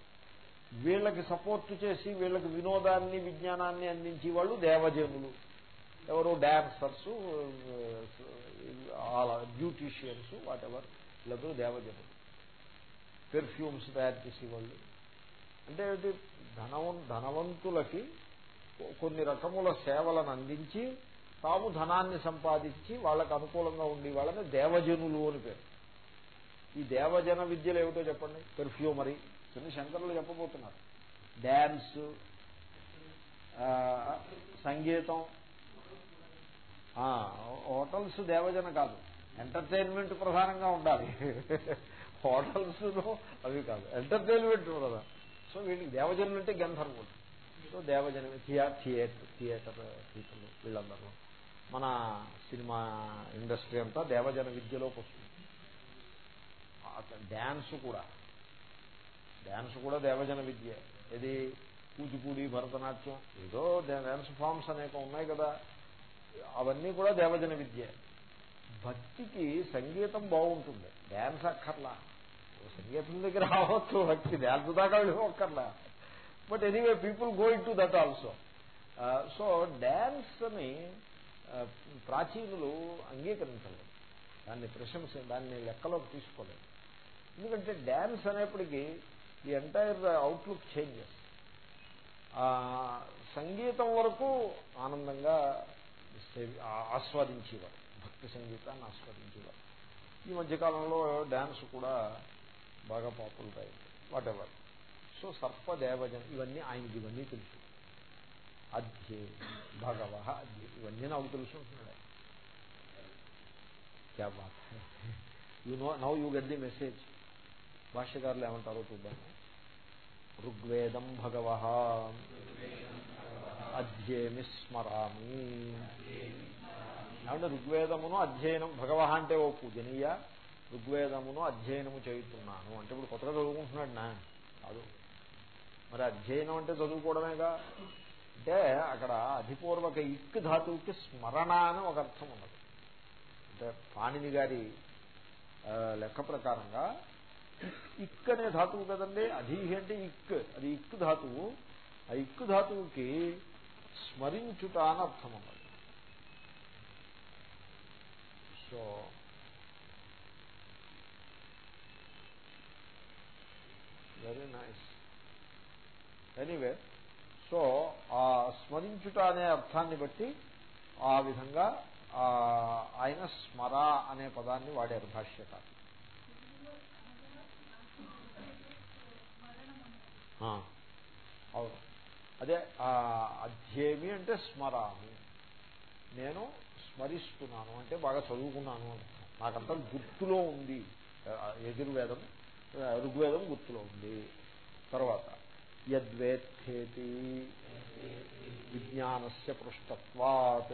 వీళ్ళకి సపోర్ట్ చేసి వీళ్ళకి వినోదాన్ని విజ్ఞానాన్ని అందించే వాళ్ళు దేవజనులు. ఎవరు? డ్యాన్సర్స్ బ్యూటీషియన్స్ వాట్ వీళ్ళందరూ దేవజనులు. పెర్ఫ్యూమ్స్ తయారు చేసేవాళ్ళు. అంటే ధనవం ధనవంతులకి కొన్ని రకముల సేవలను అందించి తాము ధనాన్ని సంపాదించి వాళ్ళకు అనుకూలంగా ఉండి వాళ్ళని దేవజనులు అని పేరు. ఈ దేవజన విద్యలు ఏమిటో చెప్పండి? పెర్ఫ్యూమరీ. చిన్న శంకరులు చెప్పబోతున్నారు. డ్యాన్స్ సంగీతం. హోటల్స్ దేవజన కాదు. ఎంటర్టైన్మెంట్ ప్రధానంగా ఉండాలి. హోటల్స్ అవి కాదు. ఎంటర్టైన్మెంట్ ప్రధానం. సో వీళ్ళకి దేవజనులు అంటే గంధర్వులు. సో దేవజన థియేటర్ థియేటర్ పీపుల్ వీళ్ళందరూ. మన సినిమా ఇండస్ట్రీ అంతా దేవజన విద్యలోకి వస్తుంది. డ్యాన్స్ కూడా. డ్యాన్స్ కూడా దేవజన విద్య. ఇది కూచిపూడి భరతనాట్యం ఏదో డ్యాన్స్ ఫామ్స్ అనేక ఉన్నాయి కదా. అవన్నీ కూడా దేవజన విద్య. భక్తికి సంగీతం బాగుంటుంది. డ్యాన్స్ అక్కర్లా. సంగీతం దగ్గర రావచ్చు భక్తి. డ్యాన్స్ దాకా ఒక్కర్లా but anyway people going to that also so dance అని uh, ప్రాచీనులు అంగీకరించలేదు. దాన్ని ప్రశంస దాన్ని లెక్కలోకి తీసుకోలేదు. ఎందుకంటే డ్యాన్స్ అనేప్పటికీ ఈ ఎంటైర్ అవుట్లుక్ చేంజెస్ సంగీతం వరకు ఆనందంగా ఆస్వాదించేవారు. భక్తి సంగీతాన్ని ఆస్వాదించేవారు. ఈ మధ్యకాలంలో డ్యాన్స్ కూడా బాగా పాపులర్ అయింది వాట్ ఎవర్ సో సర్పదేవజన ఇవన్నీ ఆయనకి ఇవన్నీ తెలుసు. అధ్యే భగవ అధ్యే ఇవన్నీ నాకు తెలుసు you know now you get the message భాష్యకారులు ఏమంటారో చూద్దాం. ఋగ్వేదం భగవ అధ్యేమి స్మరామి ఏమంటే ఋగ్వేదమును అధ్యయనం భగవ అంటే ఓ పూజనీయ. ఋగ్వేదమును అధ్యయనము చేయుతున్నాను. అంటే ఇప్పుడు కొత్తగా చదువుకుంటున్నాడు నా. కాదు. మరి అధ్యయనం అంటే చదువుకోవడమేగా? అంటే అక్కడ అధిపూర్వక ఇక్ ధాతువుకి స్మరణ అని ఒక అర్థం ఉన్నది. అంటే పాణిని గారి లెక్క ప్రకారంగా ఇక్ అనే ధాతువు కదండి? అధీహి అంటే ఇక్. అది ఇక్ ధాతువు. ఆ ఇక్ ధాతువుకి స్మరించుట అని అర్థం ఉన్నది. So very nice anyway so ఆ స్మరించుట అనే అర్థాన్ని బట్టి ఆ విధంగా ఆయన స్మర అనే పదాన్ని వాడారు భాష్యత అవును. అదే అధ్యేమి అంటే స్మరామి. నేను స్మరిస్తున్నాను అంటే బాగా చదువుకున్నాను నాకంతా గుర్తులో ఉంది యజుర్వేదం. ఋగ్వేదం గుర్తులో ఉంది తర్వాత యద్వేత్తేతి విజ్ఞానస్య పృష్టత్వాత్.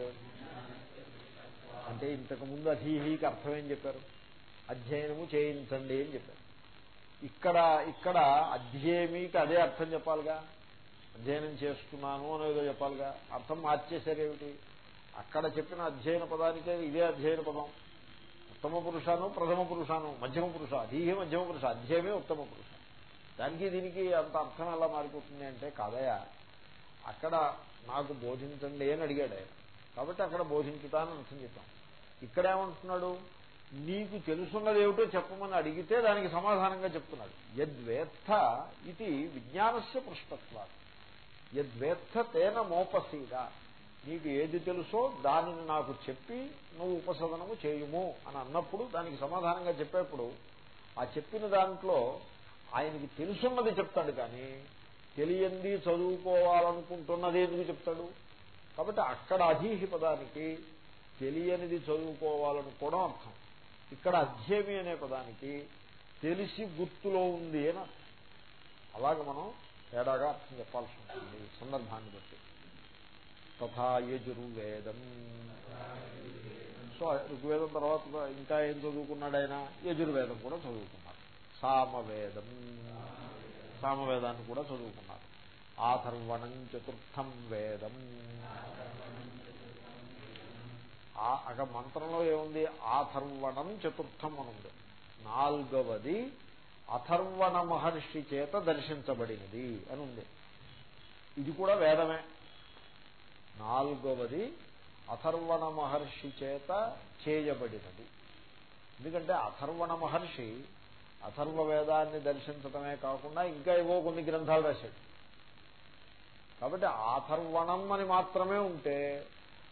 అంటే ఇంతకుముందు అధీహీకి అర్థం ఏం చెప్పారు? అధ్యయనము చేయించండి అని చెప్పారు. ఇక్కడ ఇక్కడ అధ్యేమికి అదే అర్థం చెప్పాలిగా? అధ్యయనం చేస్తున్నాను అనేదో చెప్పాలిగా? అర్థం మార్చేశారేమిటి? అక్కడ చెప్పిన అధ్యయన పదానికే ఇదే అధ్యయన పదం. ఉత్తమ పురుషాను ప్రథమ పురుషాను మధ్యమ పురుష అధీహే మధ్యమ పురుష అధ్యయమే ఉత్తమ పురుష దానికి దీనికి అంత అర్థం ఎలా మారిపోతుంది అంటే కాదయా అక్కడ నాకు బోధించండి అని అడిగాడు ఆయన. కాబట్టి అక్కడ బోధించుతానని అర్థం చెప్పాం. ఇక్కడేమంటున్నాడు నీకు తెలుసున్నది ఏమిటో చెప్పమని అడిగితే దానికి సమాధానంగా చెప్తున్నాడు. యద్వేత్త ఇది విజ్ఞానస్య పృష్టత్వ యద్వేత్త తేన మోపసీద నీకు ఏది తెలుసో దానిని నాకు చెప్పి నువ్వు ఉపసదనము చేయుము అని అన్నప్పుడు దానికి సమాధానంగా చెప్పేప్పుడు ఆ చెప్పిన దాంట్లో ఆయనకి తెలుసున్నది చెప్తాడు కానీ తెలియంది చదువుకోవాలనుకుంటున్నది ఎందుకు చెప్తాడు? కాబట్టి అక్కడ అధీహి పదానికి తెలియనిది చదువుకోవాలనుకోవడం అర్థం. ఇక్కడ అధ్యయమి అనే పదానికి తెలిసి గుర్తులో ఉంది అని అలాగ మనం తేడాగా అర్థం చెప్పాల్సి ఉంటుంది సందర్భాన్ని బట్టి. తథా యజుర్వేదం సో ఋగ్వేదం తర్వాత ఇంకా ఏం చదువుకున్నాడు ఆయన యజుర్వేదం కూడా చదువుకున్నారు సామవేదం. సామవేదాన్ని కూడా చదువుకున్నారు ఆథర్వణం చతుర్థం వేదం. అక్కడ మంత్రంలో ఏముంది? ఆథర్వణం చతుర్థం అని ఉంది. అథర్వణ మహర్షి చేత దర్శించబడినది అని ఉంది. ఇది కూడా వేదమే. నాలుగవది అథర్వణ మహర్షి చేత చేయబడినది. ఎందుకంటే అథర్వణ మహర్షి అథర్వ వేదాన్ని దర్శించటమే కాకుండా ఇంకా ఏవో కొన్ని గ్రంథాలు రాశాడు. కాబట్టి ఆథర్వణం అని మాత్రమే ఉంటే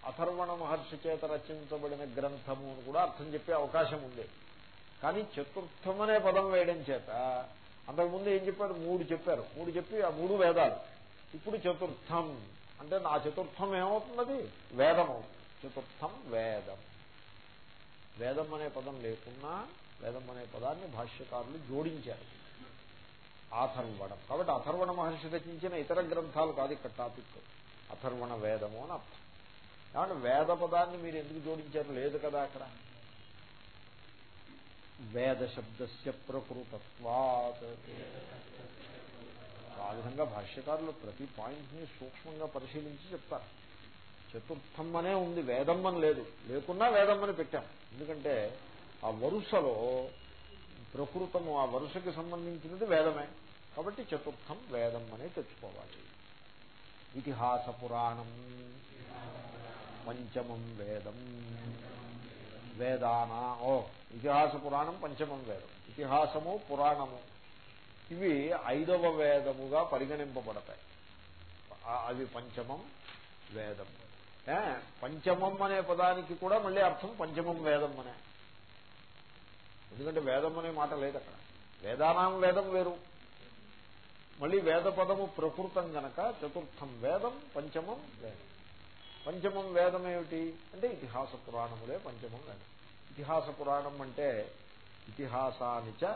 అథర్వణ మహర్షి చేత రచించబడిన గ్రంథము అని కూడా అర్థం చెప్పే అవకాశం ఉంది. కానీ చతుర్థం అనే పదం వేయడం చేత అంతకుముందు ఏం చెప్పారు? మూడు చెప్పారు. మూడు చెప్పి ఆ మూడు వేదాలు. ఇప్పుడు చతుర్థం. అంటే నా చతుర్థం ఏమవుతున్నది? వేదం చతుర్థం వేదం. వేదం అనే పదం లేకున్నా వేదం అనే పదాన్ని భాష్యకారులు జోడించారు. ఆథర్వణం. కాబట్టి అథర్వణ మహర్షి రచించిన ఇతర గ్రంథాలు కాదు ఇక్కడ టాపిక్. అథర్వణ వేదము అని అర్థం. కాబట్టి వేద పదాన్ని మీరు ఎందుకు జోడించారు? లేదు కదా అక్కడ. వేద శబ్దస్య ప్రకృతత్వాత్. ఆ విధంగా భాష్యకారులు ప్రతి పాయింట్ని సూక్ష్మంగా పరిశీలించి చెప్తారు. చతుర్థం అనే ఉంది వేదమ్మని లేదు. లేకున్నా వేదమ్మని పెట్టాం. ఎందుకంటే ఆ వరుసలో ప్రకృతము ఆ వరుసకి సంబంధించినది వేదమే. కాబట్టి చతుర్థం వేదం అనే తెచ్చుకోవాలి. ఇతిహాస పురాణం పంచమం వేదం వేదానా ఓ ఇతిహాస పురాణం పంచమం వేదం. ఇతిహాసము పురాణము. ఇవి ఐదవ వేదముగా పరిగణింపబడతాయి. అవి పంచమం వేదం. పంచమం అనే పదానికి కూడా మళ్ళీ అర్థం పంచమం వేదం అనే. ఎందుకంటే వేదం అనే మాట లేదు అక్కడ. వేదానాం వేదం వేరు. మళ్ళీ వేద పదము ప్రకృతం గనక చతుర్థం వేదం పంచమం వేదం. పంచమం వేదం ఏమిటి? అంటే ఇతిహాస పురాణములే పంచమం వేదం. ఇతిహాస పురాణం అంటే ఇతిహాసానిచ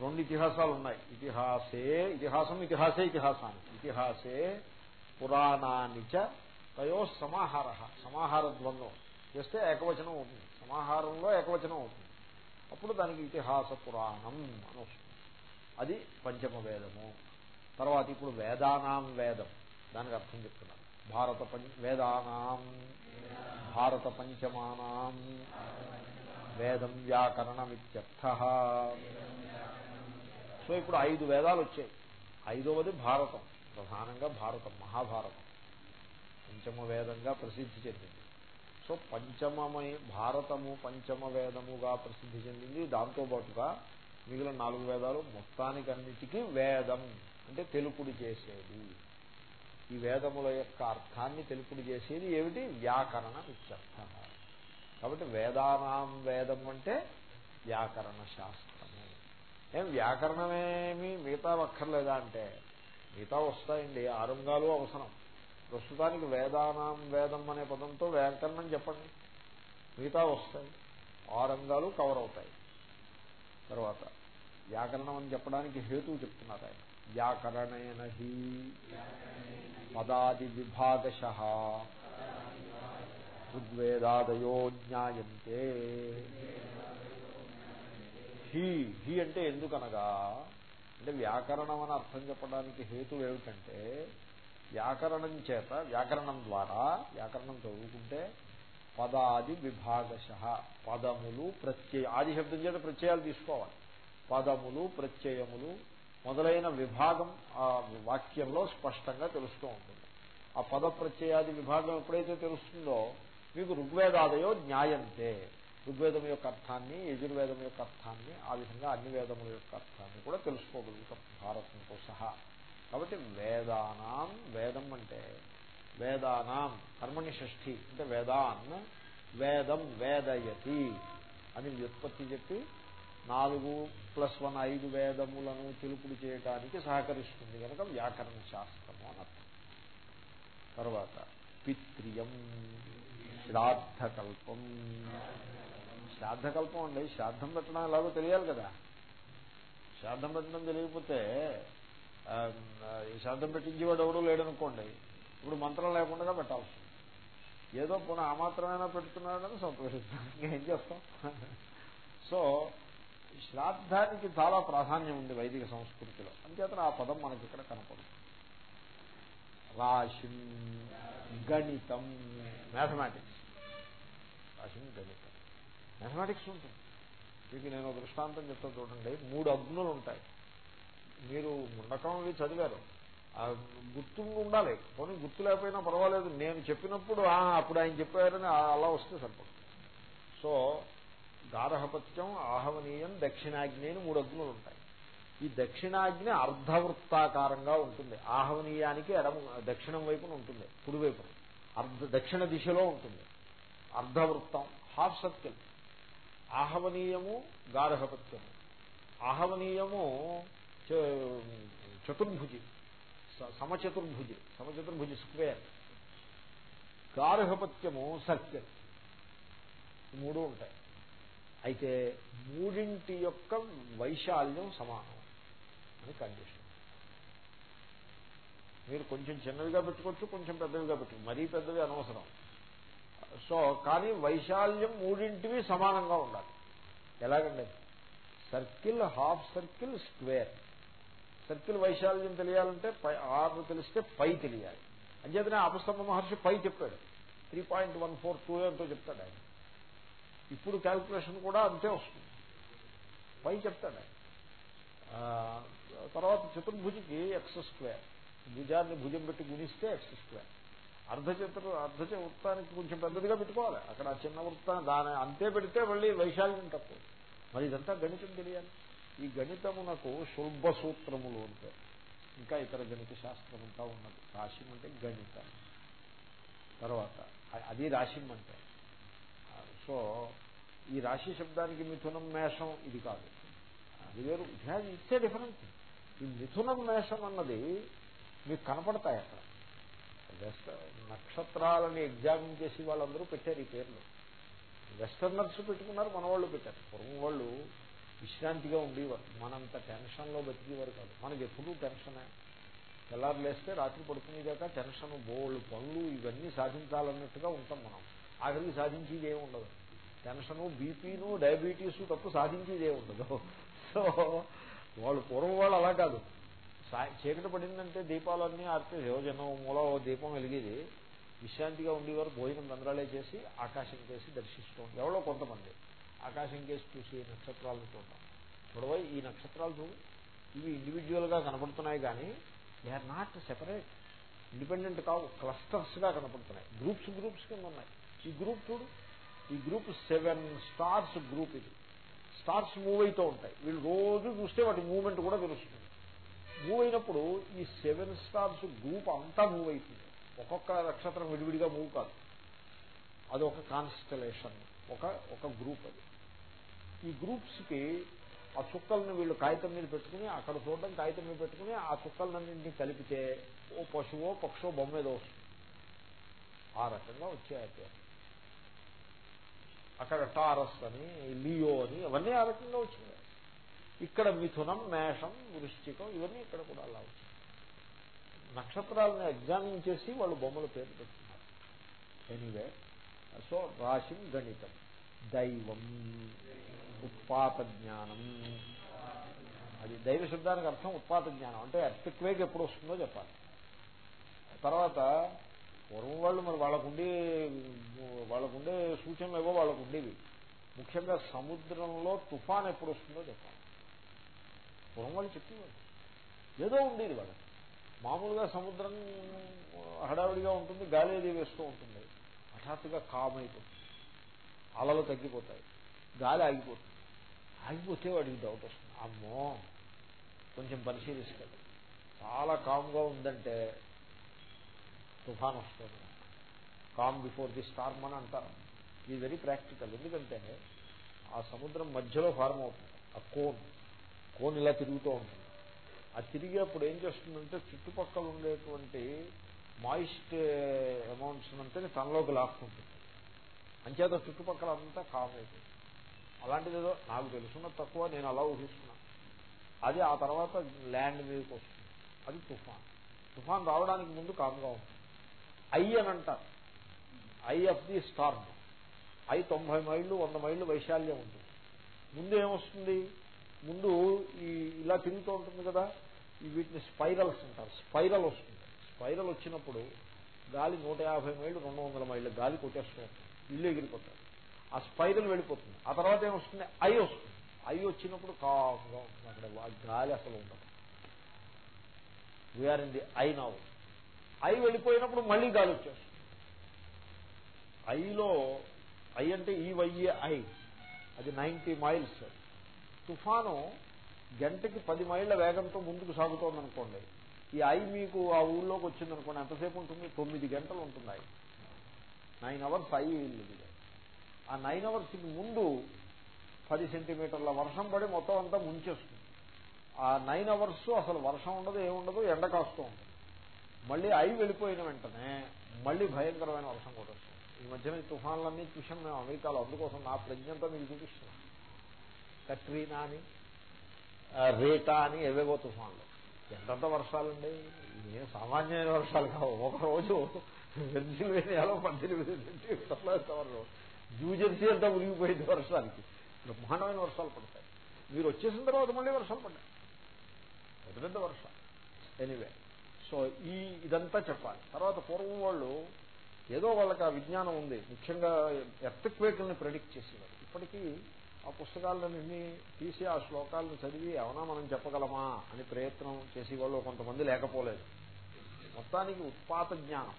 రెండు ఇతిహాసాలు ఉన్నాయి ఇతిహాసే ఇతిహాసం ఇతిహాసే ఇతిహాసాన్ని. ఇతిహాసే పురాణానిచ తయో సమాహార సమాహార ద్వంద్వం. చేస్తే ఏకవచనం అవుతుంది. సమాహారంలో ఏకవచనం అవుతుంది. అప్పుడు దానికి ఇతిహాస పురాణం అని అది పంచమ వేదము తర్వాత ఇప్పుడు వేదానాం వేదం. దానికి అర్థం చెప్తున్నాను. భారత వేదానాం. భారత పంచమానాం. వేదం వ్యాకరణమిత్యర్థ. సో ఇప్పుడు ఐదు వేదాలు వచ్చాయి. ఐదవది భారతం. ప్రధానంగా భారతం మహాభారతం. పంచమ వేదంగా ప్రసిద్ధి చెందింది. సో పంచమమై భారతము పంచమ వేదముగా ప్రసిద్ధి చెందింది. దాంతోపాటుగా మిగిలిన నాలుగు వేదాలు మొత్తానికన్నిటికీ వేదం అంటే తెలుపుడు చేసేది. ఈ వేదముల యొక్క అర్థాన్ని తెలుపుడు చేసేది ఏమిటి? వ్యాకరణ ఇత్యర్థ కాబట్టి వేదానాం వేదం అంటే వ్యాకరణ శాస్త్రము. ఏం వ్యాకరణమేమి మిగతా అక్కర్లేదా అంటే? మిగతా వస్తాయండి. ఆరంగాలు అవసరం. ప్రస్తుతానికి వేదానాం వేదం అనే పదంతో వ్యాకరణం చెప్పండి. మిగతా వస్తాయి. ఆరంగాలు కవర్ అవుతాయి. తర్వాత వ్యాకరణం అని చెప్పడానికి హేతువు చెప్తున్నారు ఆయన. వ్యాకరణేన హి పదాది విభాగశ. ఋగ్వేదాదయో జ్ఞాయంతే. హీ హీ అంటే ఎందుకనగా అంటే వ్యాకరణం అని అర్థం చెప్పడానికి హేతు ఏమిటంటే వ్యాకరణం చేత వ్యాకరణం ద్వారా వ్యాకరణం చదువుకుంటే పదాది విభాగశ పదములు ప్రత్యయ ఆది శబ్దం చేత ప్రత్యయాలు తీసుకోవాలి. పదములు ప్రత్యయములు మొదలైన విభాగం ఆ వాక్యంలో స్పష్టంగా తెలుస్తూ ఉంటుంది. ఆ పద ప్రత్యయాది విభాగం ఎప్పుడైతే తెలుస్తుందో మీకు ఋగ్వేదాదయో న్యాయంతే ఋగ్వేదం యొక్క అర్థాన్ని యజుర్వేదం యొక్క అర్థాన్ని ఆ విధంగా అన్ని వేదముల యొక్క అర్థాన్ని కూడా తెలుసుకోగలుగుతాం భారతంతో సహా. కాబట్టి వేదానాం వేదం అంటే వేదానాం కర్మణి షష్ఠి అంటే వేదాన్ వేదం వేదయతి అని వ్యుత్పత్తి చెప్పి నాలుగు ప్లస్ వన్ ఐదు వేదములను తెలుపుడు చేయడానికి సహకరిస్తుంది కనుక వ్యాకరణ శాస్త్రము అని అర్థం. తర్వాత పిత్రియం శ్రాద్ధకల్పం. శ్రాద్ధకల్పం అండి శ్రాద్ధం పెట్టడం ఎలాగో తెలియాలి కదా. శ్రాద్ధం పెట్టడం తెలియకపోతే ఈ శ్రాద్ధం పెట్టించేవాడు ఎవడూ లేడనుకోండి ఇప్పుడు మంత్రం లేకుండా పెట్టాల్సి ఏదో పునః ఆ మాత్రమైనా పెడుతున్నాడని సంతోషిస్తాం. ఏం చేస్తాం? సో శ్రాద్ధానికి చాలా ప్రాధాన్యం ఉంది వైదిక సంస్కృతిలో. అంచేతన ఆ పదం మనకి ఇక్కడ కనపడుతుంది. రాశిం గణితం మ్యాథమెటిక్స్. రాశిం గణితం. మ్యాథమెటిక్స్ ఉంటుంది. మీకు నేను దృష్టాంతం చెప్తా చూడండి. మూడు అగ్నులు ఉంటాయి. మీరు ముండకం అవి చదివారు. గుర్తు ఉండాలి. పోనీ గుర్తు లేకపోయినా పర్వాలేదు. నేను చెప్పినప్పుడు అప్పుడు ఆయన చెప్పారని అలా వస్తే సరిపడుతుంది సో గారహపత్యం ఆహవనీయం దక్షిణాగ్ని అని మూడు అగ్నులు ఉంటాయి. ఈ దక్షిణాగ్ని అర్ధవృత్తాకారంగా ఉంటుంది. ఆహవనీయానికి ఎడమ దక్షిణం వైపున ఉంటుంది. కుడివైపున. అర్ధ దక్షిణ దిశలో ఉంటుంది. అర్ధవృత్తం హాఫ్ సర్కిల్. ఆహవనీయము గార్హపత్యము. ఆహవనీయము చతుర్భుజి. సమచతుర్భుజి. సమచతుర్భుజి స్క్వేర్. గార్హపత్యము సర్కిల్. మూడు ఉంటాయి. అయితే మూడింటి యొక్క వైశాల్యం సమానం అని కండిషన్ మీరు కొంచెం చిన్నవిగా పెట్టుకోవచ్చు కొంచెం పెద్దవిగా పెట్టుకోవచ్చు మరీ పెద్దవి అనవసరం. సో కానీ వైశాల్యం మూడింటివి సమానంగా ఉండాలి. ఎలాగండి? Circle half circle square. Circle వైశాల్యం తెలియాలంటే పై ఆరు తెలిస్తే పై తెలియాలి. అంచేతనే అపస్తంభ మహర్షి పై చెప్పాడు. Three point one four two ఎంతో చెప్తాడు ఆయన. ఇప్పుడు క్యాల్కులేషన్ కూడా అంతే వస్తుంది. పై చెప్తాడు ఆయన. తర్వాత చతుర్భుజికి ఎక్స్ స్క్వేర్. భుజాన్ని భుజం పెట్టి గుణిస్తే ఎక్స్ స్క్వేర్. అర్ధచిత్ర అర్ధచ వృత్తానికి కొంచెం పెద్దదిగా పెట్టుకోవాలి. అక్కడ చిన్న వృత్తాన్ని దాని అంతే పెడితే మళ్ళీ వైశాల్యం తప్పు. మరి ఇదంతా గణితం తెలియాలి. ఈ గణితమునకు శుల్భ సూత్రములు అంటే ఇంకా ఇతర గణిత శాస్త్రం అంతా ఉన్నది. రాశి అంటే గణితం. తర్వాత అది రాశిం అంటే సో ఈ రాశి శబ్దానికి మిథునం మేషం ఇది కాదు. అది వేరు. ఇట్స్ ఏ డిఫరెన్స్ ఈ మిథునం మేషం అన్నది మీకు కనపడతాయి అక్కడ నక్షత్రాలని ఎగ్జామిన్ చేసి వాళ్ళందరూ పెట్టారు ఈ పేర్లు. వెస్టర్నర్స్ పెట్టుకున్నారు మన వాళ్ళు పెట్టారు. పూర్వం వాళ్ళు విశ్రాంతిగా ఉండేవారు. మనంత టెన్షన్లో బతికేవారు కాదు. మనకి ఎప్పుడూ టెన్షనే. తెల్లారు లేస్తే రాత్రి పడుకునేదాకా టెన్షన్ బోళ్ళు పనులు ఇవన్నీ సాధించాలన్నట్టుగా ఉంటాం మనం. ఆఖరికి సాధించేది ఏమి ఉండదు. టెన్షను బీపీను డయాబెటీసు తప్పు సాధించేది ఏమి ఉండదు. సో వాళ్ళు పూర్వం వాళ్ళు అలా కాదు. చీకటి పడిందంటే దీపాలన్నీ ఆర్పేసి యోజనం మూల దీపం వెలిగేది. విశ్రాంతిగా ఉండేవారు భోజనం బంద్రాలే చేసి ఆకాశం కేసి దర్శిస్తూ ఎవరో కొంతమంది. ఆకాశం కేసి చూసి నక్షత్రాలను చూడటం. చూడవై ఈ నక్షత్రాలు చూడు. ఇవి ఇండివిజువల్గా కనపడుతున్నాయి కానీ they are not separate independent కావు క్లస్టర్స్గా కనపడుతున్నాయి. గ్రూప్స్ గ్రూప్స్ కింద ఉన్నాయి. ఈ గ్రూప్ చూడు. ఈ గ్రూప్ సెవెన్ స్టార్స్ గ్రూప్ ఇది. స్టార్స్ మూవ్ అవుతూ ఉంటాయి. వీళ్ళు రోజు చూస్తే వాటి మూవ్మెంట్ కూడా తెలుస్తుంది. మూవ్ అయినప్పుడు ఈ సెవెన్ స్టార్స్ గ్రూప్ అంతా మూవ్ అవుతుంది ఒక్కొక్క నక్షత్రం విడివిడిగా మూవ్ కాదు. అది ఒక కాన్స్టలేషన్ ఒక ఒక గ్రూప్ అది. ఈ గ్రూప్స్కి ఆ చుక్కలను వీళ్ళు కాగితం మీద పెట్టుకుని అక్కడ చూడడం కాగితం మీద పెట్టుకుని ఆ చుక్కలన్నింటినీ కలిపితే ఓ పశువో పక్షో బొమ్మ ఏదో వస్తుంది. ఆ రకంగా వచ్చాయి అక్కడ టారస్ అని లియో అని అవన్నీ ఆ రకంగా వచ్చినాయి. ఇక్కడ మిథునం మేషం వృశ్చికం ఇవన్నీ ఇక్కడ కూడా అలా వచ్చింది నక్షత్రాలను ఎగ్జామిన్ చేసి వాళ్ళు బొమ్మల పేరు పెట్టుకున్నారు ఎనీవే సో రాశిం గణితం. దైవం ఉత్పాత జ్ఞానం అది దైవ శబ్దానికి అర్థం ఉత్పాత జ్ఞానం అంటే ఎర్త్క్వేక్ ఎప్పుడు వస్తుందో చెప్పాలి. తర్వాత పూర్వం వాళ్ళు మరి వాళ్ళకుండే వాళ్ళకుండే సూచనలు ఏవో వాళ్ళకుండేవి. ముఖ్యంగా సముద్రంలో తుఫాన్ ఎప్పుడు వస్తుందో చెప్పాలి. పూర్వం వాళ్ళు చెప్పేవాళ్ళు. ఏదో ఉండేది వాళ్ళకి. మామూలుగా సముద్రం హడావిడిగా ఉంటుంది గాలి అది వేస్తూ ఉంటుంది. హఠాత్తుగా కామ్ అయిపోతుంది. అలలు తగ్గిపోతాయి. గాలి ఆగిపోతుంది. ఆగిపోతే వాడికి డౌట్ వస్తుంది. అమ్మో కొంచెం పరిశీలిస్తాడు. చాలా కామ్గా ఉందంటే తుఫాన్ వస్తుంది. కామ్ బిఫోర్ ది స్టార్మ్ అని అంటారు. ఇది వెరీ ప్రాక్టికల్ ఎందుకంటే ఆ సముద్రం మధ్యలో ఫార్మ్ అవుతుంది. ఆ కోన్ ఫోన్ ఇలా తిరుగుతూ ఉంటుంది ఆ తిరిగేప్పుడు ఏం చేస్తుందంటే చుట్టుపక్కల ఉండేటువంటి మాయిస్ట్ అమౌంట్స్ అంతా తనలోకి లాక్కుంటుంది. అంచేత చుట్టుపక్కల అంతా కామ్ అయిపోయింది అలాంటిది ఏదో నాకు తెలుసున్న తక్కువ నేను అలా ఊహిస్తున్నాను అది ఆ తర్వాత ల్యాండ్ మీదకి వస్తుంది. అది తుఫాన్. తుఫాన్ రావడానికి ముందు కామ్గా ఉంటుంది. ఐ అని అంటారు. Eye of the storm eye తొంభై మైళ్ళు వంద మైళ్ళు వైశాల్యం ఉంటుంది. ముందు ఏమొస్తుంది? ముందు ఈ ఇలా తిరుగుతూ ఉంటుంది కదా వీటిని స్పైరల్స్ అంటారు. స్పైరల్ వస్తుంది. స్పైరల్ వచ్చినప్పుడు గాలి నూట యాభై మైళ్ళు రెండు వందల మైళ్ళు గాలి కొట్టేస్తూ ఇల్లు ఎగిరిపోతారు ఆ స్పైరల్ వెళ్ళిపోతుంది. ఆ తర్వాత ఏమొస్తుంది ఐ వస్తుంది. ఐ వచ్చినప్పుడు కామ్గా ఉంటుంది అక్కడ. గాలి అసలు ఉండదు. We are in the eye now eye వెళ్ళిపోయినప్పుడు మళ్ళీ గాలి వచ్చేస్తుంది. ఐలో ఐ అంటే ఈ వైఏ ఐ అది నైంటీ మైల్స్ తుఫాను గంటకి పది మైళ్ళ వేగంతో ముందుకు సాగుతోందనుకోండి. ఈ ఐ మీకు ఆ ఊళ్ళోకి వచ్చిందనుకోండి ఎంతసేపు ఉంటుంది? తొమ్మిది గంటలు ఉంటుంది ఐ నైన్ అవర్స్ ఐ వెళ్ళింది ఆ నైన్ అవర్స్కి ముందు పది సెంటీమీటర్ల వర్షం పడి మొత్తం అంతా ముంచేస్తుంది. ఆ నైన్ అవర్స్ అసలు వర్షం ఉండదు ఏముండదు ఎండ కాస్తూ ఉంటుంది. మళ్ళీ ఐ వెళ్ళిపోయిన వెంటనే మళ్ళీ భయంకరమైన వర్షం కూడా వస్తుంది. ఈ మధ్యన తుఫాన్లన్నీ చూసాం మేము అమెరికాలో. అందుకోసం నా ప్రజ్ఞంతా మీకు చూపిస్తున్నాం కట్రీనా అని రేటా అని ఏవేవో తుఫాన్లు ఎంతంత వర్షాలండి? ఇవే సామాన్యమైన వర్షాలు కావు. ఒకరోజు పెన్సిల్వేనియాలో పద్దెనిమిది సెంటీమీటర్లు న్యూజెర్సీ అంతా మునిగిపోయింది వర్షానికి. బ్రహ్మాండమైన వర్షాలు పడతాయి. మీరు వచ్చేసిన తర్వాత మళ్ళీ వర్షాలు పడ్డాయి. పెద్ద పెద్ద వర్షాలు. ఎనీవే సో ఈ ఇదంతా చెప్పాలి. తర్వాత పూర్వం వాళ్ళు ఏదో వాళ్ళకి ఆ విజ్ఞానం ఉంది. ముఖ్యంగా ఎర్త్క్వేక్ని ప్రెడిక్ట్ చేసేవారు. ఇప్పటికీ ఆ పుస్తకాలన్నీ తీసి ఆ శ్లోకాలను చదివి ఏమన్నా మనం చెప్పగలమా అని ప్రయత్నం చేసేవాళ్ళు కొంతమంది లేకపోలేదు. మొత్తానికి ఉత్పాత జ్ఞానం.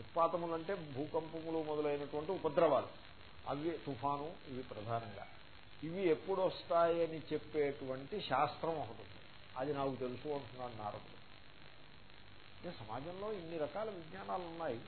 ఉత్పాతములంటే భూకంపములు మొదలైనటువంటి ఉపద్రవాలు. అవి తుఫాను ఇవి ప్రధానంగా. ఇవి ఎప్పుడు వస్తాయని చెప్పేటువంటి శాస్త్రం ఒకటి అది నాకు తెలుసు అంటున్నాడు నారదుడు. సమాజంలో ఇన్ని రకాల విజ్ఞానాలు ఉన్నాయి